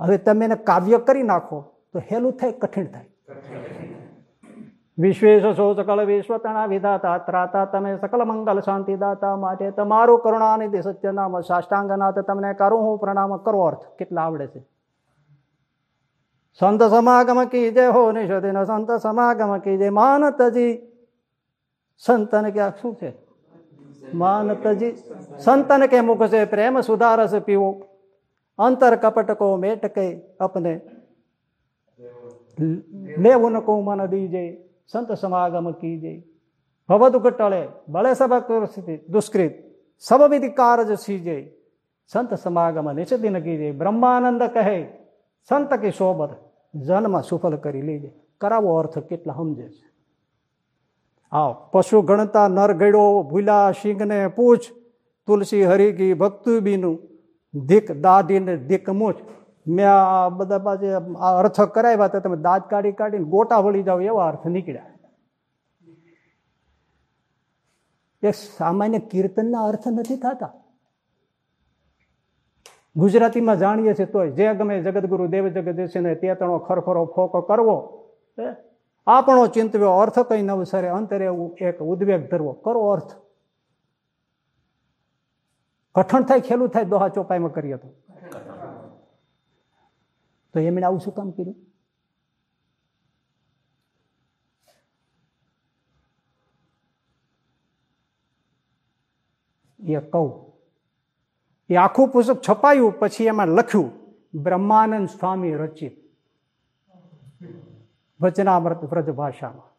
હવે તમે એને કાવ્ય કરી નાખો તો હેલું થાય કઠિન થાય વિશ્વેશ સો સકળ વિશ્વતણા વિધાતા ત્રાતા તમે સકલ મંગલ શાંતિ દાતા માટે તમારું કરુણાનિધિ સત્યનામ સાષ્ટાંગનાથ તમને કરું હું પ્રણામ કરો અર્થ કેટલા આવડે છે સંત સમાગમ કી જય હો નિષદિન સંત સમાગમ કી જય માનતજી સંતન ક્યાં શું છે માનતજી સંતન કે મુખ છે પ્રેમ સુધારસ પીવો અંતર કપટ કો મેટ કે અપને લેવું કો મન દીજે સંત સમાગમ કીજે ભવદ ઘટળે બળે સબ દુષ્કૃત સબ વિધિ કારજ સીજે સંત સમાગમ નિષદિન કીજે બ્રહ્માનંદ કહે સંત કી સોબત જન્મ સુફલ કરી લેજે કરાવો અર્થ કેટલા સમજે છે આવ પશુ ગણતા નર ગળ્યો ભૂલા સિંહને પૂછ તુલસી હરિગી ભક્તુ બીનું દીક દાદીને દીક મૂછ મેં આ બધા પાસે આ અર્થ કરાવ્યા તો તમે દાંત કાઢી કાઢીને ગોટા વળી જાઓ એવા અર્થ નીકળ્યા. એ સામાન્ય કીર્તનના અર્થ નથી થતા. ગુજરાતીમાં જાણીએ છીએ તોય, જે ગમે જગદગુરુ દેવ જગદીશ ને તે તણો ખરખરો ફોકો કરવો આપણો ચિંતવ્યો અર્થ કઈ નવસરે અંતરે એક ઉદ્વેગ ધરવો. કરો અર્થ. કઠણ થાય, ખેલું થાય, દોહા ચોપાઈમાં કરીએ તો. તો એમણે આવું શું કામ કર્યું? એ કહું. એ આખું પુસ્તક છપાયું, પછી એમાં લખ્યું, બ્રહ્માનંદ સ્વામી રચિત વચનામૃત વ્રજ ભાષામાં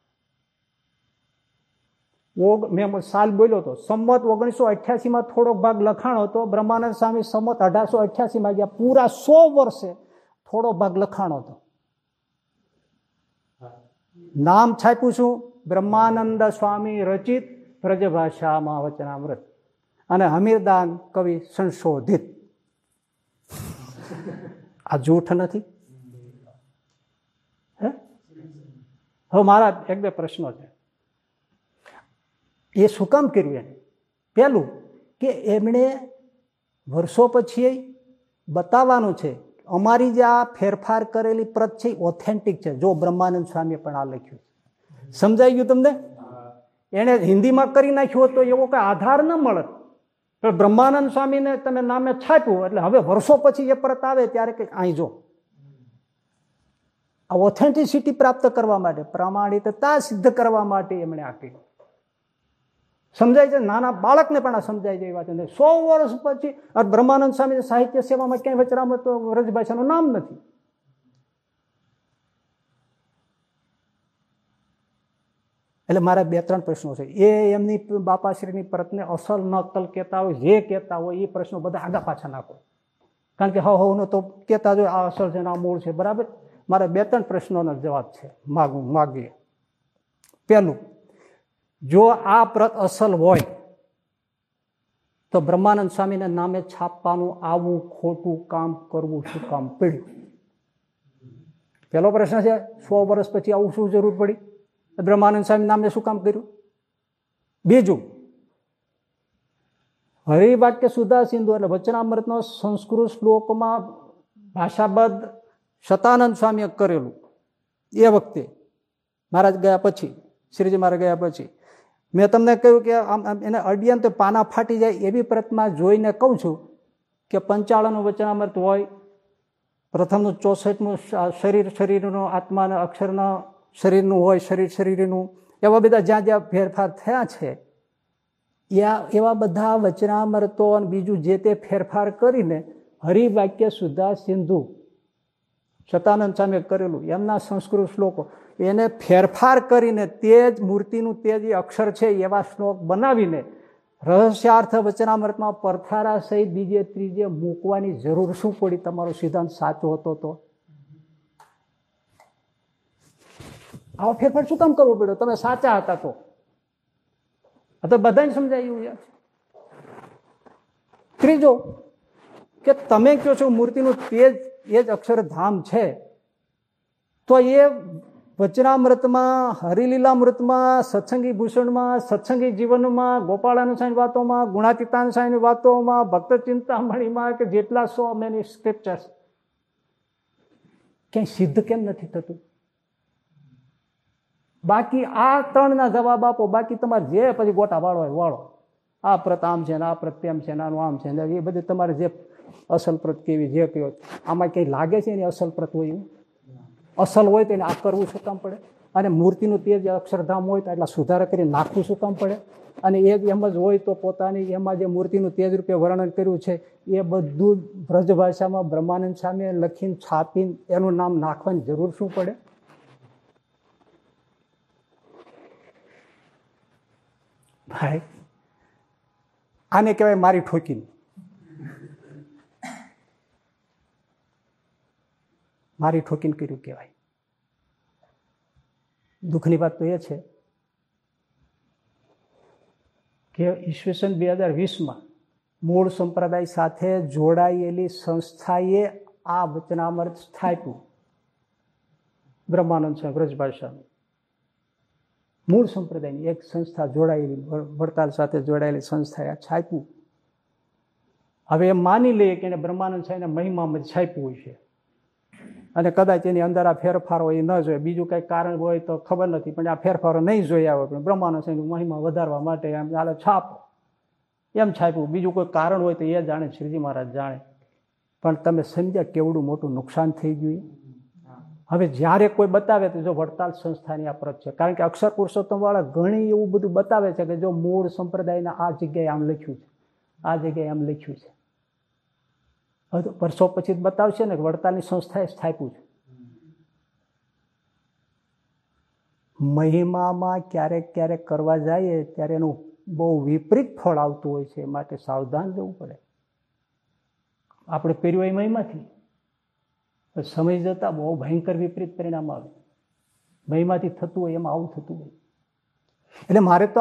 ઓગ, મેં સાલ બોલ્યો હતો, સંમત ઓગણીસો અઠ્યાસીમાં થોડોક ભાગ લખાણો હતો, બ્રહ્માનંદ સ્વામી સંમત અઢારસો અઠ્યાસીમાં ગયા, પૂરા સો વર્ષે થોડો ભાગ લખાણો હતો. નામ છાપ્યું છું, બ્રહ્માનંદ સ્વામી રચિત વ્રજભાષામાં વચનામૃત. અને હમીરદાન કવિ સંશોધિત. આ જૂઠ નથી? હવે મારા એક બે પ્રશ્નો છે. એ શું કામ કર્યું એને? પહેલું કે એમણે વર્ષો પછી બતાવવાનું છે અમારી જે આ ફેરફાર કરેલી પ્રત છે ઓથેન્ટિક છે. જો બ્રહ્માનંદ સ્વામીએ પણ આ લખ્યું સમજાઈ ગયું તમને? એણે હિન્દીમાં કરી નાખ્યું તો એવો કઈ આધાર ન મળે બ્રહ્માનંદ સ્વામીને તમે નામે છાપ્યું એટલે હવે વર્ષો પછી એ પરત આવે ત્યારે કંઈક અહીં જો. આ ઓથેન્ટિસિટી પ્રાપ્ત કરવા માટે, પ્રામાણિકતા સિદ્ધ કરવા માટે એમણે આ કર્યું. સમજાય છે? નાના બાળકને પણ આ સમજાય છે એ વાત સો વર્ષ પછી બ્રહ્માનંદ સ્વામી સાહિત્ય સેવામાં ક્યાંય વચરામાં તો વ્રજભાષાનું નામ નથી. એટલે મારા બે ત્રણ પ્રશ્નો છે. એ એમની બાપાશ્રીની પરતને અસલ નકલ કહેતા હોય, જે કહેતા હોય, એ પ્રશ્નો બધા આગા પાછા નાખો. કારણ કે હવ હવનો તો કહેતા જ આ અસલ છે આ મૂળ છે. બરાબર? મારા બે ત્રણ પ્રશ્નોનો જવાબ છે. માગું, માગીએ. પહેલું જો આ પ્રત અસલ હોય, તો બ્રહ્માનંદ સ્વામીના નામે છાપવાનું આવું ખોટું કામ કરવું શું કામ પડ્યું? પહેલો પ્રશ્ન છે, સો વર્ષ પછી આવું શું જરૂર પડી? બ્રહ્માનંદ સ્વામી નામે શું કામ કર્યું? બીજું, હરિવાક્ય સુધા સિંધુ એટલે વચનામૃતનો સંસ્કૃત શ્લોકમાં ભાષાબદ્ધ શતાનંદ સ્વામીએ કરેલું. એ વખતે, મહારાજ ગયા પછી, શ્રીજી મહારાજ ગયા પછી મેં તમને કહ્યું કે આમ એને અડિયન તો પાના ફાટી જાય એવી પ્રતિમા જોઈને કહું છું કે પંચાળનું વચનામૃત હોય, પ્રથમનું ચોસઠનું શરીર, શરીરનું, આત્માના અક્ષરના શરીરનું હોય, શરીર, શરીરનું, એવા બધા જ્યાં જ્યાં ફેરફાર થયા છે એવા બધા વચનામૃતો અને બીજું જે તે ફેરફાર કરીને હરિવાક્ય સુધા સિંધુ સતાનંદ સામે કરેલું. એમના સંસ્કૃત શ્લોકો. એને ફેરફાર કરીને તે જ મૂર્તિનું તે જે અક્ષર છે એવા શ્લોક બનાવીને રહસ્યાર્થ વચનામૃતમાં પરથારા સહિત બીજે ત્રીજે મૂકવાની જરૂર શું પડી? તમારો સિદ્ધાંત સાચો હતો તો? આવો ફેરફાર શું કામ કરવો પડ્યો? તમે સાચા હતા તો. તો બધાને સમજાયું યાર. ત્રીજો, કે તમે કહો છો મૂર્તિનું તેજ, એ જ અક્ષરધામ છે, તો એ વચનામૃતમાં, હરિલીલામૃતમાં સત્સંગી ભૂષણમાં સત્સંગી જીવનમાં ગોપાળાનુસાની વાતોમાં ગુણાતીતાનુસાની વાતોમાં ભક્ત ચિંતામણીમાં કે જેટલા સો મેની સ્ક્રિપ્ચર્સ ક્યાંય સિદ્ધ કેમ નથી થતું? બાકી આ ત્રણના જવાબ આપો. બાકી તમારે જે પછી ગોટા વાળો હોય, વાળો. આ પ્રત આમ છે ને આ પ્રત્યેમ છે ને આનું આમ છે ને એ બધું તમારે જે અસલ પ્રત કેવી, જે કયો આમાં કંઈ લાગે છે એની અસલ પ્રત હોય અસલ હોય તો એને આ કરવું શું કામ પડે? અને મૂર્તિનું તેજ અક્ષરધામ હોય તો એટલા સુધારા કરી નાખવું શું કામ પડે? અને એ જ એમ જ હોય તો પોતાની એમાં જે મૂર્તિનું તેજ રૂપે વર્ણન કર્યું છે, એ બધું બ્રજ ભાષામાં બ્રહ્માનંદ સામે લખીને છાપીને એનું નામ નાખવાની જરૂર શું પડે? ભાઈ, આને કહેવાય મારી ઠોકીને. મારી ઠોકીને કર્યું કહેવાય. દુઃખની વાત તો એ છે કે ઈસવીસન બે હજાર વીસમાં મૂળ સંપ્રદાય સાથે જોડાયેલી સંસ્થાએ આ વચનામૃત સ્થાપ્યું. બ્રહ્માનંદ છે વ્રજભાષાનું મૂળ સંપ્રદાયની એક સંસ્થા જોડાયેલી વડતાલ સાથે જોડાયેલી સંસ્થાએ છાપ્યું. હવે એમ માની લઈએ કે એને બ્રહ્માનંદ સાહેબના મહિમામાં છાપ્યું હોય છે. અને કદાચ એની અંદર આ ફેરફારો એ ન જોઈએ. બીજું કંઈ કારણ હોય તો ખબર નથી, પણ આ ફેરફારો નહીં જોયા હોય પણ બ્રહ્માનો સિંહની મહિમા વધારવા માટે એમ ચાલે છાપ. એમ છાપ્યું. બીજું કોઈ કારણ હોય તો એ જાણે, શ્રીજી મહારાજ જાણે. પણ તમે સમજ્યા કેવડું મોટું નુકસાન થઈ ગયું હવે જ્યારે કોઈ બતાવે તો જો વડતાલ સંસ્થાની આ પ્રત છે. કારણ કે અક્ષર પુરુષોત્તમવાળા ઘણી એવું બધું બતાવે છે કે જો મૂળ સંપ્રદાયના આ જગ્યાએ આમ લખ્યું છે. આ જગ્યાએ આમ લખ્યું છે. વર્ષો પછી બતાવશે ને વડતાલની સંસ્થાએ સ્થાપ્યું છે. મહિમામાં ક્યારેક ક્યારેક કરવા જઈએ ત્યારે એનું બહુ વિપરીત ફળ આવતું હોય છે માટે સાવધાન રહેવું પડે. આપણે પહેર્યું એ મહિમાથી. સમય જતાં બહુ ભયંકર વિપરીત પરિણામ આવે. મહિમાથી થતું હોય એમાં આવું થતું હોય. એટલે મારે તો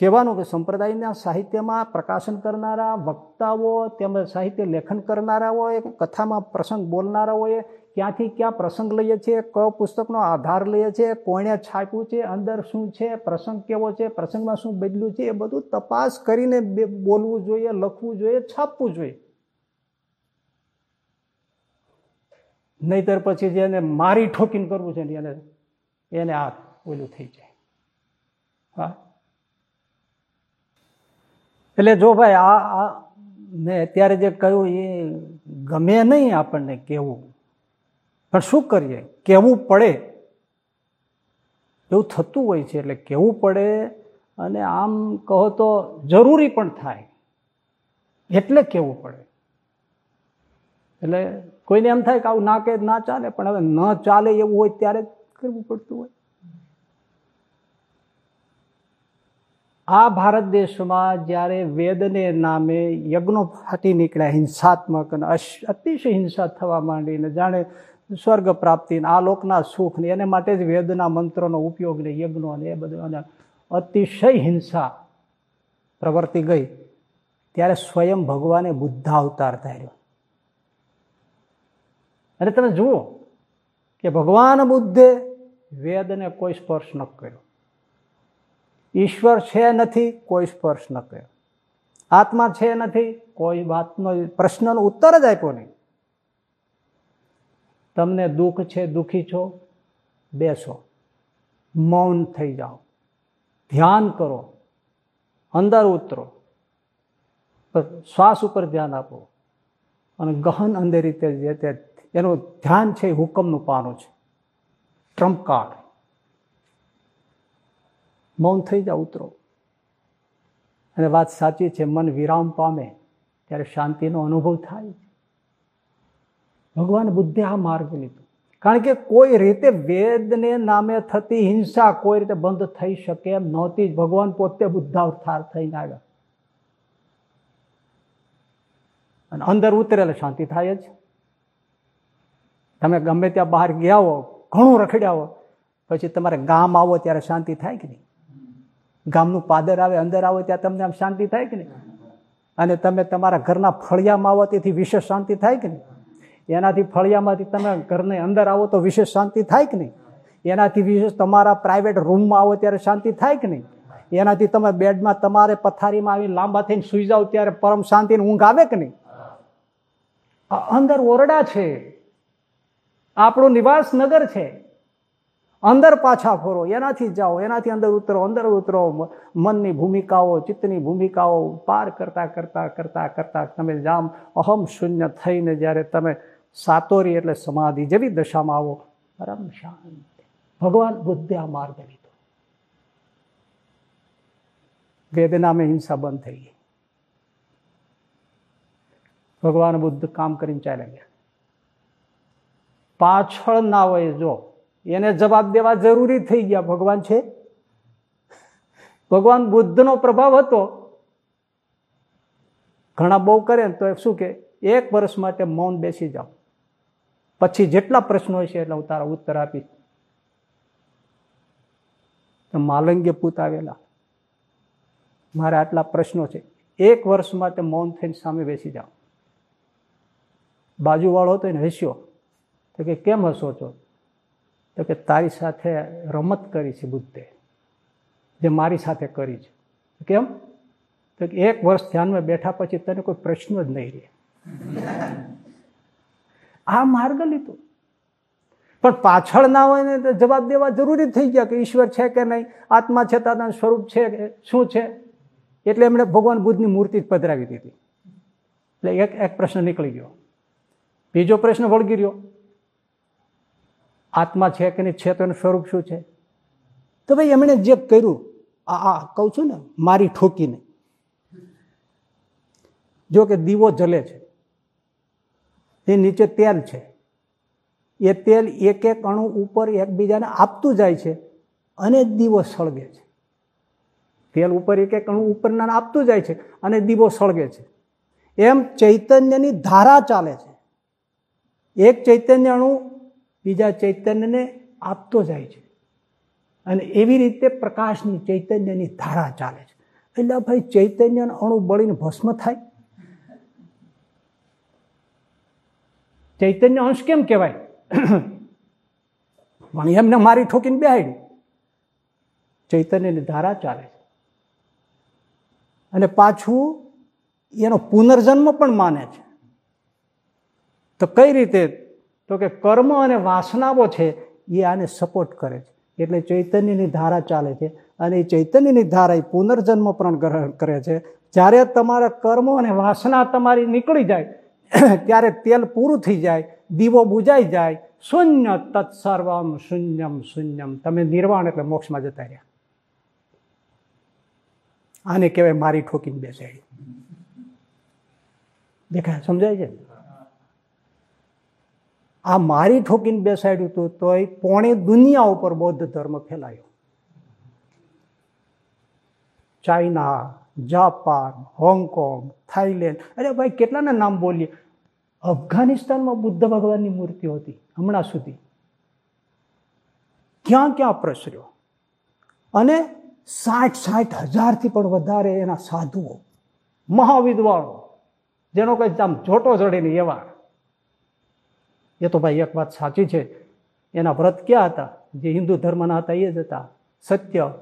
કહેવાનું કે સંપ્રદાયના સાહિત્યમાં પ્રકાશન કરનારા વક્તાઓ તેમજ સાહિત્ય લેખન કરનારાઓ કથામાં પ્રસંગ બોલનારાઓએ ક્યાંથી ક્યાં પ્રસંગ લઈએ છીએ કયો પુસ્તકનો આધાર લઈએ છીએ, કોણે છાપ્યું છે, અંદર શું છે, પ્રસંગ કેવો છે, પ્રસંગમાં શું બદલ્યું છે, એ બધું તપાસ કરીને બોલવું જોઈએ, લખવું જોઈએ, છાપવું જોઈએ. નહીતર પછી જેને મારી ઠોકીને કરવું છે એને એને આ ઓલું થઈ જાય. હા? એટલે જો ભાઈ આ મેં અત્યારે જે કહ્યું એ ગમે નહીં આપણને કહેવું પણ શું કરીએ? કહેવું પડે? એવું થતું હોય છે એટલે કહેવું પડે? અને આમ કહો તો જરૂરી પણ થાય. એટલે કહેવું પડે? એટલે કોઈને એમ થાય કે આવું ના કે, ના ચાલે, પણ હવે ન ચાલે એવું હોય ત્યારે જ કરવું પડતું હોય. આ ભારત દેશમાં જ્યારે વેદને નામે યજ્ઞો ફાટી નીકળ્યા, હિંસાત્મક અને અતિશય હિંસા થવા માંડીને જાણે સ્વર્ગ પ્રાપ્તિ આ લોકના સુખને, એને માટે જ વેદના મંત્રોનો ઉપયોગ ને યજ્ઞો અને એ બધું, અને અતિશય હિંસા પ્રવર્તી ગઈ. ત્યારે સ્વયં ભગવાને બુદ્ધા અવતાર ધાર્યો. અને તમે જુઓ કે ભગવાન બુદ્ધે વેદને કોઈ સ્પર્શ ન કર્યો. ઈશ્વર છે નથી, કોઈ સ્પર્શ ન કર્યો આત્મા છે નથી, કોઈ વાતનો પ્રશ્નનો ઉત્તર જ આપ્યો નહીં. તમને દુઃખ છે, દુઃખી છો, બેસો. મૌન થઈ જાઓ. ધ્યાન કરો. અંદર ઉતરો. શ્વાસ ઉપર ધ્યાન આપો. અને ગહન અંધે રીતે જે તે એનું ધ્યાન છે હુકમનું પાનું છે. ટ્રમ્પ કાર્ડ મૌન થઈ જાઓ ઉતરો. અને વાત સાચી છે, મન વિરામ પામે ત્યારે શાંતિનો અનુભવ થાય ભગવાન બુદ્ધે આ માર્ગ લીધો. કારણ કે કોઈ રીતે વેદને નામે થતી હિંસા કોઈ રીતે બંધ થઈ શકે એમ નહોતી. જ ભગવાન પોતે બુદ્ધાવતાર થઈને આવ્યા. અને અંદર ઉતરેલે શાંતિ થાય જ. તમે ગમે ત્યાં બહાર ગયા હો, ઘણું રખડ્યા હો, પછી તમારે ગામ આવો ત્યારે શાંતિ થાય કે નહીં? ગામનું પાદર આવે, અંદર આવો, ત્યાં તમને આમ શાંતિ થાય કે નહીં? અને તમે તમારા ઘરના ફળિયામાં આવો, તેથી વિશેષ શાંતિ થાય કે નહીં? એનાથી ફળિયામાંથી તમે ઘરને અંદર આવો તો વિશેષ શાંતિ થાય કે નહીં? એનાથી વિશેષ તમારા પ્રાઇવેટ રૂમમાં આવો ત્યારે શાંતિ થાય કે નહીં? એનાથી તમે બેડમાં તમારે પથારીમાં આવી લાંબા થઈને સુઈ જાઓ ત્યારે પરમ શાંતિની ઊંઘ આવે કે નહીં? અંદર ઓરડા છે. આપણું નિવાસ નગર છે. અંદર પાછા ફરો, એનાથી જાઓ, એનાથી અંદર ઉતરો અંદર ઉતરો મનની ભૂમિકાઓ, ચિત્તની ભૂમિકાઓ પાર કરતા કરતા કરતા કરતા તમે જામ અહમ શૂન્ય થઈને જ્યારે તમે સાતોરી એટલે સમાધિ જેવી દશામાં આવો, પરમ શાંતિ. ભગવાન બુદ્ધે આ માર્ગ લીધો. વેદનામે હિંસા બંધ થઈ ગઈ. ભગવાન બુદ્ધ કામ કરીને ચાલ્યા ગયા. પાછળ ના હોય જો એને જવાબ દેવા જરૂરી થઈ ગયા. ભગવાન છે? ભગવાન બુદ્ધનો પ્રભાવ હતો. ઘણા બહુ કરે ને તો શું કે, એક વર્ષ માટે મૌન બેસી જાઓ. પછી જેટલા પ્રશ્નો છે એટલે હું તારા ઉત્તર આપીશ. માલંગે પૂત આવેલા. મારે આટલા પ્રશ્નો છે. એક વર્ષ માટે મૌન થઈને સામે બેસી જાઓ. બાજુવાળો હતો એને હસ્યો. તો કે, કેમ હસો છો? તો કે તારી સાથે રમત કરી છે બુદ્ધે, જે મારી સાથે કરી છે. કેમ? તો કે એક વર્ષ ધ્યાનમાં બેઠા પછી તને કોઈ પ્રશ્ન જ નહીં રહે. આ માર્ગ લીધો. પણ પાછળ ના હોય ને તો જવાબ દેવા જરૂરી થઈ ગયા કે ઈશ્વર છે કે નહીં, આત્મા છે તાના સ્વરૂપ છે કે શું છે? એટલે એમણે ભગવાન બુદ્ધની મૂર્તિ જ પધરાવી દીધી. એટલે એક એક પ્રશ્ન નીકળી ગયો. બીજો પ્રશ્ન વળગી રહ્યો. આત્મા છે કે નહીં છે તો એનું સ્વરૂપ શું છે? તો ભાઈ એમણે જે કર્યું, આ આ કહું છું ને, મારી ઠોકીને. જો કે દીવો જલે છે. એ નીચે તેલ છે. એ તેલ એક એક અણુ ઉપર એકબીજાને આપતું જાય છે અને દીવો સળગે છે. તેલ ઉપર એક એક અણુ ઉપરના આપતું જાય છે અને દીવો સળગે છે. એમ ચૈતન્યની ધારા ચાલે છે. એક ચૈતન્ય અણુ બીજા ચૈતન્યને આપતો જાય છે. અને એવી રીતે પ્રકાશની ચૈતન્યની ધારા ચાલે છે. એટલે ભાઈ ચૈતન્યને અણુ બળીને ભસ્મ થાય. ચૈતન્ય અંશ કેમ કહેવાય? પણ એમને મારી ઠોકીને બેહાડ્યું. ચૈતન્યની ધારા ચાલે છે. અને પાછું એનો પુનર્જન્મ પણ માને છે. તો કઈ રીતે તો કે કર્મ અને વાસનાઓ છે, એ આને સપોર્ટ કરે છે. એટલે ચૈતન્યની ધારા ચાલે છે અને એ ચૈતન્યની ધારા એ પુનર્જન્મ પણ ગ્રહણ કરે છે. જ્યારે તમારા કર્મો અને વાસના તમારી નીકળી જાય, ત્યારે તેલ પૂરું થઈ જાય, દીવો બુજાઈ જાય, શૂન્ય તત્સર્વમ શૂન્યમ શૂન્યમ. તમે નિર્વાણ એટલે મોક્ષમાં જતા રહ્યા. આને કહેવાય મારી ઠોકીને બેસાડી. દેખાય, સમજાય છે? આ મારી ઠોકીને બેસાડ્યું હતું, તોય પોણી દુનિયા ઉપર બૌદ્ધ ધર્મ ફેલાયો. ચાઇના, જાપાન, હોંગકોંગ થાઈલેન્ડ અરે ભાઈ, કેટલાના નામ બોલીએ? અફઘાનિસ્તાનમાં બુદ્ધ ભગવાનની મૂર્તિઓ હતી, હમણાં સુધી. ક્યાં ક્યાં પ્રસર્યો? અને સાઠ સાઠ હજારથી પણ વધારે એના સાધુઓ મહાવિદ્વાળો જેનો કંઈ આમ જોટો ચડે નહીં એવા એ તો ભાઈ એક વાત સાચી છે. એના વ્રત ક્યાં હતા? જે હિન્દુ ધર્મના હતા, એ જ હતા. સત્ય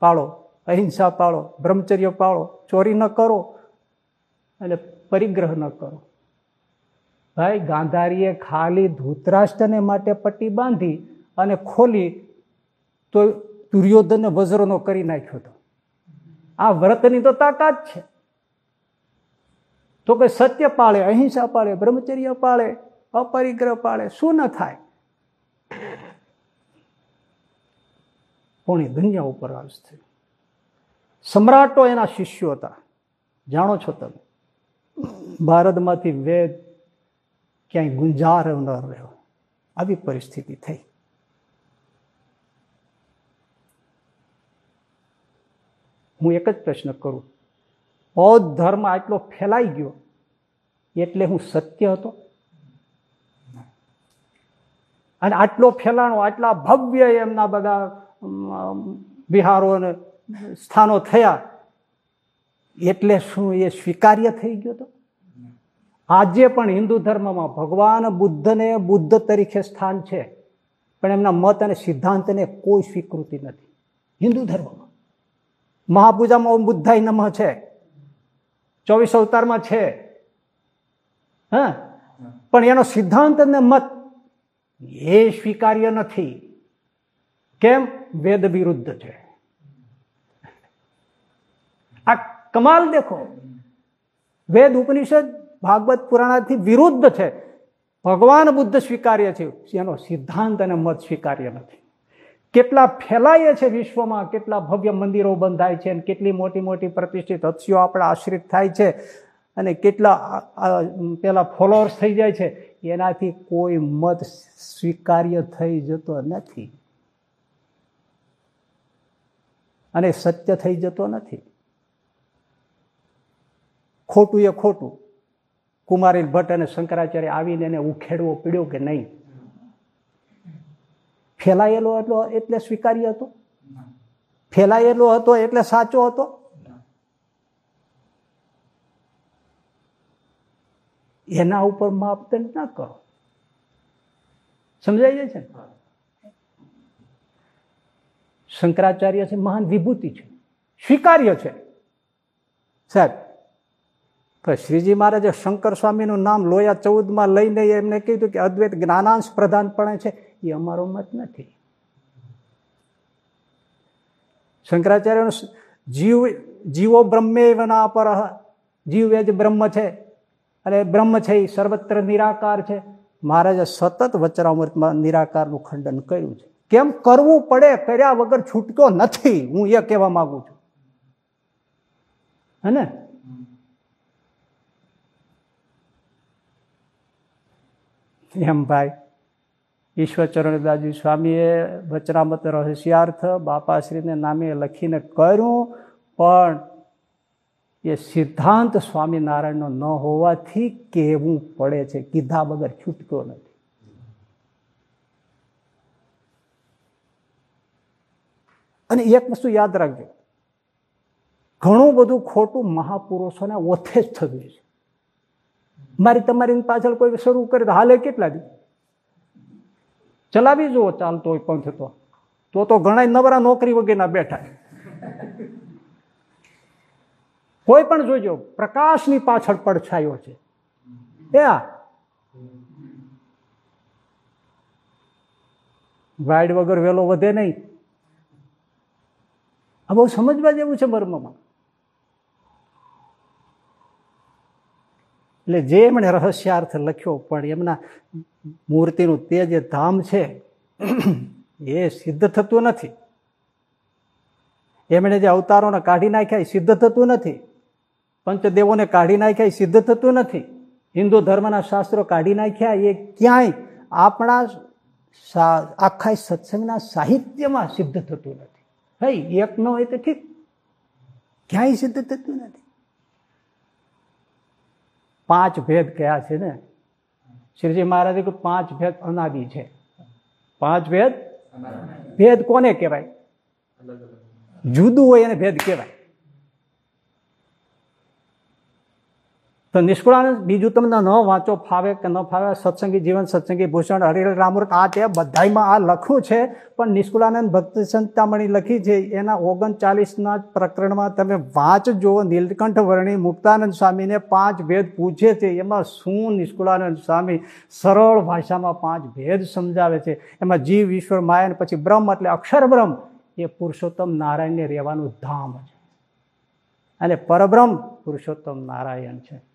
પાળો, અહિંસા પાળો, બ્રહ્મચર્ય પાળો, ચોરી ન કરો અને પરિગ્રહ ન કરો. ભાઈ, ગાંધારીએ ખાલી ધૂતરાષ્ટ્રને માટે પટ્ટી બાંધી અને ખોલી તો દુર્યોધનને વજ્રનો કરી નાખ્યો હતો. આ વ્રતની તો તાકાત છે. તો કે સત્ય પાળે, અહિંસા પાળે, બ્રહ્મચર્ય પાળે અપરિગ્રહ પાળે. શું ન થાય? પૂણી દુનિયા ઉપર રાજ થયું સમ્રાટો એના શિષ્યો હતા. જાણો છો તમે? ભારતમાંથી વેદ ક્યાંય ગુંજાર ન રહ્યો. આવી પરિસ્થિતિ થઈ. હું એક જ પ્રશ્ન કરું. બૌદ્ધ ધર્મ આટલો ફેલાઈ ગયો એટલે હું સત્ય હતો? અને આટલો ફેલાણો, આટલા ભવ્ય એમના બધા બિહારો અને સ્થાનો થયા, એટલે શું એ સ્વીકાર્ય થઈ ગયો તો? આજે પણ હિન્દુ ધર્મમાં ભગવાન બુદ્ધને બુદ્ધ તરીકે સ્થાન છે, પણ એમના મત અને સિદ્ધાંતને કોઈ સ્વીકૃતિ નથી. હિન્દુ ધર્મમાં. મહાપૂજામાં ઓમ બુદ્ધાય નમઃ છે. ચોવીસ અવતારમાં છે. હા? પણ એનો સિદ્ધાંત અને મત એ સ્વીકાર્ય નથી. કેમ? વેદ વિરુદ્ધ છે. આ કમાલ દેખો. વેદ ઉપનિષદ ભાગવત પુરાણાથી વિરુદ્ધ છે. ભગવાન બુદ્ધ સ્વીકાર્ય છે. એનો સિદ્ધાંત અને મત સ્વીકાર્ય નથી. કેટલા ફેલાય છે વિશ્વમાં, કેટલા ભવ્ય મંદિરો બંધાય છે અને કેટલી મોટી મોટી પ્રતિષ્ઠિત હસ્યો આપણા આશ્રિત થાય છે. અને કેટલા પેલા ફોલોઅર્સ થઈ જાય છે, એનાથી કોઈ મત સ્વીકાર્ય થઈ જતો નથી. અને સત્ય થઈ જતો નથી. ખોટું એ ખોટું. કુમારી ભટ્ટ અને શંકરાચાર્ય આવીને એને ઉખેડવો પીડ્યો કે નહીં? ફેલાયેલો હતો એટલે સ્વીકાર્ય હતો? ફેલાયેલો હતો એટલે સાચો હતો? એના ઉપર માપદંડ ના કરો. સમજાઈ જાય છે શંકરાચાર્ય છે મહાન વિભૂતિ છે. સ્વીકાર્ય છે. સાહેબ શ્રીજી મહારાજે શંકર સ્વામીનું નામ લોયા ચૌદમાં લઈને એમને કીધું કે અદ્વૈત જ્ઞાનાંશ પ્રધાનપણે છે. એ અમારો મત નથી. શંકરાચાર્ય જીવ જીવો બ્રહ્મે વના પર જીવ એ જ બ્રહ્મ છે. અને બ્રહ્મ છે એ સર્વત્ર નિરાકાર છે. મહારાજે સતત વચરામૃતમાં નિરાકારનું ખંડન કર્યું છે. કેમ કરવું પડે કર્યા વગર છૂટતો નથી, હું એ કહેવા માંગુ છું. હે ને? એમ ભાઈ ઈશ્વરચરણદાસજી સ્વામીએ વચરામત રહસ્યાર્થ બાપાશ્રીને નામે લખીને કર્યું, પણ એ સિદ્ધાંત સ્વામિનારાયણનો ન હોવાથી કહેવું પડે છે, કીધા વગર છૂટકો નથી. અને એક વસ્તુ યાદ રાખજો, ઘણું બધું ખોટું મહાપુરુષોને ઓથે જ થતું છે. મારી તમારી પાછળ કોઈ શરૂ કરે તો હાલે કેટલા દી? ચલાવી જુઓ ચાલતો હોય પંથ તો. તો તો ઘણા નવરા નોકરી વગેરેના બેઠા. કોઈ પણ જોજો, પ્રકાશની પાછળ પડછાયો છે. એ વાઇડ વગર વેલો વધે નહીં. આ બહુ સમજવા જેવું છે મર્મમાં એટલે જે એમણે રહસ્યાર્થ લખ્યો, પણ એમના મૂર્તિનું તે જે ધામ છે, એ સિદ્ધ થતું નથી. એમણે જે અવતારોને કાઢી નાખ્યા, એ સિદ્ધ થતું નથી. પંચદેવોને કાઢી નાખ્યા એ સિદ્ધ થતું નથી. હિન્દુ ધર્મના શાસ્ત્રો કાઢી નાખ્યા એ ક્યાંય આપણા આખા સત્સંગના સાહિત્યમાં સિદ્ધ થતું નથી. ભાઈ એક ન હોય તો ઠીક. ક્યાંય સિદ્ધ થતું નથી. પાંચ ભેદ કયા છે ને? શ્રીજી મહારાજે કહ્યું, પાંચ ભેદ અનાદિ છે. પાંચ ભેદ? ભેદ કોને કહેવાય? જુદું હોય એને ભેદ કહેવાય. તો નિષ્કુળાનંદ, બીજું તમને ન વાંચો, ફાવે કે ન ફાવે, સત્સંગી જીવન, સત્સંગી ભૂષણ હરિલ રામૃત આ તે બધામાં આ લખવું છે, પણ નિષ્કુળાનંદ ભક્તિ સંતામણી લખી છે, એના ઓગણચાલીસના પ્રકરણમાં તમે વાંચજો, નીલકંઠ વર્ણી મુક્તાનંદ સ્વામીને પાંચ ભેદ પૂછે છે, એમાં શું નિષ્કુળાનંદ સ્વામી સરળ ભાષામાં પાંચ ભેદ સમજાવે છે, એમાં જીવ, ઈશ્વર માયન પછી બ્રહ્મ એટલે અક્ષર બ્રહ્મ, એ પુરુષોત્તમ નારાયણને રહેવાનું ધામ છે. અને પરબ્રહ્મ પુરુષોત્તમ નારાયણ છે.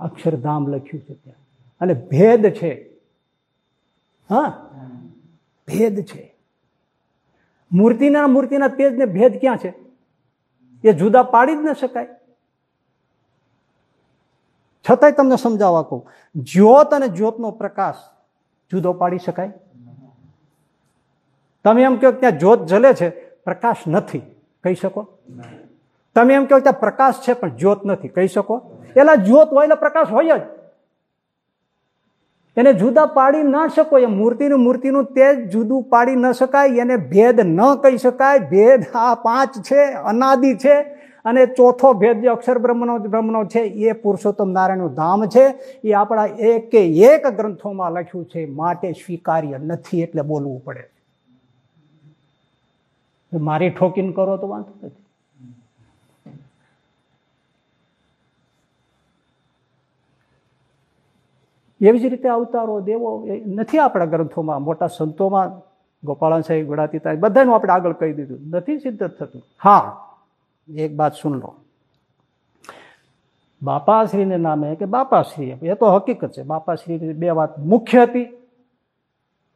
અક્ષરધામ લખ્યું છે ત્યાં. અને ભેદ છે. હા? ભેદ છે. મૂર્તિના મૂર્તિના તેજને ભેદ ક્યાં છે? એ જુદા પાડી જ ન શકાય. છતાંય તમને સમજાવવા કહું. જ્યોત અને જ્યોતનો પ્રકાશ જુદો પાડી શકાય. તમે એમ કહો ત્યાં જ્યોત જલે છે પ્રકાશ નથી. કહી શકો? તમે એમ કહો ત્યાં પ્રકાશ છે પણ જ્યોત નથી. કહી શકો? પેલા જ્યોત હોય એટલે પ્રકાશ હોય જ. એને જુદા પાડી ના શકો, એ મૂર્તિનું મૂર્તિનું તેજ જુદું પાડી ન શકાય, એને ભેદ ન કહી શકાય. ભેદ આ પાંચ છે, અનાદિ છે, અને ચોથો ભેદ જે અક્ષર બ્રહ્મનો બ્રહ્મનો છે, એ પુરુષોત્તમ નારાયણનું ધામ છે. એ આપણા એક એક ગ્રંથોમાં લખ્યું છે, માટે સ્વીકાર્ય નથી એટલે બોલવું પડે. મારી ઠોકીને કરો તો વાંધો નથી. એવી જ રીતે અવતારો, દેવો, એ નથી આપણા ગ્રંથોમાં, મોટા સંતોમાં ગોપાળન સાહેબ ગુણાતીતા બધાનું આપણે આગળ કહી દીધું. નથી સિદ્ધ થતું. હા, એક વાત સુન લો. બાપાશ્રીને નામે કે બાપાશ્રી એ તો હકીકત છે બાપાશ્રી બે વાત મુખ્ય હતી.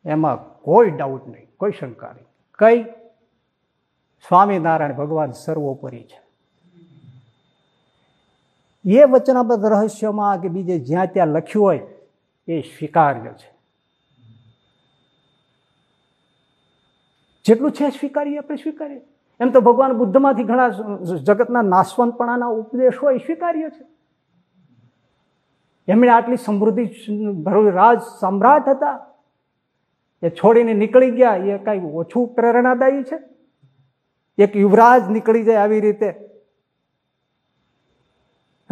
એમાં કોઈ ડાઉટ નહીં, કોઈ શંકા નહીં. કઈ? સ્વામિનારાયણ ભગવાન સર્વોપરી છે. એ વચનાબદ્ધ રહસ્યમાં કે બીજે જ્યાં ત્યાં લખ્યું હોય એ સ્વીકાર્ય છે. જેટલું છે સ્વીકારીએ, આપણે સ્વીકારીએ. એમ તો ભગવાન બુદ્ધમાંથી ઘણા જગતના નાશવંતપણાના ઉપદેશો એ સ્વીકાર્ય છે. એમણે આટલી સમૃદ્ધિ રાજ સમ્રાટ હતા. એ છોડીને નીકળી ગયા. એ કઈ ઓછું પ્રેરણાદાયી છે? એક યુવરાજ નીકળી જાય આવી રીતે.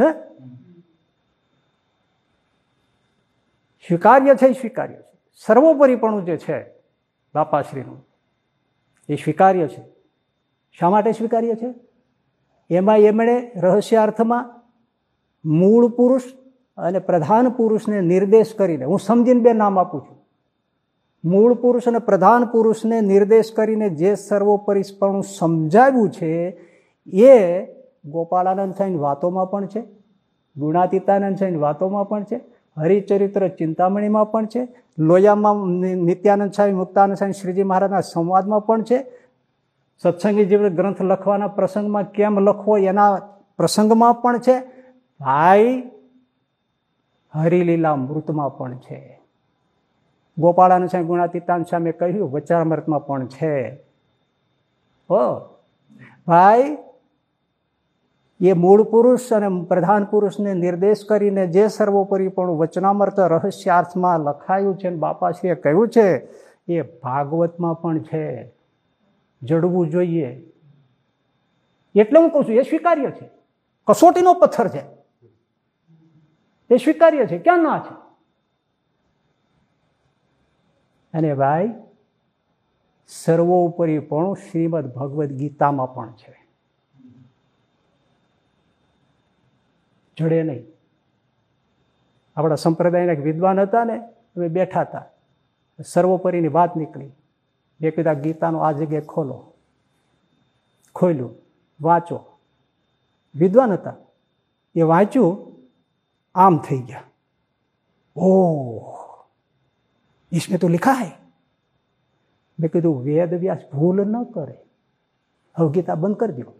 હે? સ્વીકાર્ય છે સ્વીકાર્ય છે. સર્વોપરીપણું જે છે, બાપાશ્રીનું, એ સ્વીકાર્ય છે. શા માટે સ્વીકાર્ય છે? એમાં એમણે રહસ્યાર્થમાં મૂળ પુરુષ અને પ્રધાન પુરુષને નિર્દેશ કરીને, હું સમજીને બે નામ આપું છું. મૂળ પુરુષ અને પ્રધાન પુરુષને નિર્દેશ કરીને જે સર્વોપરીપણું સમજાવ્યું છે, એ ગોપાળાનંદ સાઈની વાતોમાં પણ છે, ગુણાતીતાનંદ સાઈની વાતોમાં પણ છે હરિચરિત્ર ચિંતામણીમાં પણ છે, લોયામાં નિત્યાનંદ સ્વામી મુક્તાનંદ સ્વામી શ્રીજી મહારાજના સંવાદમાં પણ છે. સત્સંગી જીવન ગ્રંથ લખવાના પ્રસંગમાં કેમ લખવો એના પ્રસંગમાં પણ છે. ભાઈ હરિલીલા મૃતમાં પણ છે. ગોપાળાનું સ્વામી ગુણાતીતાન સામે કહ્યું વચામૃતમાં પણ છે. હો, ભાઈ એ મૂળ પુરુષ અને પ્રધાન પુરુષને નિર્દેશ કરીને જે સર્વોપરી પણ વચનામૃત રહસ્યાર્થમાં લખાયું છે અને બાપાશ્રીએ કહ્યું છે, એ ભાગવતમાં પણ છે. જડવું જોઈએ. એટલે હું કહું છું, એ સ્વીકાર્ય છે. કસોટીનો પથ્થર છે. એ સ્વીકાર્ય છે. ક્યાં ના છે? અને ભાઈ, સર્વોપરી પણ શ્રીમદ ભગવદ્ ગીતામાં પણ છે. જડે નહીં. આપણા સંપ્રદાયના એક વિદ્વાન હતા ને, અમે બેઠા હતા. સર્વોપરીની વાત નીકળી. મેં કીધા, ગીતાનો આ જગ્યાએ ખોલો. ખોલ્યું. વાંચો. વિદ્વાન હતા. એ વાંચ્યું, આમ થઈ ગયા. ઓ ઈસમે તો લિખા હૈ. મેં કીધું, વેદ વ્યાસ ભૂલ ન કરે. હવે ગીતા બંધ કરી દો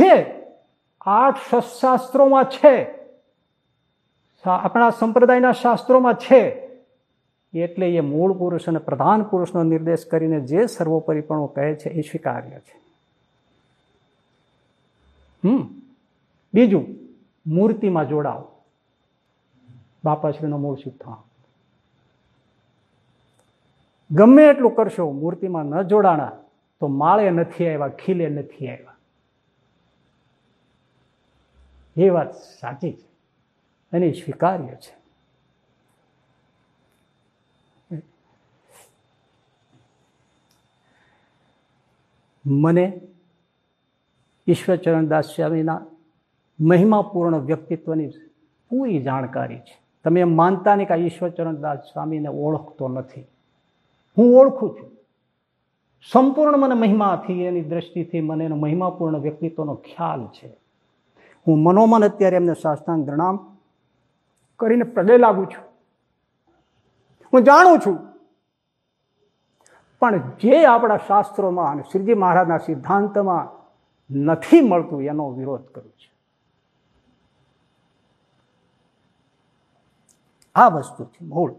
છે. આઠ શાસ્ત્રોમાં છે. આપણા સંપ્રદાયના શાસ્ત્રોમાં છે. એટલે એ મૂળ પુરુષ અને પ્રધાન પુરુષનો નિર્દેશ કરીને જે સર્વોપરીપણું કહે છે એ સ્વીકાર્ય છે. હમ. બીજું, મૂર્તિમાં જોડાવ બાપાશ્રીનો મૂળ સિદ્ધાંત ગમે એટલું કરશો, મૂર્તિમાં ન જોડાણા, તો માળે નથી આવ્યા, ખીલે નથી આવ્યા. એ વાત સાચી છે અને સ્વીકાર્ય છે. મને ઈશ્વરચરણદાસ સ્વામીના મહિમાપૂર્ણ વ્યક્તિત્વની પૂરી જાણકારી છે. તમે એમ માનતા નહીં કે ઈશ્વરચરણદાસ સ્વામીને ઓળખતો નથી. હું ઓળખું છું. સંપૂર્ણ મને મહિમાથી એની દ્રષ્ટિથી મને એનો મહિમાપૂર્ણ વ્યક્તિત્વનો ખ્યાલ છે. હું મનોમન અત્યારે એમને શાસ્ત્રાંગ પ્રણામ કરીને પગે લાગુ છું. હું જાણું છું. પણ જે આપણા શાસ્ત્રોમાં અને શ્રીજી મહારાજના સિદ્ધાંતમાં નથી મળતું, એનો વિરોધ કરું છું. આ વસ્તુ છે મૂળ.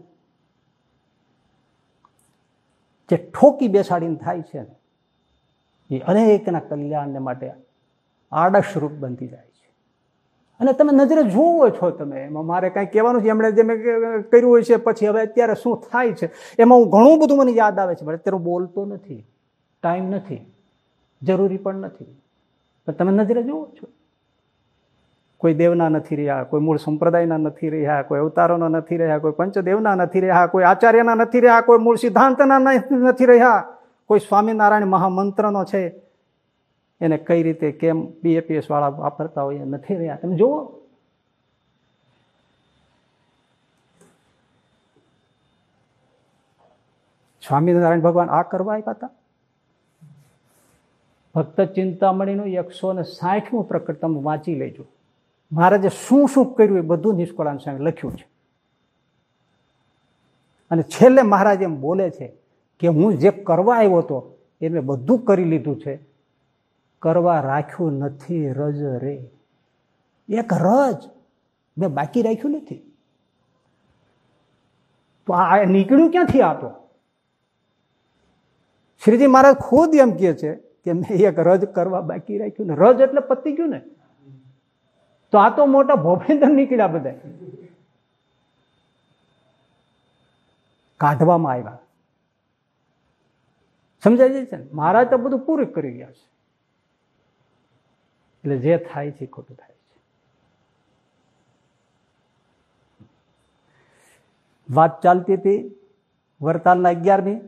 જે ઠોકી બેસાડીને થાય છે એ અનેકના કલ્યાણને માટે આદર્શરૂપ બનતી જાય અને તમે નજરે જોવો છો તમે, એમાં મારે કાંઈ કહેવાનું છે, એમણે જે મેં કર્યું હોય છે, પછી હવે અત્યારે શું થાય છે, એમાં હું ઘણું બધું મને યાદ આવે છે, પણ અત્યારે બોલતો નથી, ટાઈમ નથી, જરૂરી પણ નથી. પણ તમે નજરે જુઓ છો. કોઈ દેવના નથી રહ્યા, કોઈ મૂળ સંપ્રદાયના નથી રહ્યા, કોઈ અવતારોના નથી રહ્યા, કોઈ પંચદેવના નથી રહ્યા, કોઈ આચાર્યના નથી રહ્યા, કોઈ મૂળ સિદ્ધાંતના નથી રહ્યા, કોઈ સ્વામિનારાયણ મહામંત્રનો છે એને કઈ રીતે, કેમ બીએપીએસ વાળા વાપરતા હોય એ નથી રહ્યા. તમે જુઓ. સ્વામિનારાયણ ભગવાન આ કરવા આપ્યા હતા? ભક્ત ચિંતામણીનું એકસો ને સાઠમું પ્રકટ તમે વાંચી લેજો. મહારાજે શું શું કર્યું એ બધું નિષ્કળાન સામે લખ્યું છે. અને છેલ્લે મહારાજ એમ બોલે છે કે હું જે કરવા આવ્યો હતો એ મેં બધું કરી લીધું છે. કરવા રાખ્યું નથી રજ રે. એક રજ મેં બાકી રાખ્યું નથી. તો આ નીકળ્યું ક્યાંથી આ તો? શ્રીજી મહારાજ ખુદ એમ કહે છે કે મેં એક રજ કરવા બાકી રાખ્યું ને. રજ એટલે પતી ગયું ને. તો આ તો મોટા ભોપેન્દ્ર નીકળ્યા બધા. કાઢવામાં આવ્યા. સમજાય છે ને? મહારાજ તો બધું પૂરું કરી ગયા છે. એટલે જે થાય છે ખોટું થાય છે. વાત ચાલતી હતી વરતાલના અગિયારમી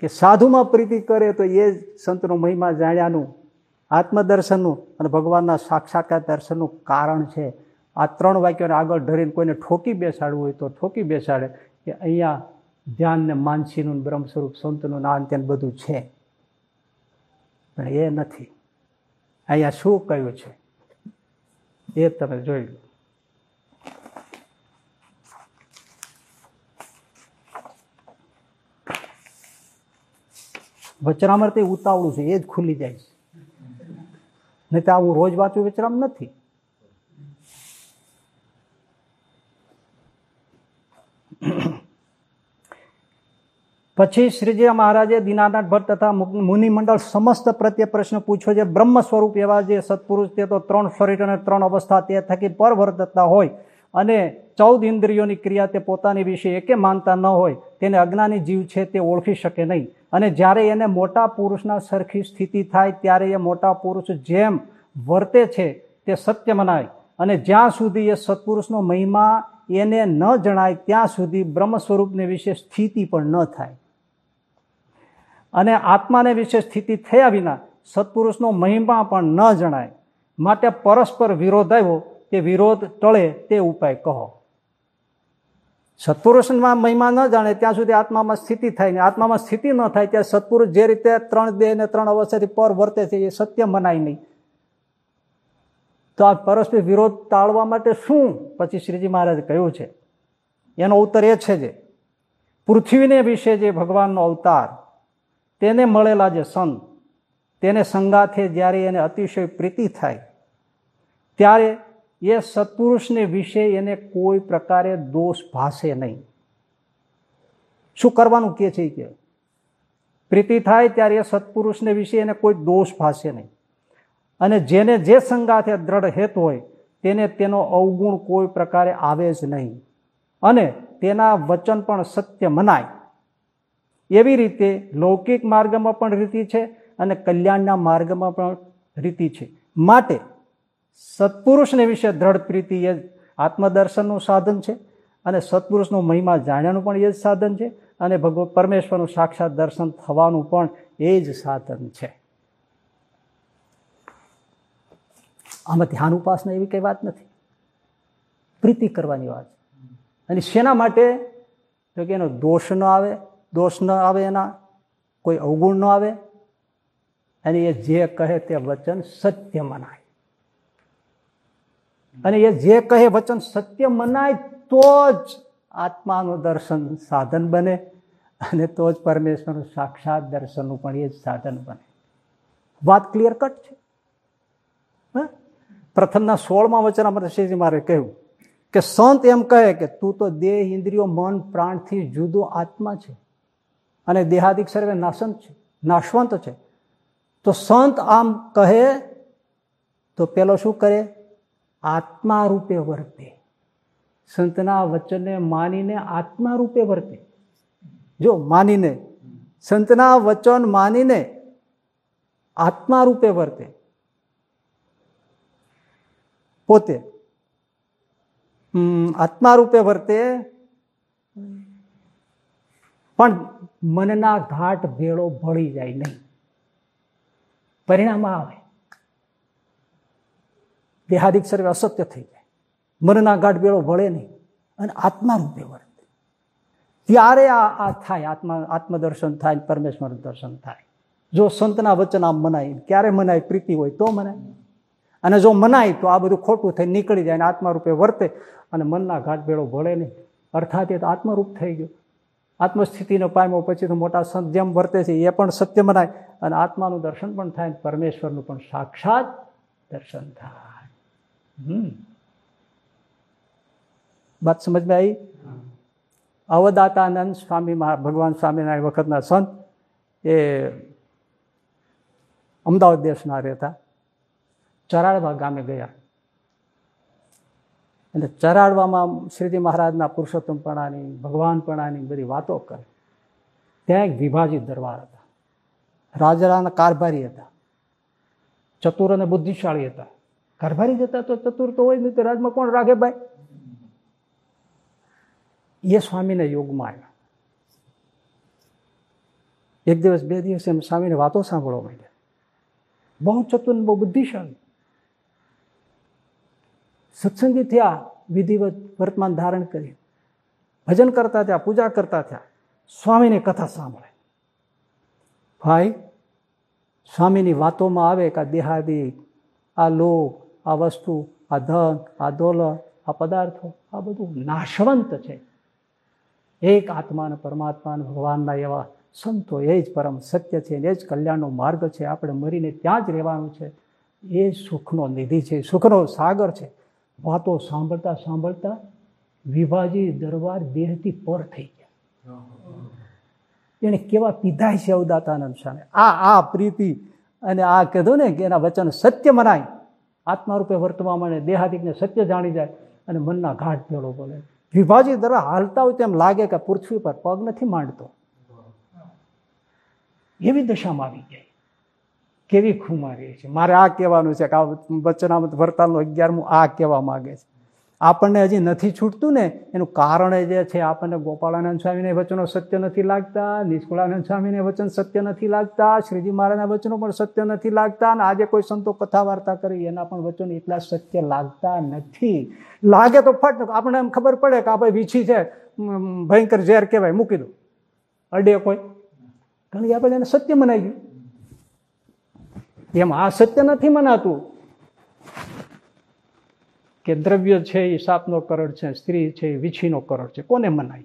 કે સાધુમાં પ્રીતિ કરે તો એ જ સંતનો મહિમા જાણ્યાનું, આત્મદર્શનનું અને ભગવાનના સાક્ષાત્કાર દર્શનનું કારણ છે. આ ત્રણ વાક્યોને આગળ ધરીને કોઈને ઠોકી બેસાડવું હોય તો ઠોકી બેસાડે કે અહીંયા ધ્યાન ને માનસીનું બ્રહ્મ સ્વરૂપ સંતનું નાન બધું છે. પણ એ નથી. અહીંયા શું કહ્યું છે? એ તમે જોઈ લો. વચરામર તે ઉતાવળું છે, એ જ ખુલી જાય છે. નહીં તો હું રોજ વાંચું વચરામ નથી. પછી શ્રીજી મહારાજે દિનાનાથ ભટ્ટ તથા મુનિમંડળ સમસ્ત પ્રત્યે પ્રશ્ન પૂછ્યો છે બ્રહ્મ સ્વરૂપ એવા જે સત્પુરુષ તે તો ત્રણ શરીર અને ત્રણ અવસ્થા તે થકી પરવર્તતા હોય અને ચૌદ ઇન્દ્રિયોની ક્રિયા તે પોતાની વિશે એકે માનતા ન હોય તેને અજ્ઞાની જીવ છે તે ઓળખી શકે નહીં. અને જ્યારે એને મોટા પુરુષના સરખી સ્થિતિ થાય ત્યારે એ મોટા પુરુષ જેમ વર્તે છે તે સત્ય મનાય. અને જ્યાં સુધી એ સત્પુરુષનો મહિમા એને ન જણાય ત્યાં સુધી બ્રહ્મ સ્વરૂપને વિશે સ્થિતિ પણ ન થાય. અને આત્માને વિશે સ્થિતિ થયા વિના સત્પુરુષનો મહિમા પણ ન જણાય. માટે પરસ્પર વિરોધ આવ્યો તે વિરોધ ટળે તે ઉપાય કહો. સત્પુરુષમાં મહિમા ન જાણે ત્યાં સુધી આત્મામાં સ્થિતિ થાય ને આત્મામાં સ્થિતિ ન થાય ત્યાં સત્પુરુષ જે રીતે ત્રણ દેહ ને ત્રણ અવસ્થાથી પર વર્તે છે એ સત્ય મનાય નહીં. તો આ પરસ્પર વિરોધ ટાળવા માટે શું? પછી શ્રીજી મહારાજ કહ્યું છે. એનો ઉત્તર એ છે જે, પૃથ્વીને વિશે જે ભગવાનનો અવતાર તેને મળેલા જે સંત, તેને સંગાથે જ્યારે એને અતિશય પ્રીતિ થાય, ત્યારે એ સત્પુરુષને વિશે એને કોઈ પ્રકારે દોષ ભાષે નહીં. શું કરવાનું કે છે કે? પ્રીતિ થાય ત્યારે એ સત્પુરુષને વિશે એને કોઈ દોષ ભાસે નહીં. અને જેને જે સંગાથે દ્રઢ હેત હોય, તેને તેનો અવગુણ કોઈ પ્રકારે આવે જ નહીં. અને તેના વચન પણ સત્ય મનાય. એવી રીતે લૌકિક માર્ગમાં પણ રીતિ છે અને કલ્યાણના માર્ગમાં પણ રીતિ છે. માટે સત્પુરુષને વિશે દ્રઢ પ્રીતિ એ આત્મદર્શનનું સાધન છે અને સત્પુરુષનો મહિમા જાણ્યાનું પણ એ જ સાધન છે અને ભગવ, પરમેશ્વરનું સાક્ષાત દર્શન થવાનું પણ એ જ સાધન છે. આમાં ધ્યાન ઉપાસના એવી કઈ વાત નથી. પ્રીતિ કરવાની વાત અને શેના માટે? તો કે એનો દોષ ન આવે દોષ ન આવે એના, કોઈ અવગુણ ન આવે, અને એ જે કહે તે વચન સત્ય મનાય. અને એ જે કહે વચન સત્ય મનાય, તો જ આત્માનું દર્શન સાધન બને, અને તો જ પરમેશ્વરનું સાક્ષાત દર્શનનું પણ એ જ સાધન બને. વાત ક્લિયર કટ છે? પ્રથમના સોળમાં વચનામાં શ્રીજી મારે કહ્યું કે સંત એમ કહે કે તું તો દેહ, ઇન્દ્રિયો, મન, પ્રાણથી જુદો આત્મા છે. અને દેહાદિક સર્વે નાશંત છે, નાશવંત છે. તો સંત આમ કહે, તો પેલો શું કરે? આત્મા રૂપે વર્તે. સંતના વચનને માનીને આત્મા રૂપે વર્તે. જો માનીને, સંતના વચન માનીને આત્મા રૂપે વર્તે. પોતે આત્મા રૂપે વર્તે. પણ મનના ઘાટ ભેળો ભળી જાય નહીં. પરિણામ આવે. દેહાદિક સર્વે અસત્ય થઈ જાય. મનના ગાઢ ભેળો ભળે નહીં અને આત્મા રૂપે વર્તે. ત્યારે આ આ થાય, આત્મા આત્મદર્શન થાય પરમેશ્વર દર્શન થાય. જો સંતના વચન આમ મનાય, ક્યારે મનાય? પ્રીતિ હોય તો મનાય. અને જો મનાય તો આ બધું ખોટું થઈ નીકળી જાય અને આત્મા રૂપે વર્તે અને મનના ઘાટ ભેળો ભળે નહીં. અર્થાત એ આત્મરૂપ થઈ ગયું. આત્મસ્થિતિનો પામ્યો પછી તો મોટા સંત જેમ વર્તે છે, એ પણ સત્ય મનાય અને આત્માનું દર્શન પણ થાય પરમેશ્વરનું પણ સાક્ષાત દર્શન થાય. હમ. વાત સમજમાં આવી? અવદાતાનંદ સ્વામી ભગવાન સ્વામિનારાયણ વખતના સંત એ અમદાવાદ દેશના રહેતા ચરાળવા ગામે ગયા. એટલે ચરાડવામાં શ્રીજી મહારાજના પુરુષોત્તમપણાની ભગવાનપણાની બધી વાતો કરે. ત્યાં એક વિભાજિત દરબાર હતા. રાજરાના કારભારી હતા. ચતુર અને બુદ્ધિશાળી હતા. કારભારી જતા તો ચતુર તો હોય, નહીં તો રાજમાં કોણ રાખે ભાઈ? એ સ્વામીને યોગમાં આવ્યા. એક દિવસ, બે દિવસ એમ સ્વામીને વાતો સાંભળવા માંડ્યા. બહુ ચતુર બહુ બુદ્ધિશાળી. સત્સંગી થયા, વિધિવત વર્તમાન ધારણ કરી ભજન કરતા થયા, પૂજા કરતા થયા. સ્વામીની કથા સાંભળે. ભાઈ, સ્વામીની વાતોમાં આવે કે આ દેહાદી, આ લોક આ વસ્તુ, આ ધન, આ દોલત, આ પદાર્થો, આ બધું નાશવંત છે. એક આત્માને પરમાત્માને ભગવાનના એવા સંતો એ જ પરમ સત્ય છે એ જ કલ્યાણનો માર્ગ છે. આપણે મરીને ત્યાં જ રહેવાનું છે. એ સુખનો નિધિ છે, સુખનો સાગર છે. વાતો સાંભળતા સાંભળતા વિભાજી દરબાર દેહથી પર થઈ ગયા. એને કેવા પીધાય છે અવદાતાનંદ સ્વામી. આ આ પ્રીતિ અને આ કીધું ને કે એના વચન સત્ય મનાય. આત્મા રૂપે વર્તવા માંડે દેહાદિકને સત્ય જાણી જાય અને મનના ઘાટ પેલો બોલે. વિભાજી દરબાર હાલતા હોય તેમ લાગે કે પૃથ્વી પર પગ નથી માંડતો. એવી દશામાં આવી ગઈ. કેવી ખુમારી છે? મારે આ કહેવાનું છે કે આ વચનામત વર્તાલનું અગિયારમું આ કહેવા માગે છે. આપણને હજી નથી છૂટતું ને, એનું કારણ જે છે, આપણને ગોપાળાનંદ સ્વામીને વચનો સત્ય નથી લાગતા, નિષ્કુળાનંદ સ્વામીને વચન સત્ય નથી લાગતા, શ્રીજી મહારાજના વચનો પણ સત્ય નથી લાગતા અને આજે કોઈ સંતો કથા વાર્તા કરી, એના પણ વચનો એટલા સત્ય લાગતા નથી. લાગે તો ફટ, આપણને એમ ખબર પડે કે આ ભાઈ વીછી છે ભયંકર ઝેર કહેવાય, મૂકી દો. અડે કોઈ. કારણ કે આપણે એને સત્ય મનાઈ ગયું એમ આ સત્ય નથી મનાતું કે દ્રવ્ય છે એ સાપનો કરડ છે, સ્ત્રી છે એ વીછીનો કરડ છે. કોને મનાય?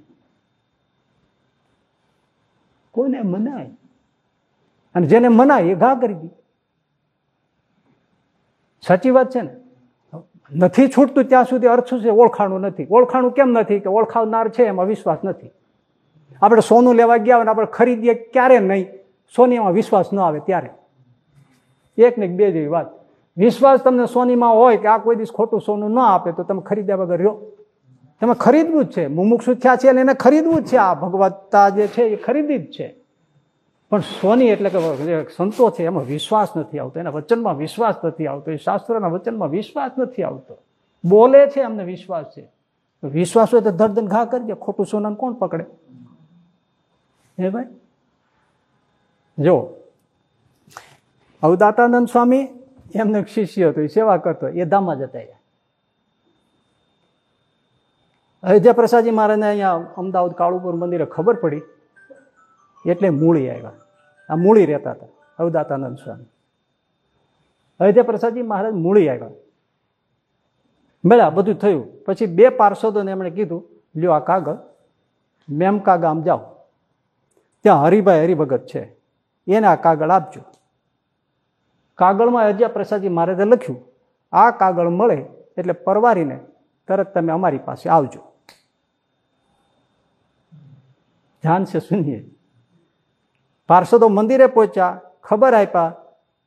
કોને મનાય? અને જેને મનાય એ ઘા કરી દી. સાચી વાત છે ને? નથી છૂટતું ત્યાં સુધી અર્થ છે? ઓળખાણું નથી. ઓળખાણું કેમ નથી? કે ઓળખાવનાર છે એમાં વિશ્વાસ નથી. આપણે સોનું લેવા ગયા હોય આપણે ખરીદીએ ક્યારે નહીં? સોનીમાં વિશ્વાસ ન આવે ત્યારે. એક ને બે જેવી વાત. વિશ્વાસ તમને સોનીમાં હોય કે આ કોઈ દિવસ ખોટું સોનું ન આપે, તો તમે ખરીદ્યા વગર રહ્યો. તમે ખરીદવું જ છે. મુમુક્ષુ થયા છે અને એને ખરીદવું જ છે. આ ભગવત્તા જે છે એ ખરીદી જ છે. પણ સોની એટલે કે સંતો છે, એમાં વિશ્વાસ નથી આવતો. એના વચનમાં વિશ્વાસ નથી આવતો. એ શાસ્ત્રોના વચનમાં વિશ્વાસ નથી આવતો. બોલે છે અમને વિશ્વાસ છે. વિશ્વાસ હોય તો દર્દન ઘા કરજે. ખોટું સોનાને કોણ પકડે? હે ભાઈ? જો અવદાતાનંદ સ્વામી એમનો શિષ્ય હતો, એ સેવા કરતો, એ ધામમાં જતા અયોધ્યા પ્રસાદજી મહારાજને અહીંયા અમદાવાદ કાળુપુર મંદિરે ખબર પડી, એટલે મૂળી આવ્યા. આ મૂળી રહેતા હતા, અવદાતાનંદ સ્વામી. અયોધ્યા પ્રસાદજી મહારાજ મૂળી આવ્યા. મળ્યા બધું થયું, પછી બે પાર્ષદોને એમણે કીધું, લ્યો આ કાગળ, મેમકા ગામ જાઓ. ત્યાં હરિભાઈ હરિભગત છે, એને આ કાગળ આપજો. કાગળમાં અજ્યા પ્રસાદજી મહારાજે લખ્યું, આ કાગળ મળે એટલે પરવારીને તરત તમે અમારી પાસે આવજો. ધ્યાન છે સુનિએ. પાર્ષદો મંદિરે પહોંચ્યા, ખબર આપ્યા,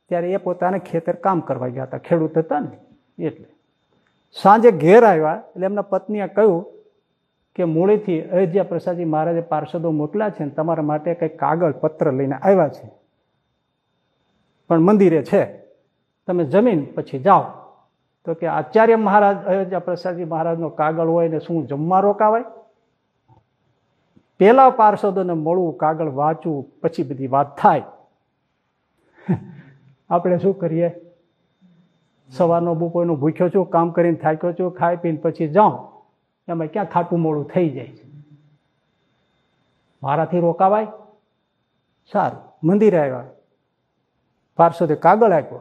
ત્યારે એ પોતાને ખેતર કામ કરવા ગયા હતા. ખેડૂત હતા ને, એટલે. સાંજે ઘેર આવ્યા, એટલે એમના પત્નીએ કહ્યું કે મૂળેથી અયોધ્યા પ્રસાદજી મહારાજે પાર્ષદો મોકલ્યા છે ને તમારા માટે કંઈક કાગળ પત્ર લઈને આવ્યા છે. પણ મંદિરે છે. તમે જમીન પછી જાઓ. તો કે આચાર્ય મહારાજ, અયોધ્યા પ્રસાદજી મહારાજનો કાગળ હોય ને શું જમવા રોકાવાય? પેલા પાર્ષદોને મળવું, કાગળ વાંચવું, પછી બધી વાત થાય. આપણે શું કરીએ? સવારનો બપોરનો ભૂખ્યો છું, કામ કરીને થાક્યો છું, ખાઈ પીને પછી જાઉં. એમાં ક્યાં ખાટું મોડું થઈ જાય? છે મારાથી રોકાવાય? સારું. મંદિરે આવ્યા. પાર્ષદે કાગળ આપ્યો.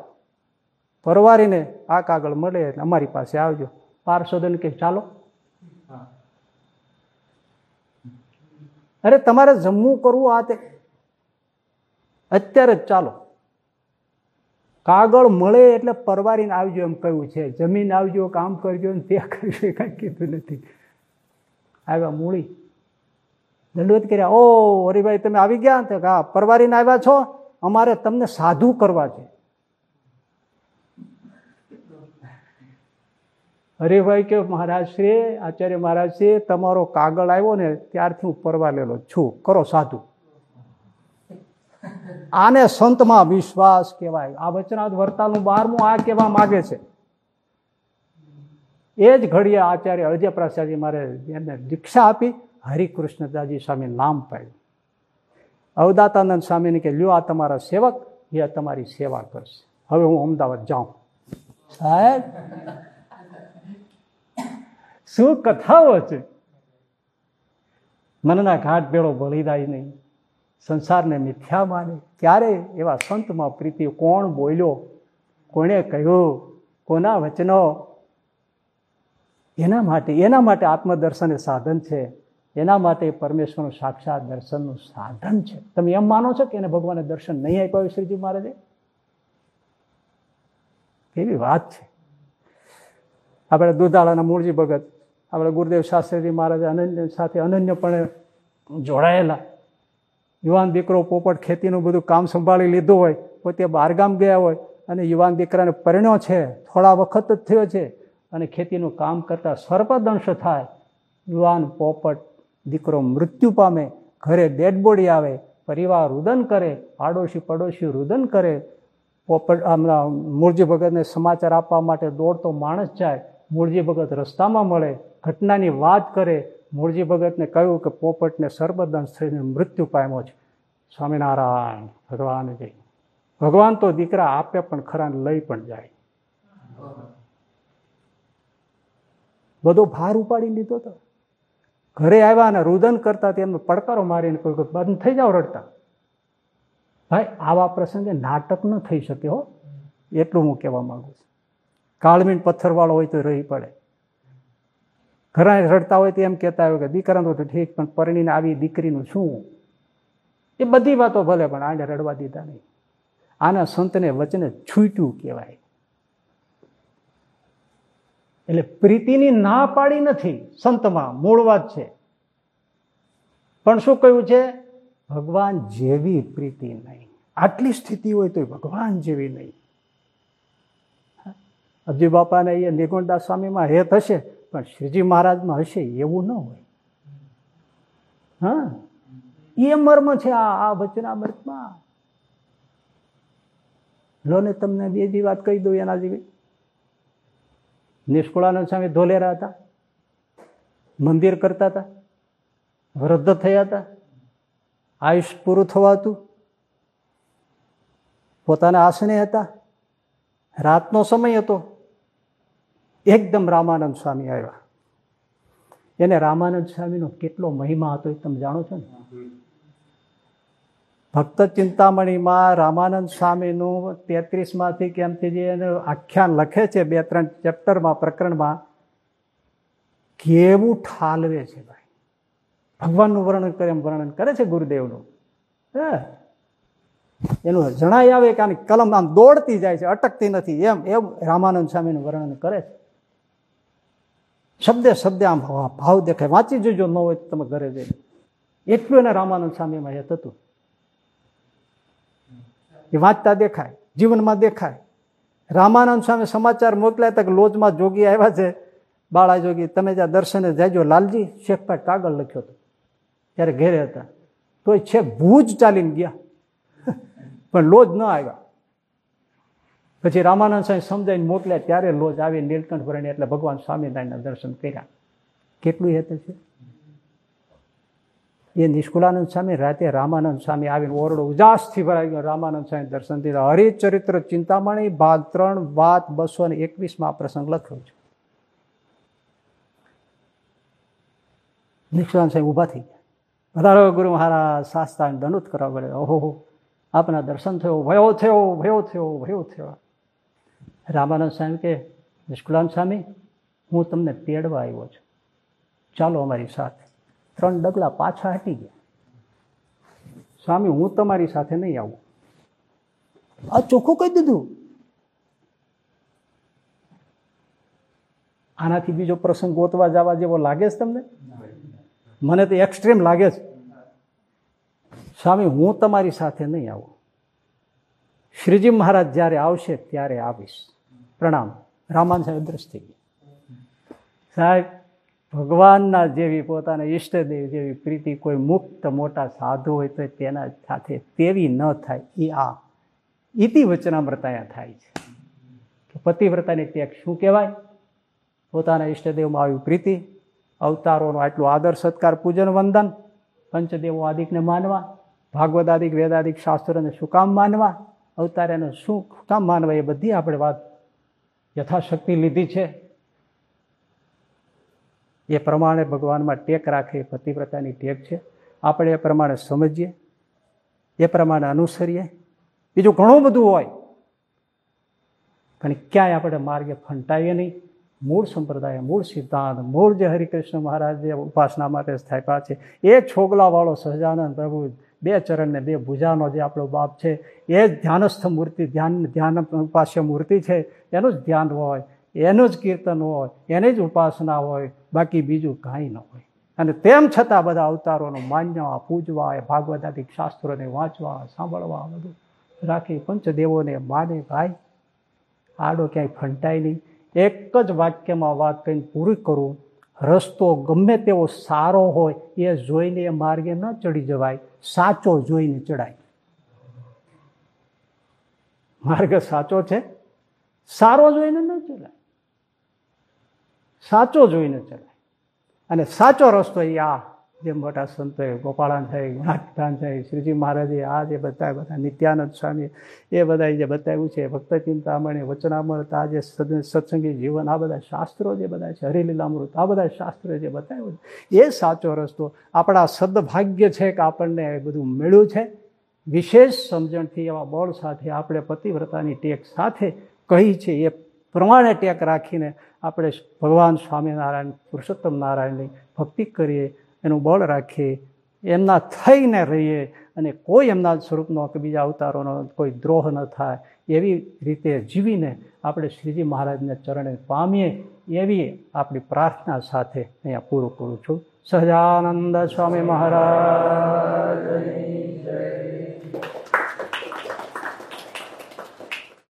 પરવારીને આ કાગળ મળે અમારી પાસે આવજો. પાર્ષદને કે ચાલો. અરે તમારે જમવું કરવું આ તે. અત્યારે જ ચાલો. કાગળ મળે એટલે પરવારીને આવજો એમ કહ્યું છે. જમીન આવજો, કામ કરજો ને તે કરજો કાંઈ કીધું નથી. આવ્યા મૂળી. દંડવત કર્યા, ઓ હરિભાઈ, તમે આવી ગયા? તો હા, પરવારીને આવ્યા છો. અમારે તમને સાધુ કરવા છે. હરિભાઈ કે મહારાજ શ્રી આચાર્ય મહારાજ શ્રી તમારો કાગળ આવ્યો ને ત્યારથી હું પરવા લેલો છું. કરો સાધુ. આને સંતમાં વિશ્વાસ કહેવાય. આ વચનાથ વર્તાલનું બારમું આ કહેવા માગે છે. એ જ ઘડીએ આચાર્ય અજય પ્રસાદજી મારે એમને દીક્ષા આપી હરિકૃષ્ણદાસજી સ્વામી નામ પાડ્યું. અવદાતાનંદ સ્વામીને કે, લ્યો આ તમારા સેવક, એ તમારી સેવા કરશે. હવે હું અમદાવાદ જાઉં. સાહેબ, શું કથાઓ છે? મનના ઘાટ ભેળો ભળી જાય નહીં. સંસારને મિથ્યા માને. ક્યારે એવા સંતમાં પ્રીતિ કોણ બોલ્યો? કોણે કહ્યું? કોના વચનો? એના માટે એના માટે આત્મદર્શન એ સાધન છે. એના માટે પરમેશ્વરનું સાક્ષાત દર્શનનું સાધન છે. તમે એમ માનો છો કે એને ભગવાને દર્શન નહીં આપ્યું શ્રીજી મહારાજે? એવી વાત છે. આપણે દુધાળાના મૂળજી ભગત, આપણે ગુરુદેવ શાસ્ત્રીજી મહારાજ અનન્ય સાથે અનન્યપણે જોડાયેલા. યુવાન દીકરો પોપટ ખેતીનું બધું કામ સંભાળી લીધું હોય, પોતે બહારગામ ગયા હોય, અને યુવાન દીકરાને પરિણ્યો છે, થોડા વખત જ થયો છે, અને ખેતીનું કામ કરતા સર્પદંશ થાય. યુવાન પોપટ દીકરો મૃત્યુ પામે, ઘરે ડેડ બોડી આવે, પરિવાર રુદન કરે, પાડોશી પડોશી રુદન કરે, પોપટ હમણાં મૂળજી ભગતને સમાચાર આપવા માટે દોડતો માણસ જાય, મૂળજી ભગત રસ્તામાં મળે, ઘટનાની વાત કરે, મૂળજી ભગતને કહ્યું કે પોપટને સર્પદંશ થઈને મૃત્યુ પામ્યો છે. સ્વામિનારાયણ, ભગવાન જઈ ભગવાન તો દીકરા આપે પણ ખરા લઈ પણ જાય. બધો ભાર ઉપાડી લીધો તો? ઘરે આવ્યા અને રુદન કરતા તેમને પડકારો મારીને કોઈ બંધ થઈ જાઓ રડતા. ભાઈ, આવા પ્રસંગે નાટક ન થઈ શકે હો. એટલું હું કહેવા માગું છું. કાળમીન પથ્થરવાળો હોય તો રહી પડે. ઘણા રડતા હોય તો એમ કહેતા હોય કે દીકરાનું તો ઠીક, પણ પરણીને આવી દીકરીનું શું? એ બધી વાતો ભલે, પણ આને રડવા દીધા નહીં. આના સંતને વચને છૂટ્યું કહેવાય. એટલે પ્રીતિની ના પાડી નથી. સંતમાં મૂળ વાત છે. પણ શું કહ્યું છે? ભગવાન જેવી પ્રીતિ નહીં. આટલી સ્થિતિ હોય તો ભગવાન જેવી નહીં. અબજી બાપાને એ નિગુણદાસ સ્વામીમાં હેત હશે, પણ શ્રીજી મહારાજમાં હશે એવું ન હોય. હા? એ મર્મ છે આ આ વચનામૃતમાં. લો ને તમને બીજી વાત કહી દઉં એના જેવી. નિષ્કુળાનંદ સ્વામી ધોલેરા હતા. મંદિર કરતા હતા. વૃદ્ધ થયા હતા. આયુષ પૂરું થવાતું. પોતાના આસને હતા. રાતનો સમય હતો. એકદમ રામાનંદ સ્વામી આવ્યા. એને રામાનંદ સ્વામીનો કેટલો મહિમા હતો એ તમે જાણો છો ને? ભક્ત ચિંતામણીમાં રામાનંદ સ્વામીનું તેત્રીસમાંથી કેમથી જે એનું આખ્યાન લખે છે બે ત્રણ ચેપ્ટરમાં, પ્રકરણમાં, કેવું ઠાલવે છે ભાઈ? ભગવાનનું વર્ણન કરે એમ વર્ણન કરે છે ગુરુદેવનું. હે? એનું જણાય આવે કે આની કલમ આમ દોડતી જાય છે, અટકતી નથી એમ એમ રામાનંદ સ્વામીનું વર્ણન કરે છે. શબ્દે શબ્દે આમ ભાવ દેખાય. વાંચી જોજો, ન હોય તમે ઘરે જઈને. એટલું એને રામાનંદ સ્વામીમાં હેત હતું. એ વાંચતા દેખાય, જીવનમાં દેખાય. રામાનંદ સ્વામી સમાચાર મોકલ્યા હતા કે લોજમાં જોગી આવ્યા છે. બાળા જોગી, તમે જ્યાં દર્શને જાયજો લાલજી શેખભાઈ કાગળ લખ્યો હતો. ત્યારે ઘેરે હતા. તોય છેક ભૂજ ચાલીને ગયા. પણ લોજ ન આવ્યા. પછી રામાનંદ સ્વામી સમજાવીને મોકલ્યા, ત્યારે લોજ આવી, નીલકંઠ ભરણી એટલે ભગવાન સ્વામિનારાયણના દર્શન કર્યા. કેટલું હેત છે? એ નિષ્કુલાનંદ સ્વામી રાતે રામાનંદ સ્વામી આવીને ઓરડો ઉજાસથી ભરાઈ ગયો. રામાનંદ સ્વામી દર્શન દીધા. હરિચરિત્ર ચિંતામણી ભાગ ત્રણ, વાત બસો ને એકવીસમાં પ્રસંગ લખ્યો છે. નિષ્કુલાનંદ સ્વામી ઊભા થઈ ગયા. વધારો ગુરુ મહારાજ શાસ્તાને દંડુત કરવા પડે ઓહો આપના દર્શન થયો, ભયો થયો ભયો થયો ભયો થયો. રામાનંદ સ્વામી કે નિષ્કુલાનંદ સ્વામી, હું તમને તેડવા આવ્યો છું. ચાલો અમારી સાથે. ત્રણ ડગલા પાછા હટી ગયા. સ્વામી, હું તમારી સાથે નહીં આવું. આ ચોખ્ખું કહી દીધું. આનાથી બીજો પ્રસંગ ગોતવા જવા જેવો લાગે છે તમને? મને તો એક્સ્ટ્રીમ લાગે છે. સ્વામી, હું તમારી સાથે નહીં આવું. શ્રીજી મહારાજ જ્યારે આવશે ત્યારે આવીશ. પ્રણામ. રામાન સાહેબ દ્રષ્ટિ સાહેબ ભગવાનના જેવી પોતાના ઈષ્ટદેવ જેવી પ્રીતિ કોઈ મુક્ત મોટા સાધુ હોય તો તેના સાથે તેવી ન થાય. એ આ ઇતિ વચનામૃતાયા થાય છે. પતિવ્રતાને ત્યાગ શું કહેવાય? પોતાના ઈષ્ટદેવમાં આવી પ્રીતિ, અવતારોનો આટલું આદર, સત્કાર, પૂજન, વંદન, પંચદેવો આદિકને માનવા ભાગવત આદિક વેદાદિક શાસ્ત્રોને શું કામ માનવા અવતાર્યને શું કામ માનવા, એ બધી આપણે વાત યથાશક્તિ લીધી છે. એ પ્રમાણે ભગવાનમાં ટેક રાખે, એ પતિવ્રતાની ટેક છે. આપણે એ પ્રમાણે સમજીએ, એ પ્રમાણે અનુસરીએ. બીજું ઘણું બધું હોય, પણ ક્યાંય આપણે માર્ગે ફંટાઈએ નહીં. મૂળ સંપ્રદાય, મૂળ સિદ્ધાંત, મૂળ જે હરિકૃષ્ણ મહારાજ ઉપાસના માટે સ્થાપ્યા છે, એ છોગલાવાળો સહજાનંદ પ્રભુ બે ચરણને, બે ભુજાનો જે આપણો બાપ છે, એ જ ધ્યાનસ્થ મૂર્તિ, ધ્યાન ધ્યાન ઉપાસ્ય મૂર્તિ છે, એનું જ ધ્યાન હોય. એનું જ કીર્તન હોય, એની જ ઉપાસના હોય, બાકી બીજું કાંઈ ન હોય. અને તેમ છતાં બધા અવતારોનું માનવા પૂજવા, એ ભાગવદાદિક શાસ્ત્રોને વાંચવા, સાંભળવા બધું રાખી. પંચદેવોને માને, ભાઈ, આડો ક્યાંય ફંટાય નહીં. એક જ વાક્યમાં વાત કહીને પૂરી કરું. રસ્તો ગમે તેવો સારો હોય, એ જોઈને એ માર્ગે ન ચડી જવાય. સાચો જોઈને ચડાય. માર્ગ સાચો છે, સારો જોઈને ન ચલાય સાચો જોઈને ચલાય. અને સાચો રસ્તો એ આ જે મોટા સંતોએ ગોપાળાન થઈ ગુણાઠાન થઈ શ્રીજી મહારાજે આ જે બધા બધા નિત્યાનંદ સ્વામી, એ બધા જે બતાવ્યું છે ભક્ત ચિંતામણી વચનામૃત, આ જે સત્સંગી જીવન, આ બધા શાસ્ત્રો જે બધા છે, હરિલીલામૃત, આ બધા શાસ્ત્રો જે બતાવ્યું છે, એ સાચો રસ્તો આપણા સદભાગ્ય છે કે આપણને બધું મળ્યું છે. વિશેષ સમજણથી એવા બળ સાથે આપણે પતિવ્રતાની ટેક સાથે કહી છે, એ પ્રમાણે ટેક રાખીને આપણે ભગવાન સ્વામિનારાયણ, પુરુષોત્તમ નારાયણની ભક્તિ કરીએ, એનું બળ રાખીએ, એમના થઈને રહીએ અને કોઈ એમના સ્વરૂપનો કે બીજા અવતારોનો કોઈ દ્રોહ ન થાય, એવી રીતે જીવીને આપણે શ્રીજી મહારાજને ચરણે પામીએ, એવી આપણી પ્રાર્થના સાથે અહીંયા પૂરું કરું છું. સહજાનંદ સ્વામી મહારાજ.